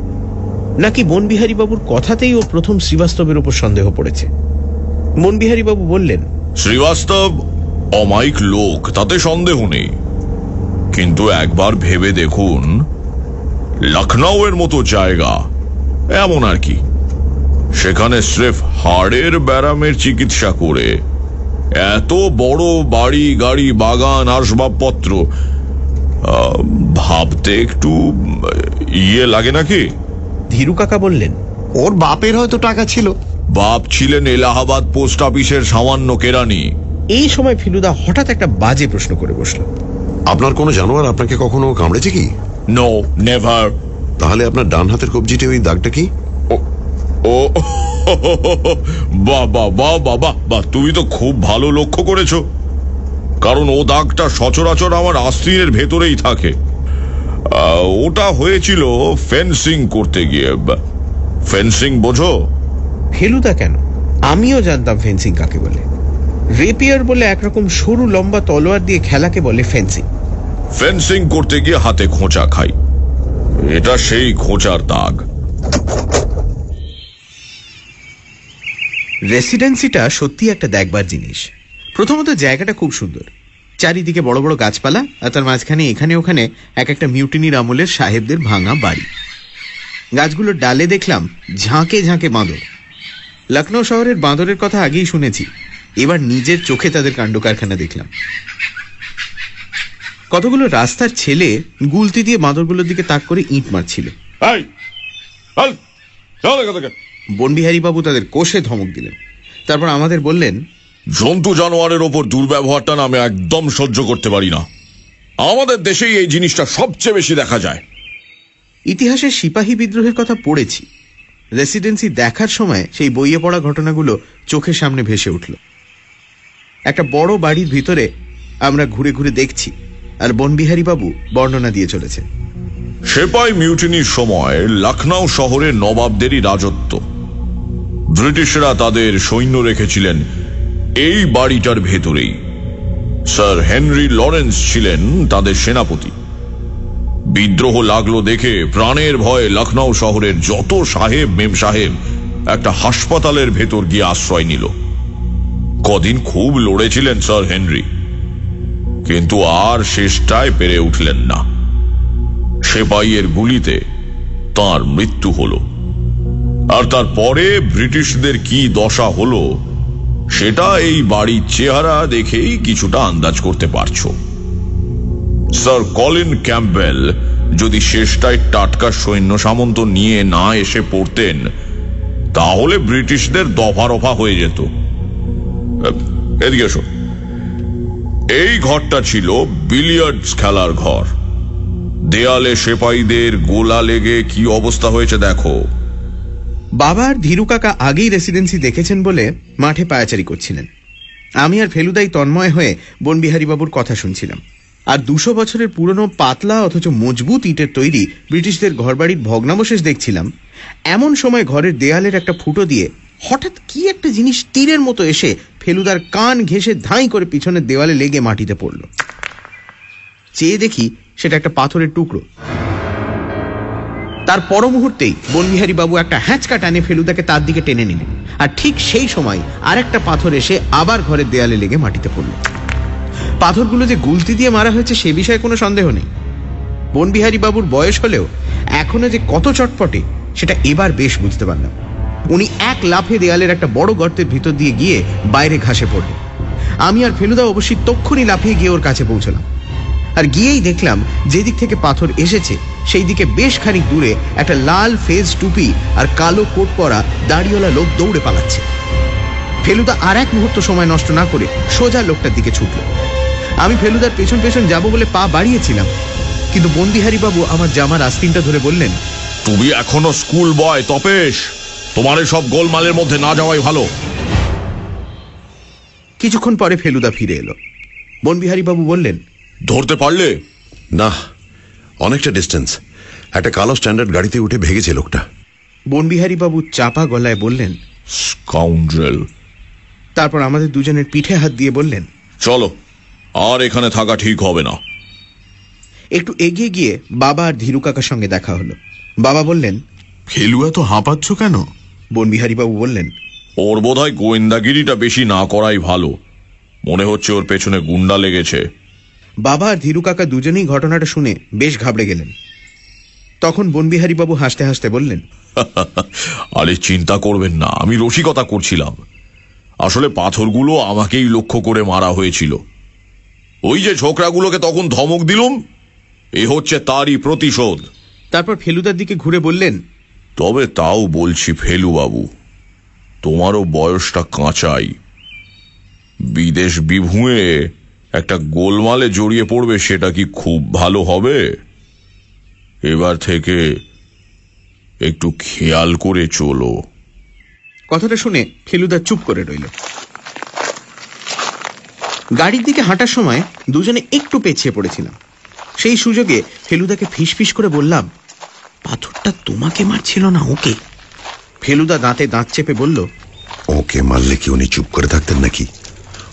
নাকি বনবিহারী বাবুর কথাতেই ও প্রথম শ্রীবাস্তবের উপর সন্দেহ পড়েছে? বনবিহারী বাবু বললেন শ্রীবাস্তব অমায়িক লোক তাতে সন্দেহ নেই। কিন্তু একবার ভেবে দেখুন লখনৌয়ের মতো জায়গা এমন আর কি। সেখানে স্রেফ হাড়ের ব্যারামের চিকিৎসা করে এত বড় বাড়ি গাড়ি বাগান আসবাবপত্র ভাবতে একটু ইয়ে লাগে নাকি? ধীরু কাকা বললেন ওর বাপের হয়তো টাকা ছিল। বাপ ছিলেন এলাহাবাদ পোস্ট অফিসের সামান্য কেরানি। এই সময় ফিলুদা হঠাৎ একটা বাজে প্রশ্ন করে বসল। আপনার কোনো জানোয়ার আপনাকে কখনো কামড়েছে কি? নো নেভার তাহলে আপনার ডান হাতের কবজিতে ওই দাগটা কি? ও বাহ বাহ বাহ বাহ বাহ বাহ তুমি তো খুব ভালো লক্ষ্য করেছ। কারণ ও দাগটা সচরাচর আমার আস্তিনের ভেতরেই থাকে। ওটা হয়েছিল ফেন্সিং করতে গিয়ে। ফেন্সিং বোঝো? ফেলুদা কেন? আমিও জানতাম ফেন্সিং কাকে বলে। রেপিয়ার বলে একরকম সরু লম্বা তলোয়ার দিয়ে খেলাকে বলে ফেন্সিং। ফেন্সিং করতে গিয়ে হাতে খোঁচা খাই। এটা সেই খোঁচার দাগ। রেসিডেন্সিটা সত্যি একটা দেখবার জিনিস। প্রথমত জায়গাটা খুব সুন্দর। চারিদিকে বড় বড় গাছপালা আর তার মাঝখানে এখানে ওখানে এক একটা মিউটিনির আমলের সাহেবদের ভাঙা বাড়ি। গাছগুলোর ডালে দেখলাম ঝাঁকে ঝাঁকে বাঁদর। লখনৌ শহরের বাঁদরের কথা আগেই শুনেছি। এবার নিজের চোখে তাদের কাণ্ড কারখানা দেখলাম। কতগুলো রাস্তার ছেলে গুলতি দিয়ে বাঁদরগুলোর দিকে তাক করে ইঁট মারছিল। বনবিহারী বাবু তাদের কোষে ধমক দিলেন। তারপর আমাদের বললেন জন্তু জানোয়ারের ওপর দুর্ব্যবহারটা না আমি একদম সহ্য করতে পারি না। আমাদের দেশেই এই জিনিসটা সবচেয়ে বেশি দেখা যায়। ইতিহাসে সিপাহী বিদ্রোহের কথা পড়েছি। রেসিডেন্সি দেখার সময় সেই বইয়ে পড়া ঘটনাগুলো চোখের সামনে ভেসে উঠল। একটা বড় বাড়ির ভিতরে আমরা ঘুরে ঘুরে দেখছি। আর বনবিহারী বাবু বর্ণনা দিয়ে চলেছে সেপাই মিউটিনির সময় লখনৌ শহরে নবাবদেরই রাজত্ব। ব্রিটিশরা তাদের সৈন্য রেখেছিলেন এই বাড়িটার ভেতরেই। স্যার হেনরি লরেন্স ছিলেন তাদের সেনাপতি। বিদ্রোহ লাগল দেখে প্রাণের ভয়ে লখনৌ শহরের যত সাহেব মেম সাহেব একটা হাসপাতালের ভেতর গিয়ে আশ্রয় নিল। কদিন খুব লড়েছিলেন স্যার হেনরি। কিন্তু আর শেষটায় পেরে উঠলেন না। সেপাইয়ের গুলিতে তার মৃত্যু হল। আর তারপরে ব্রিটিশদের কি দশা হলো, সেটা এই বাড়ির চেহারা দেখেই কিছুটা আন্দাজ করতে পারছ। স্যার কলিন ক্যাম্পবেল যদি শেষটায় টাটকা সৈন্য সামন্ত নিয়ে না এসে পড়তেন, তাহলে ব্রিটিশদের দফা রফা হয়ে যেত। এদিকে এসো। এই ঘরটা ছিল বিলিয়ার্ডস খেলার ঘর। দেয়ালে সেপাইদের গোলা লেগে কি অবস্থা হয়েছে দেখো। বাবার ধীরু কাকা আগেই রেসিডেন্সি দেখেছেন বলে মাঠে পায়াচারি করছিলেন। আমি আর ফেলুদাই তন্ময় হয়ে বনবিহারী বাবুর কথা শুনছিলাম। আর দুশো বছরের পুরনো পাতলা অথচ মজবুত ইটের তৈরি ব্রিটিশদের ঘরবাড়ির ভগ্নাবশেষ দেখছিলাম। এমন সময় ঘরের দেয়ালের একটা ফুটো দিয়ে হঠাৎ কি একটা জিনিস তীরের মতো এসে ফেলুদার কান ঘেঁষে ধাই করে পিছনের দেওয়ালে লেগে মাটিতে পড়ল। চেয়ে দেখি সেটা একটা পাথরের টুকরো। তার পর মুহূর্তেই বনবিহারী বাবু একটা হ্যাঁচকা টানে ফেলুদাকে তার দিকে টেনে নিলেন। আর ঠিক সেই সময় আরেকটা পাথর এসে আবার ঘরের দেয়ালে লেগে মাটিতে পড়ল। পাথরগুলো যে গুলতি দিয়ে মারা হয়েছে সে বিষয়ে কোনো সন্দেহ নেই। বনবিহারী বাবুর বয়স হলেও এখনও যে কত চটপটে, সেটা এবার বেশ বুঝতে পারলাম। উনি এক লাফে দেয়ালের একটা বড় গর্তের ভিতর দিয়ে গিয়ে বাইরে ঘাসে পড়লেন। আমি আর ফেলুদা অবশ্যই তক্ষুনি লাফিয়ে গিয়ে ওর কাছে পৌঁছলাম। আর গিয়েই দেখলাম যেদিক থেকে পাথর এসেছে সেই দিকে বেশ খানিক দূরে একটা লাল ফেজ টুপি আর কালো কোট পরা দাড়িওয়ালা লোক দৌড়ে পালাচ্ছে। ফেলুদা আর এক মুহূর্ত সময় নষ্ট না করে সোজা লোকটার দিকে ছুটল। আমি ফেলুদার পেছন পেছন যাব বলে পা বাড়িয়েছিলাম, কিন্তু বন্দিহারি বাবু আমার জামার আস্তিনটা ধরে বললেন, তুমি এখনও স্কুল বয় তপেশ! তোমার সব গোলমালের মধ্যে না যাওয়াই ভালো। কিছুক্ষণ পরে ফেলুদা ফিরে এলো। বনবিহারী বাবু বললেন ধরতে পারলে? না অনেকটা ডিস্টেন্স একটা কালো স্ট্যান্ডার্ড গাড়িতে উঠে ভেগেছে লোকটা। বনবিহারী বাবু চাপা গলায় বললেন স্কাউন্ড্রেল তারপর আমাদের দুজনের পিঠে হাত দিয়ে বললেন চলো আর এখানে থাকা ঠিক হবে না। একটু এগিয়ে গিয়ে বাবা আর ধীরু কাকার সঙ্গে দেখা হলো। বাবা বললেন ফেলুয়া তো হাঁপাচ্ছ কেন? বনবিহারী বাবু বললেন ওর বোধহয় গোয়েন্দাগিরিটা বেশি না করাই ভালো। মনে হচ্ছে ওর পেছনে গুন্ডা লেগেছে। বাবা আর ধীরু কাকা দুজনেই ঘটনাটা শুনে বেশ ঘাবড়ে গেলেন। তখন বনবিহারী বাবু হাসতে হাসতে বললেন আরে চিন্তা করবেন না আমি রসিকতা করছিলাম। আসলে পাথরগুলো আমাকেই লক্ষ্য করে মারা হয়েছিল। ওই যে ছোকরাগুলোকে তখন ধমক দিলুম এ হচ্ছে তারই প্রতিশোধ। তারপর ফেলুদার দিকে ঘুরে বললেন তবে তাও বলছি ফেলু বাবু, তোমারও বয়সটা কাঁচাই। বিদেশ বিভুঁয়ে একটা গোলমালে জড়িয়ে পড়বে সেটা কি খুব ভালো হবে? এবার থেকে একটু খেয়াল করে চলো। কথাটা শুনে ফেলুদা চুপ করে রইল। গাড়ির দিকে হাঁটার সময় দুজনে একটু পেছিয়ে পড়েছিলাম। সেই সুযোগে ফেলুদাকে ফিসফিস করে বললাম পাথরটা তোমাকে মারছিল না ওকে? ফেলুদা দাঁতে দাঁত চেপে বলল ওকে মারলে কি উনি চুপ করে থাকতেন নাকি?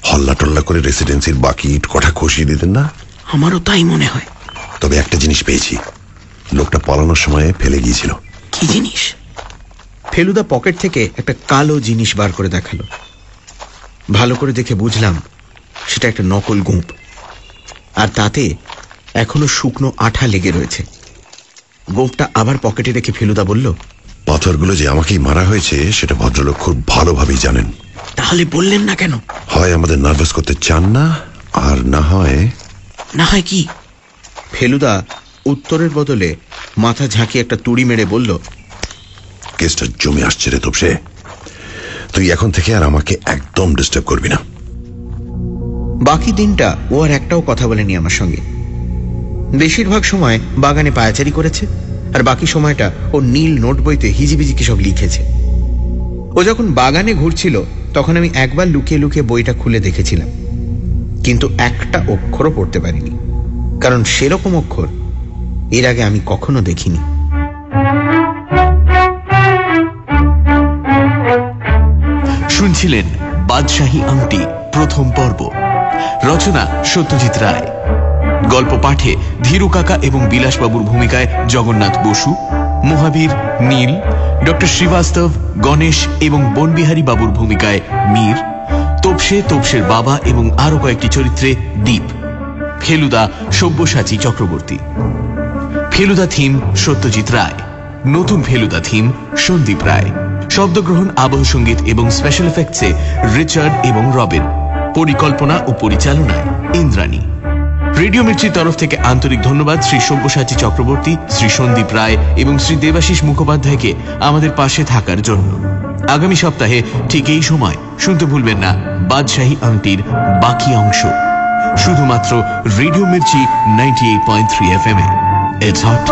হল্লা টল্লা করে রেসিডেন্সির বাকি ইট কটা খসিয়ে দিতেন না? আমারও তাই মনে হয়। তবে একটা জিনিস পেয়েছি। লোকটা পালানোর সময় ফেলে গিয়েছিল। কি জিনিস? ফেলুদা পকেট থেকে একটা কালো জিনিস বার করে দেখাল। ভালো করে দেখে বুঝলাম সেটা একটা নকল গুঁপ। আর তাতে এখনও শুকনো আঠা লেগে রয়েছে। গোঁপটা আবার পকেটে রেখে ফেলুদা বলল পাথরগুলো যে আমাকেই মারা হয়েছে সেটা ভদ্রলোক খুব ভালোভাবেই জানেন। তাহলে বললেন না কেন? হয় আমাদের নার্ভাস করতে চান না আর না হয় না হয় কি? ফেলুদা উত্তরের বদলে মাথা ঝাঁকিয়ে একটা তুড়ি মেরে বলল কেসটা জমে আসছে রে তোপসে। তুই এখন থেকে আর আমাকে একদম ডিস্টার্ব করবি না। বাকি দিনটা ও আর একটাও কথা বলেনি আমার সঙ্গে। বেশিরভাগ সময় বাগানে পায়াচারি করেছে, আর বাকি সময়টা ও নীল নোট বইতে হিজিবিজি কি সব লিখেছে। ও যখন বাগানে ঘুরছিল, তখন আমি একবার লুকিয়ে লুকিয়ে বইটা খুলে দেখেছিলাম। কিন্তু একটা অক্ষরও পড়তে পারিনি, কারণ সেরকম অক্ষর এর আগে আমি কখনো দেখিনি। শুনছিলেন বাদশাহী আংটি প্রথম পর্ব। রচনা সত্যজিৎ রায়। গল্প পাঠে ধীরু কাকা এবং বিলাসবাবুর ভূমিকায় জগন্নাথ বসু, মহাবীর নীল, ডক্টর শ্রীবাস্তব, গণেশ এবং বনবিহারী বাবুর ভূমিকায় মীর, তোপসে তোপসের বাবা এবং আরও কয়েকটি চরিত্রে দ্বীপ ফেলুদা সব্যসাচী চক্রবর্তী। ফেলুদা থিম সত্যজিৎ রায়, নতুন ফেলুদা থিম সন্দীপ রায়। শব্দগ্রহণ, আবহ সংগীত এবং স্পেশাল এফেক্টসে রিচার্ড এবং রবিন। পরিকল্পনা ও পরিচালনায় ইন্দ্রাণী। রেডিও মির্চির তরফ থেকে আন্তরিক ধন্যবাদ শ্রী সব্যসাচী চক্রবর্তী, শ্রী সন্দীপ রায় এবং শ্রী দেবাশিস মুখোপাধ্যায়কে আমাদের পাশে থাকার জন্য। আগামী সপ্তাহে ঠিক এই সময়, শুনতে ভুলবেন না, বাদশাহী আংটির বাকি অংশ। শুধুমাত্র radio Mirchi ninety eight point three F M A. It's hot